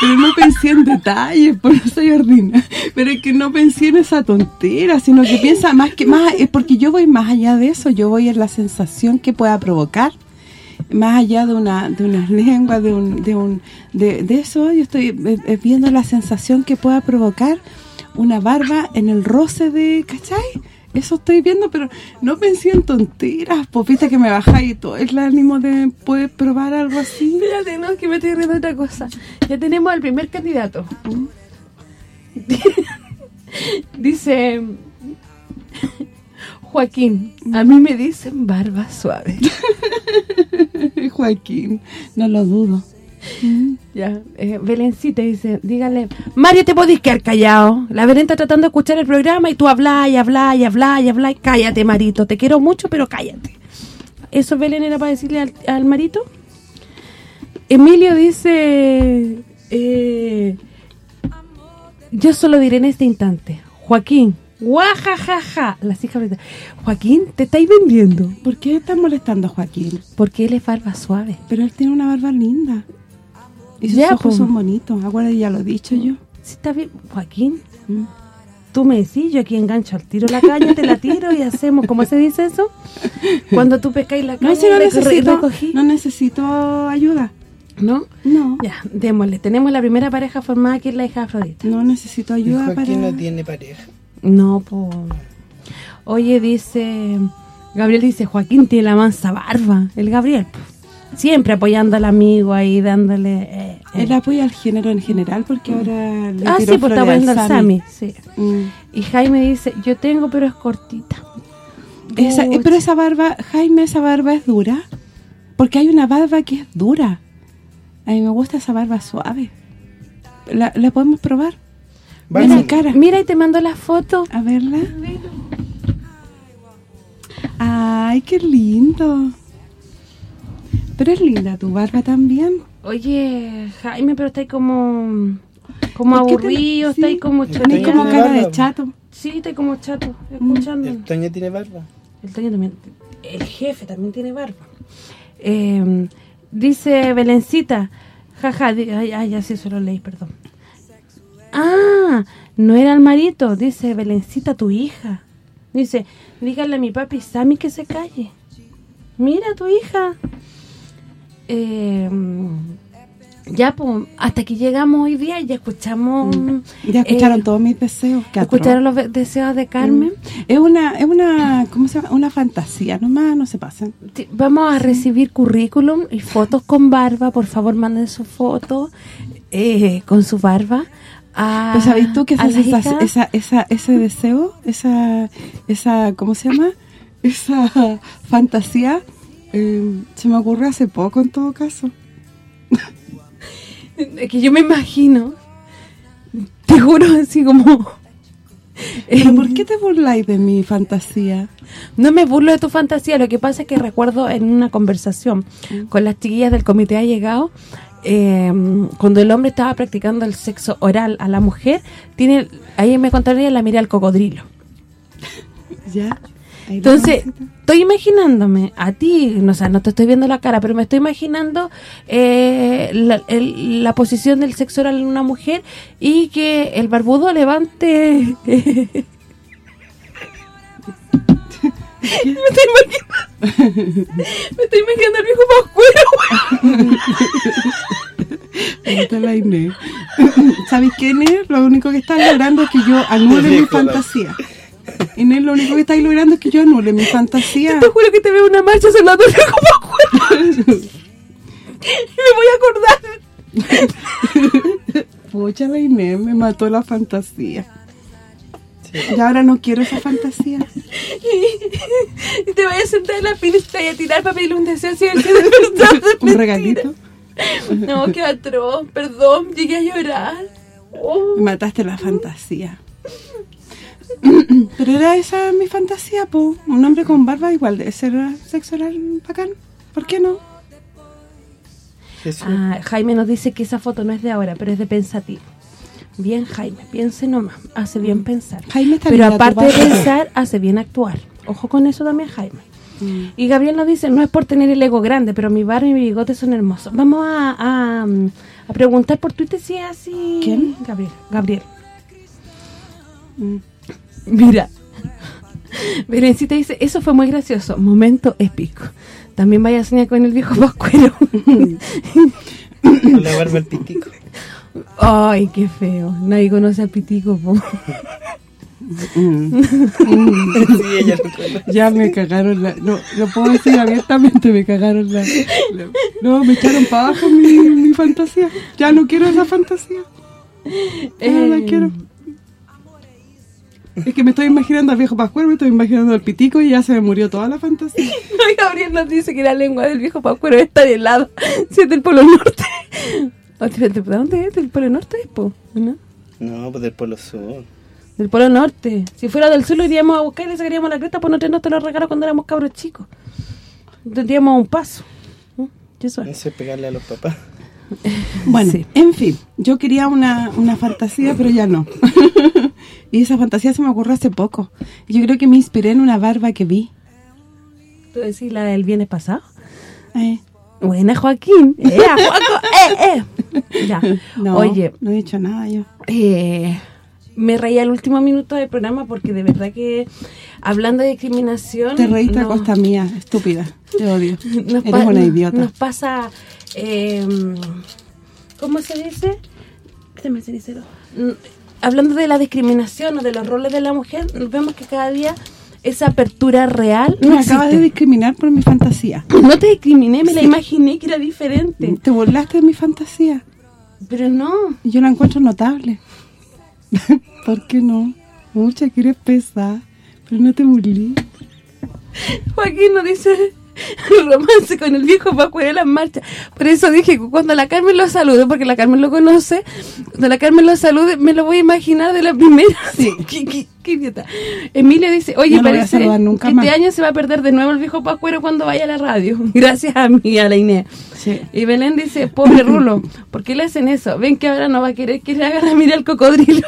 S3: pero no pensé en detalles, por no soy ordina. Pero es que no pensé en esa tontera, sino que piensa más que más, es porque yo voy más allá de eso, yo voy en la sensación que pueda provocar. Más allá de una de unas lenguas, de un de un de, de eso, yo estoy eh, eh, viendo la sensación que pueda provocar una barba en el roce de, ¿cachai? Eso estoy viendo, pero no pensé en tonteras, popita que me baja y todo el ánimo de poder probar algo así.
S2: Espérate, no, que me estoy riendo de otra cosa. Ya tenemos al primer candidato. Dice Joaquín, a mí me dicen barba suave.
S3: Joaquín, no lo dudo.
S2: Ya, eh, Belencita dice, dígale, Mario, te podés quedar callado. La Belén está tratando de escuchar el programa y tú hablas y hablas y hablas y hablas. Cállate, Marito, te quiero mucho, pero cállate. ¿Eso Belén era para decirle al, al Marito? Emilio dice, eh, yo solo diré en este instante, Joaquín, guajajaja, las hijas de- Joaquín, te estáis vendiendo.
S3: ¿Por qué estás molestando a Joaquín?
S2: Porque él es barba suave.
S3: Pero él tiene una barba linda. Y sus
S2: Ya,
S3: ojos
S2: po.
S3: son bonitos. Ahora ya lo he dicho yo.
S2: Sí, está bien. Joaquín, tú me decís, yo aquí engancho al tiro la caña, te la tiro y hacemos, ¿cómo se dice eso? Cuando tú pescáis la caña
S3: No, si no necesito,
S2: recogí.
S3: no necesito ayuda.
S2: ¿No?
S3: No,
S2: Ya, démosle. Tenemos la primera pareja formada aquí en la hija de Afrodita.
S3: no necesito ayuda
S4: Joaquín
S3: para...
S4: no tiene pareja.
S2: No, po. Oye, dice... Gabriel dice, Joaquín tiene la mansa barba. El Gabriel, po. Siempre apoyando al amigo ahí, dándole... eh, eh.
S3: Él apoya al género en general porque ahora le
S2: Ah, sí, pues está apoyando al Sami. Sí.
S3: Mm.
S2: Y Jaime dice, yo tengo, pero es cortita.
S3: Esa, eh, pero esa barba, Jaime, esa barba es dura. Porque hay una barba que es dura. A mí me gusta esa barba suave. ¿La, la podemos probar? Mira mi cara.
S2: Mira y te mando la foto.
S3: A verla. Ay, qué lindo. Pero es linda tu barba también.
S2: Oye, Jaime, pero está ahí como... Como
S3: ¿Por qué te-
S2: aburrido,
S3: sí.
S2: está ahí como
S4: Tenés
S3: Tienes
S2: choreado.
S3: como cara de chato.
S2: Sí, está ahí como chato, escuchando.
S4: El Toño tiene barba.
S2: El Toño también. El jefe también tiene barba. Eh, dice Belencita, jaja, ay, ay, ya sí, eso lo leí, perdón. Ah, no era el marito, dice Belencita, tu hija. Dice, dígale a mi papi Sammy que se calle. Mira tu hija. Eh, ya, pues, hasta aquí llegamos hoy día y ya escuchamos...
S3: Ya escucharon
S2: eh,
S3: todos mis deseos.
S2: ¿Escucharon los deseos de Carmen?
S3: Es una, es una, ¿cómo se llama? Una fantasía nomás, no se pasen.
S2: Vamos a recibir currículum y fotos con barba. Por favor, manden su foto eh, con su barba. A,
S3: Pero ¿sabes tú que esa, esa, ese deseo, esa, esa, ¿cómo se llama? Esa fantasía eh, se me ocurrió hace poco en todo caso.
S2: Es que yo me imagino, te juro, así como...
S3: ¿Pero por qué te burláis de mi fantasía?
S2: No me burlo de tu fantasía, lo que pasa es que recuerdo en una conversación con las chiquillas del comité ha llegado eh, cuando el hombre estaba practicando el sexo oral a la mujer, tiene ahí me contaría la mira al cocodrilo.
S3: Ya.
S2: Entonces, estoy imaginándome a ti, no, o sea, no te estoy viendo la cara, pero me estoy imaginando eh, la, el- la posición del sexo oral en una mujer y que el barbudo levante... me estoy imaginando me estoy imaginando el viejo pascuero
S3: Ahorita la Inés. ¿Sabes qué, Inés? Lo único que estás logrando es que yo anule mi fantasía. Inés, lo único que estás logrando es que yo anule mi fantasía.
S2: te juro que te veo una marcha saludando al viejo pascuero y me voy a acordar
S3: Pucha, la Inés me mató la fantasía. Y ahora no quiero esa fantasía.
S2: y te vayas a sentar en la fila y a tirar para pedirle un deseo si el que
S3: Un regalito.
S2: No, qué atroz, perdón, llegué a llorar. Oh.
S3: Mataste la fantasía. Pero era esa mi fantasía, po. Un hombre con barba igual de ser sexo oral bacán. ¿Por qué no?
S2: Ah, Jaime nos dice que esa foto no es de ahora, pero es de pensativo. Bien, Jaime, piense nomás, hace bien pensar.
S3: Jaime está
S2: Pero aparte de pensar, hace bien actuar. Ojo con eso también, Jaime.
S3: Mm.
S2: Y Gabriel nos dice, no es por tener el ego grande, pero mi barba y mi bigote son hermosos. Vamos a, a, mm, a preguntar por Twitter si es así.
S3: ¿Quién?
S2: Gabriel. Gabriel.
S3: Mm.
S2: Mira. Berencita dice, eso fue muy gracioso, momento épico. También vaya a soñar con el viejo pascuero.
S4: Con la barba al pitico.
S2: Ay, qué feo. Nadie conoce al pitico, po.
S3: Mm.
S4: Sí, ella lo.
S3: Ya me cagaron la... No, lo puedo decir abiertamente, me cagaron la... la- no, me echaron para abajo mi, mi fantasía. Ya no quiero esa fantasía. Ya no la
S2: Eh,
S3: quiero. Es que me estoy imaginando al viejo Pascual, me estoy imaginando al pitico y ya se me murió toda la fantasía.
S2: Ay, Gabriel nos dice que la lengua del viejo pascuero está de helado. Si es del Polo Norte. Espérate, ¿De dónde es? ¿Del Polo Norte? po? ¿No?
S4: No, pues del Polo Sur.
S2: Del Polo Norte. Si fuera del sur lo iríamos a buscar y le sacaríamos la cresta por no tenernos te lo regalos cuando éramos cabros chicos. Tendríamos un paso. ¿Mm? ¿Qué eso es?
S4: Eso es pegarle a los papás.
S3: Bueno,
S2: Sí.
S3: en fin, yo quería una, una fantasía, pero ya no. y esa fantasía se me ocurrió hace poco. Yo creo que me inspiré en una barba que vi.
S2: ¿Tú decís la del viernes pasado?
S3: Eh,
S2: Buena, Joaquín. ¡Eh, Joaco! ¡Eh, eh! Ya.
S3: no,
S2: Oye,
S3: no he dicho nada yo.
S2: eh, me reí al último minuto del programa porque de verdad que hablando de discriminación...
S3: Te reíste a costa mía, estúpida. Te odio.
S2: nos
S3: Eres una idiota.
S2: Nos pasa, eh, ¿cómo se dice? Déjame cenicero. Mm, Hablando de la discriminación o de los roles de la mujer, vemos que cada día esa apertura real no
S3: me acabas de discriminar por mi fantasía.
S2: No te discriminé, me la imaginé que era diferente.
S3: Te burlaste de mi fantasía.
S2: Pero no,
S3: Y yo la encuentro notable. ¿Por qué no? Mucha que eres pesada. Pero no te burlé.
S2: Joaquín nos dice romance con el viejo Paco en las marchas. Por eso dije cuando la Carmen lo salude, porque la Carmen lo conoce, cuando la Carmen lo salude, me lo voy a imaginar de la primera.
S3: Sí.
S2: qué, qué- qué idiota. Emilia dice, oye,
S3: No
S2: parece
S3: nunca
S2: que
S3: más.
S2: este año se va a perder de nuevo el viejo Pascuero cuando vaya a la radio. Gracias a mí, a la Inés.
S3: Sí.
S2: Y Belén dice, pobre Rulo, ¿por qué le hacen eso? Ven que ahora no va a querer que le hagan a mira al cocodrilo.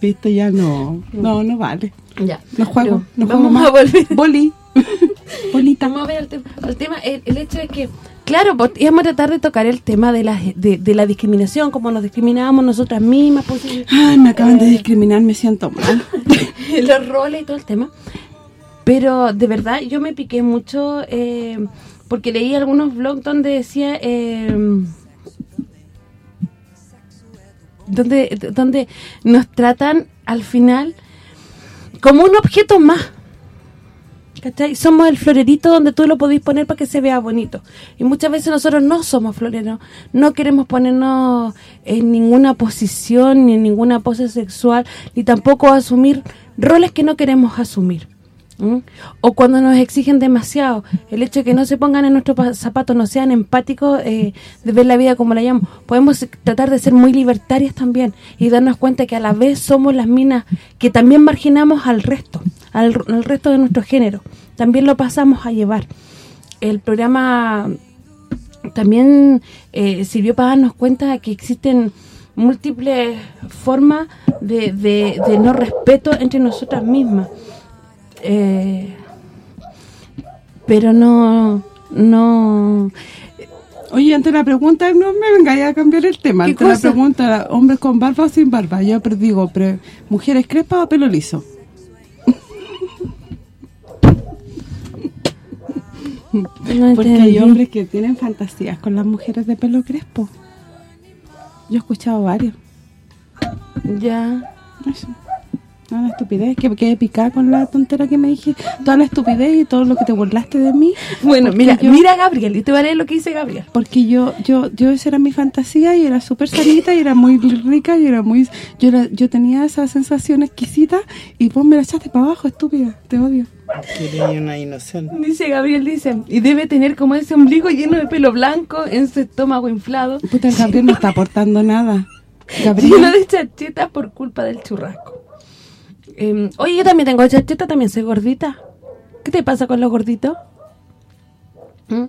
S3: Viste, ya no. No, no vale.
S2: Ya.
S3: No juego. No juego
S2: vamos
S3: más.
S2: a volver.
S3: Boli. Bolita.
S2: Vamos a ver el, tema. el tema, el, el hecho es que, claro, pues, íbamos a tratar de tocar el tema de la, de, de la discriminación, como nos discriminábamos nosotras mismas, pues,
S3: Ay, me acaban de
S2: Eh.
S3: discriminar, me siento mal.
S2: los roles y todo el tema. Pero de verdad yo me piqué mucho eh, porque leí algunos blogs donde decía... eh, donde donde nos tratan al final como un objeto más. ¿Cachai? Somos el florerito donde tú lo podéis poner para que se vea bonito. Y muchas veces nosotros no somos floreros. No queremos ponernos en ninguna posición, ni en ninguna pose sexual, ni tampoco asumir roles que no queremos asumir. ¿Mm? O cuando nos exigen demasiado, el hecho de que no se pongan en nuestros pa- zapatos, no sean empáticos eh, de ver la vida como la llamamos. Podemos tratar de ser muy libertarias también y darnos cuenta que a la vez somos las minas que también marginamos al resto, al, al resto de nuestro género. También lo pasamos a llevar. El programa también eh, sirvió para darnos cuenta de que existen múltiples formas de no respeto entre nosotras mismas. Eh, pero no no
S3: Oye, ante la pregunta, no me vengáis a cambiar el tema.
S2: ¿Qué
S3: Ante la
S2: cosa?
S3: pregunta, hombres con barba o sin barba. Yo digo, pero, ¿mujeres crespas o pelo liso?
S2: no
S3: Porque hay hombres que tienen fantasías con las mujeres de pelo crespo. Yo he escuchado varios.
S2: ya
S3: Eso. No, la estupidez, que me quedé picada con la tontera que me dije. Toda la estupidez y todo lo que te burlaste de mí.
S2: bueno mira
S3: yo-
S2: mira Gabriel y te voy a leer lo que dice Gabriel
S3: Porque yo yo yo esa era mi fantasía y era súper sanita y era muy rica y era muy... Yo era- yo tenía esa sensación exquisita y vos me la echaste para abajo, estúpida. Te odio.
S4: Que eres una inocente.
S2: dice Gabriel dice y debe tener como ese ombligo lleno de pelo blanco en su estómago inflado
S3: Puta, el Gabriel no está aportando nada.
S2: lleno
S3: Gabriel,
S2: de charchetas por culpa del churrasco Eh, oye yo también tengo charcheta también soy gordita ¿qué te pasa con los gorditos? ¿Mm?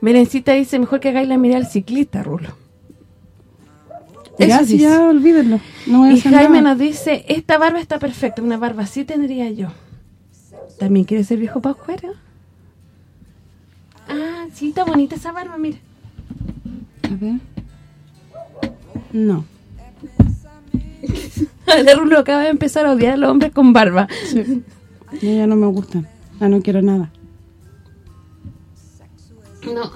S2: Merencita dice mejor que hagáis la mirada al ciclista Rulo Eso
S3: ya, sí, ya, olvídenlo. No
S2: Y Jaime
S3: nada.
S2: nos dice, esta barba está perfecta, una barba así tendría yo. ¿También quiere ser viejo pascuero? Ah, sí, está bonita esa barba, mira.
S3: A ver. No.
S2: La Rulo acaba de empezar a odiar a los hombres con barba.
S3: Sí. Ya, ya no me gustan. Ya no quiero nada.
S2: No.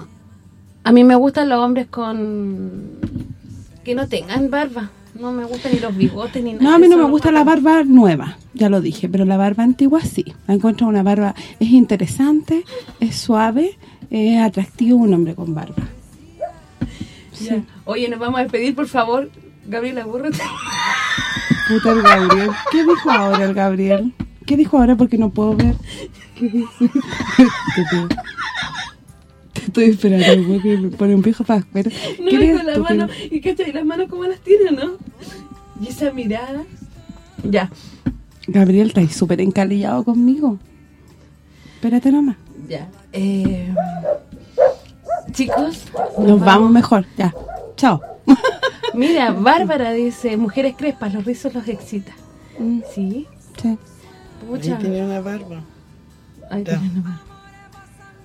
S2: A mí me gustan los hombres con... que no tengan barba. No me gustan ni los bigotes ni nada.
S3: No, a mí no me gusta la barba nueva, ya lo dije, pero la barba antigua sí. La encuentro una barba, es interesante, es suave, es atractivo un hombre con barba.
S2: Ya. Oye, nos vamos a despedir, por favor. Gabriela, búrrate.
S3: Puta el Gabriel. ¿Qué dijo ahora el Gabriel? ¿Qué dijo ahora porque no puedo ver? ¿Qué dice? Te estoy- esperando, porque me pone un viejo.
S2: No
S3: ¿Qué
S2: me
S3: eres
S2: con la mano. ¿Y cachai? ¿Las manos cómo las tiene, no? Y esa mirada. Ya,
S3: Gabriel, estáis súper encalillado conmigo. Espérate nomás.
S2: ya. Eh, chicos,
S3: Nos vamos mejor, ya. Chao.
S2: Mira, Bárbara dice, mujeres crespas, los rizos los excita.
S3: Mm,
S2: Sí,
S3: sí.
S4: Ahí
S2: pucha.
S4: tenía una barba.
S2: Ahí
S4: Ya.
S2: tenés una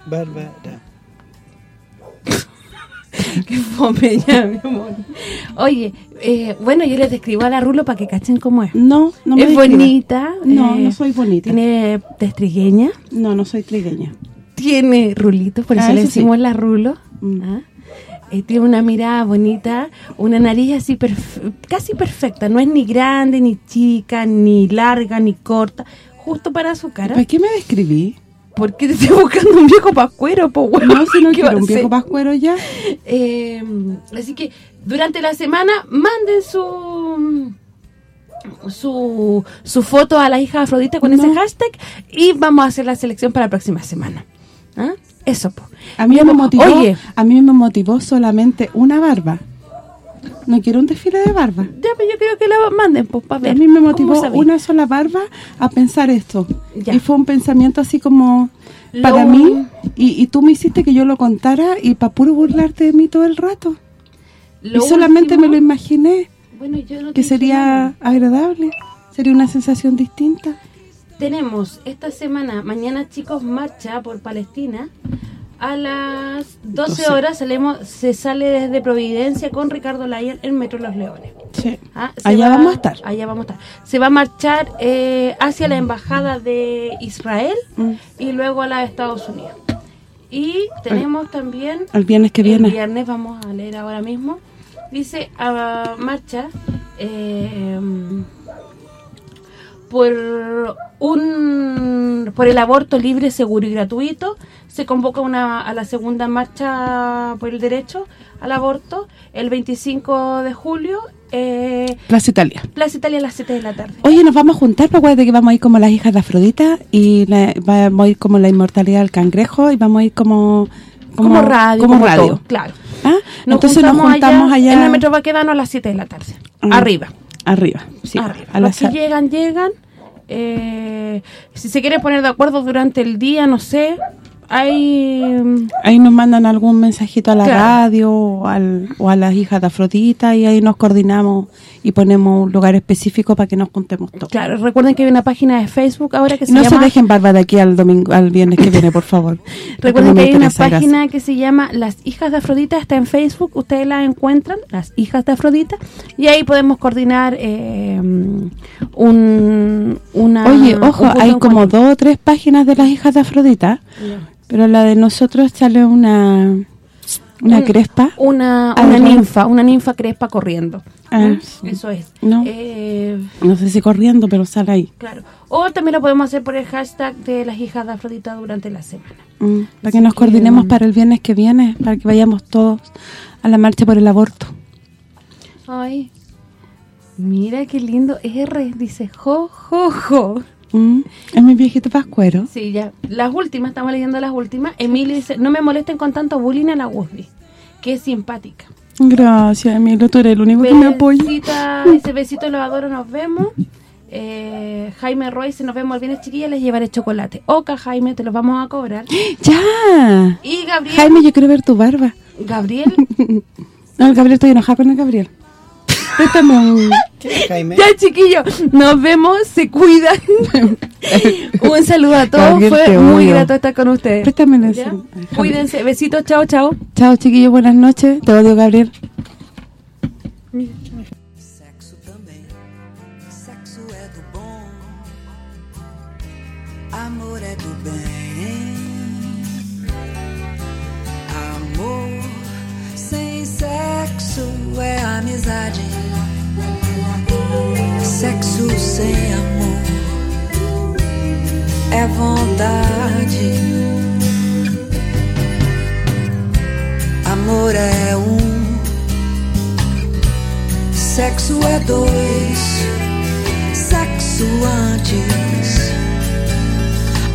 S4: Bárbara.
S2: Qué fome ya, mi amor. Oye, eh, bueno, yo les describo a la Rulo para que cachen cómo es.
S3: No, no me
S2: es bonita.
S3: No,
S2: eh,
S3: no soy bonita.
S2: Tiene testrigueña.
S3: No, no soy trigueña.
S2: Tiene rulitos, por
S3: Ah,
S2: eso le
S3: sí.
S2: decimos la Rulo.
S3: Mm.
S2: ¿ah? Eh, tiene una mirada bonita, una nariz así perf- casi perfecta. No es ni grande, ni chica, ni larga, ni corta. Justo para su cara.
S3: ¿Para qué me describí?
S2: ¿Por qué te estoy buscando un viejo pascuero, po, huevo?
S3: No, si no
S2: ¿Qué va
S3: quiero un viejo pascuero ya.
S2: Eh, así que durante la semana manden su su su foto a la hija Afrodita con ese hashtag y vamos a hacer la selección para la próxima semana. ¿Ah? Eso, po.
S3: A mí me motivó,
S2: Oye,
S3: a mí me motivó solamente una barba. No quiero un desfile de barba.
S2: ya, pero yo creo que la manden, pues, para ver.
S3: A mí me
S2: ¿Cómo
S3: motivó una sola barba a pensar esto.
S2: Ya.
S3: Y fue un pensamiento así como
S2: Lo-
S3: para mí y, y tú me hiciste que yo lo contara y para puro burlarte de mí todo el rato.
S2: Lo
S3: y solamente
S2: último-
S3: me lo imaginé
S2: Bueno, yo no
S3: que sería agradable, sería una sensación distinta.
S2: Tenemos esta semana, mañana chicos, marcha por Palestina. A las 12
S3: 12.
S2: horas salimos, se sale desde Providencia con Ricardo Layer en Metro Los Leones.
S3: Sí.
S2: Ah,
S3: Allá
S2: va-
S3: vamos a estar.
S2: Allá vamos a estar. Se va a marchar eh, hacia la embajada de Israel
S3: Mm.
S2: y luego a la de Estados Unidos. Y tenemos también
S3: El viernes que
S2: el
S3: viene.
S2: viernes vamos a leer ahora mismo. Dice a marcha eh, por un por el aborto libre, seguro y gratuito. Se convoca una a la segunda marcha por el derecho al aborto el 25 de julio, eh,
S3: Plaza Italia.
S2: Plaza Italia a las 7 de la tarde.
S3: Oye, nos vamos a juntar, pues acuérdate que vamos a ir como las hijas de Afrodita y la- vamos a ir como la inmortalidad del cangrejo y vamos a ir como...
S2: Como, radio,
S3: como,
S2: como
S3: radio.
S2: todo, claro.
S3: ¿Ah? Entonces nos juntamos allá,
S2: en el Metro Baquedano a las 7 de la tarde.
S3: Mm.
S2: Arriba.
S3: Arriba. Sí,
S2: arriba.
S3: a
S2: Los
S3: las-
S2: que llegan, llegan. Eh, si se quieren poner de acuerdo durante el día, no sé, Hay
S3: Ahí nos mandan algún mensajito a la
S2: Claro.
S3: radio o, al- o a las hijas de Afrodita y ahí nos coordinamos y ponemos un lugar específico para que nos juntemos todos.
S2: Claro, recuerden que hay una página de Facebook ahora que se
S3: no
S2: llama...
S3: se dejen barba de aquí al domingo al viernes que viene, por favor.
S2: Recuerden
S3: No
S2: que hay una
S3: gracias.
S2: página que se llama Las Hijas de Afrodita, está en Facebook, ustedes la encuentran, Las Hijas de Afrodita, y ahí podemos coordinar eh, un, una...
S3: Oye, ojo, hay como dos o tres páginas de las hijas de Afrodita, pero la de nosotros sale una una
S2: Un-
S3: crespa.
S2: Una,
S3: Ah,
S2: una ninfa, una ninfa crespa corriendo.
S3: Ah, sí.
S2: Eso es.
S3: No.
S2: Eh,
S3: No sé si corriendo, pero sale ahí.
S2: claro. O también lo podemos hacer por el hashtag de Las Hijas de Afrodita durante la semana.
S3: Mm, para
S2: Así
S3: que nos
S2: que,
S3: coordinemos
S2: mm.
S3: para el viernes que viene, para que vayamos todos a la marcha por el aborto.
S2: Ay, mira qué lindo R, dice jo, jo, jo.
S3: Mm, es mi viejito pascuero.
S2: Sí, ya. Las últimas, estamos leyendo las últimas. Emilio dice, no me molesten con tanto bullying a la Woody, que es simpática.
S3: Gracias, Emilio, tú eres el único que me apoya.
S2: Ese besito los adoro, nos vemos. Eh, Jaime Roy, si nos vemos el viernes chiquilla, les llevaré chocolate. Oca, Jaime, te los vamos a cobrar.
S3: ¡Ya!
S2: Y Gabriel,
S3: Jaime, yo quiero ver tu barba.
S2: Gabriel,
S3: No, el Gabriel, estoy enojada con el Gabriel. Préstame un...
S4: Jaime.
S2: ya chiquillos, nos vemos, se cuidan. Un saludo a todos, fue muy
S3: odio.
S2: grato estar con ustedes.
S3: Préstame.
S2: Cuídense, besitos, chao, chao.
S3: Chao, chiquillos, buenas noches. Te odio, Gabriel.
S8: Sexo também, sexo é do bom, amor é do bem. É amizade, sexo sem amor é vontade. Amor é um. Sexo é dois, sexo antes,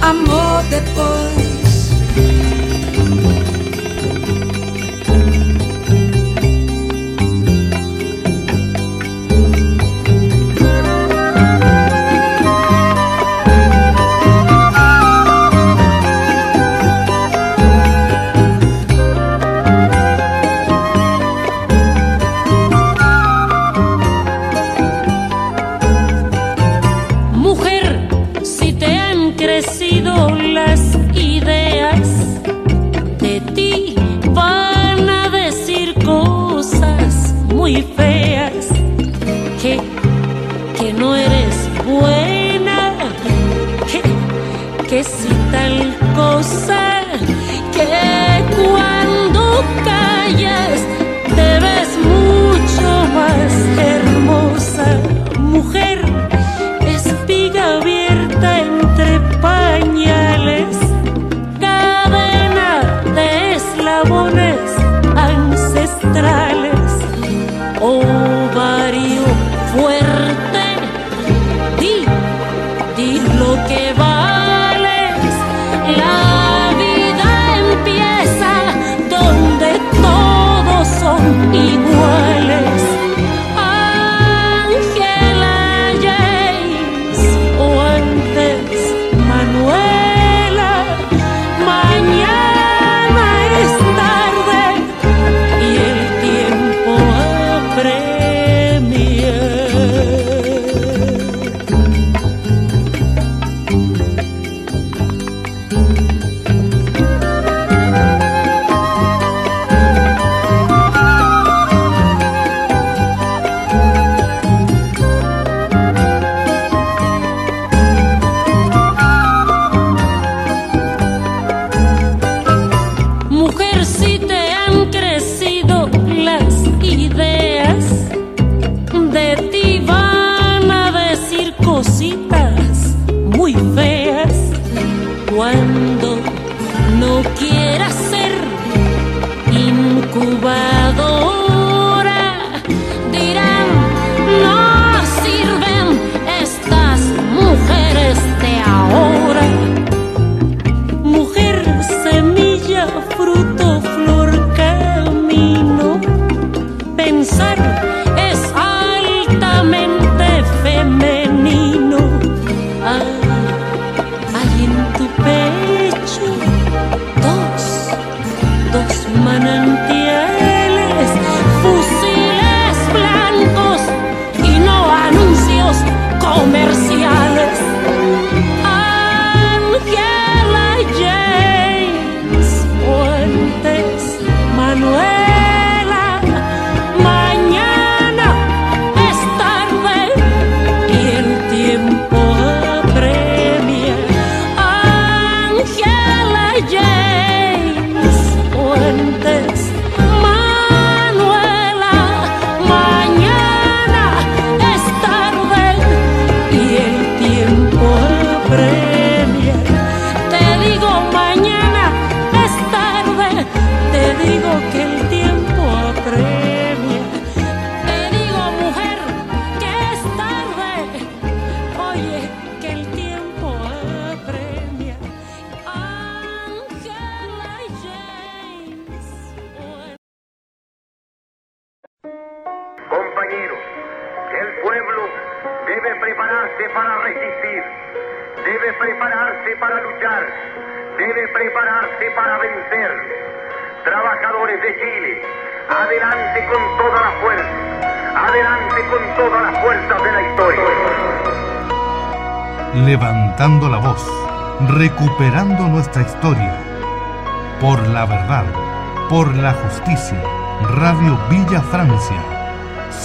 S8: amor depois.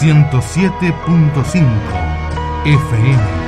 S7: 107.5 FM.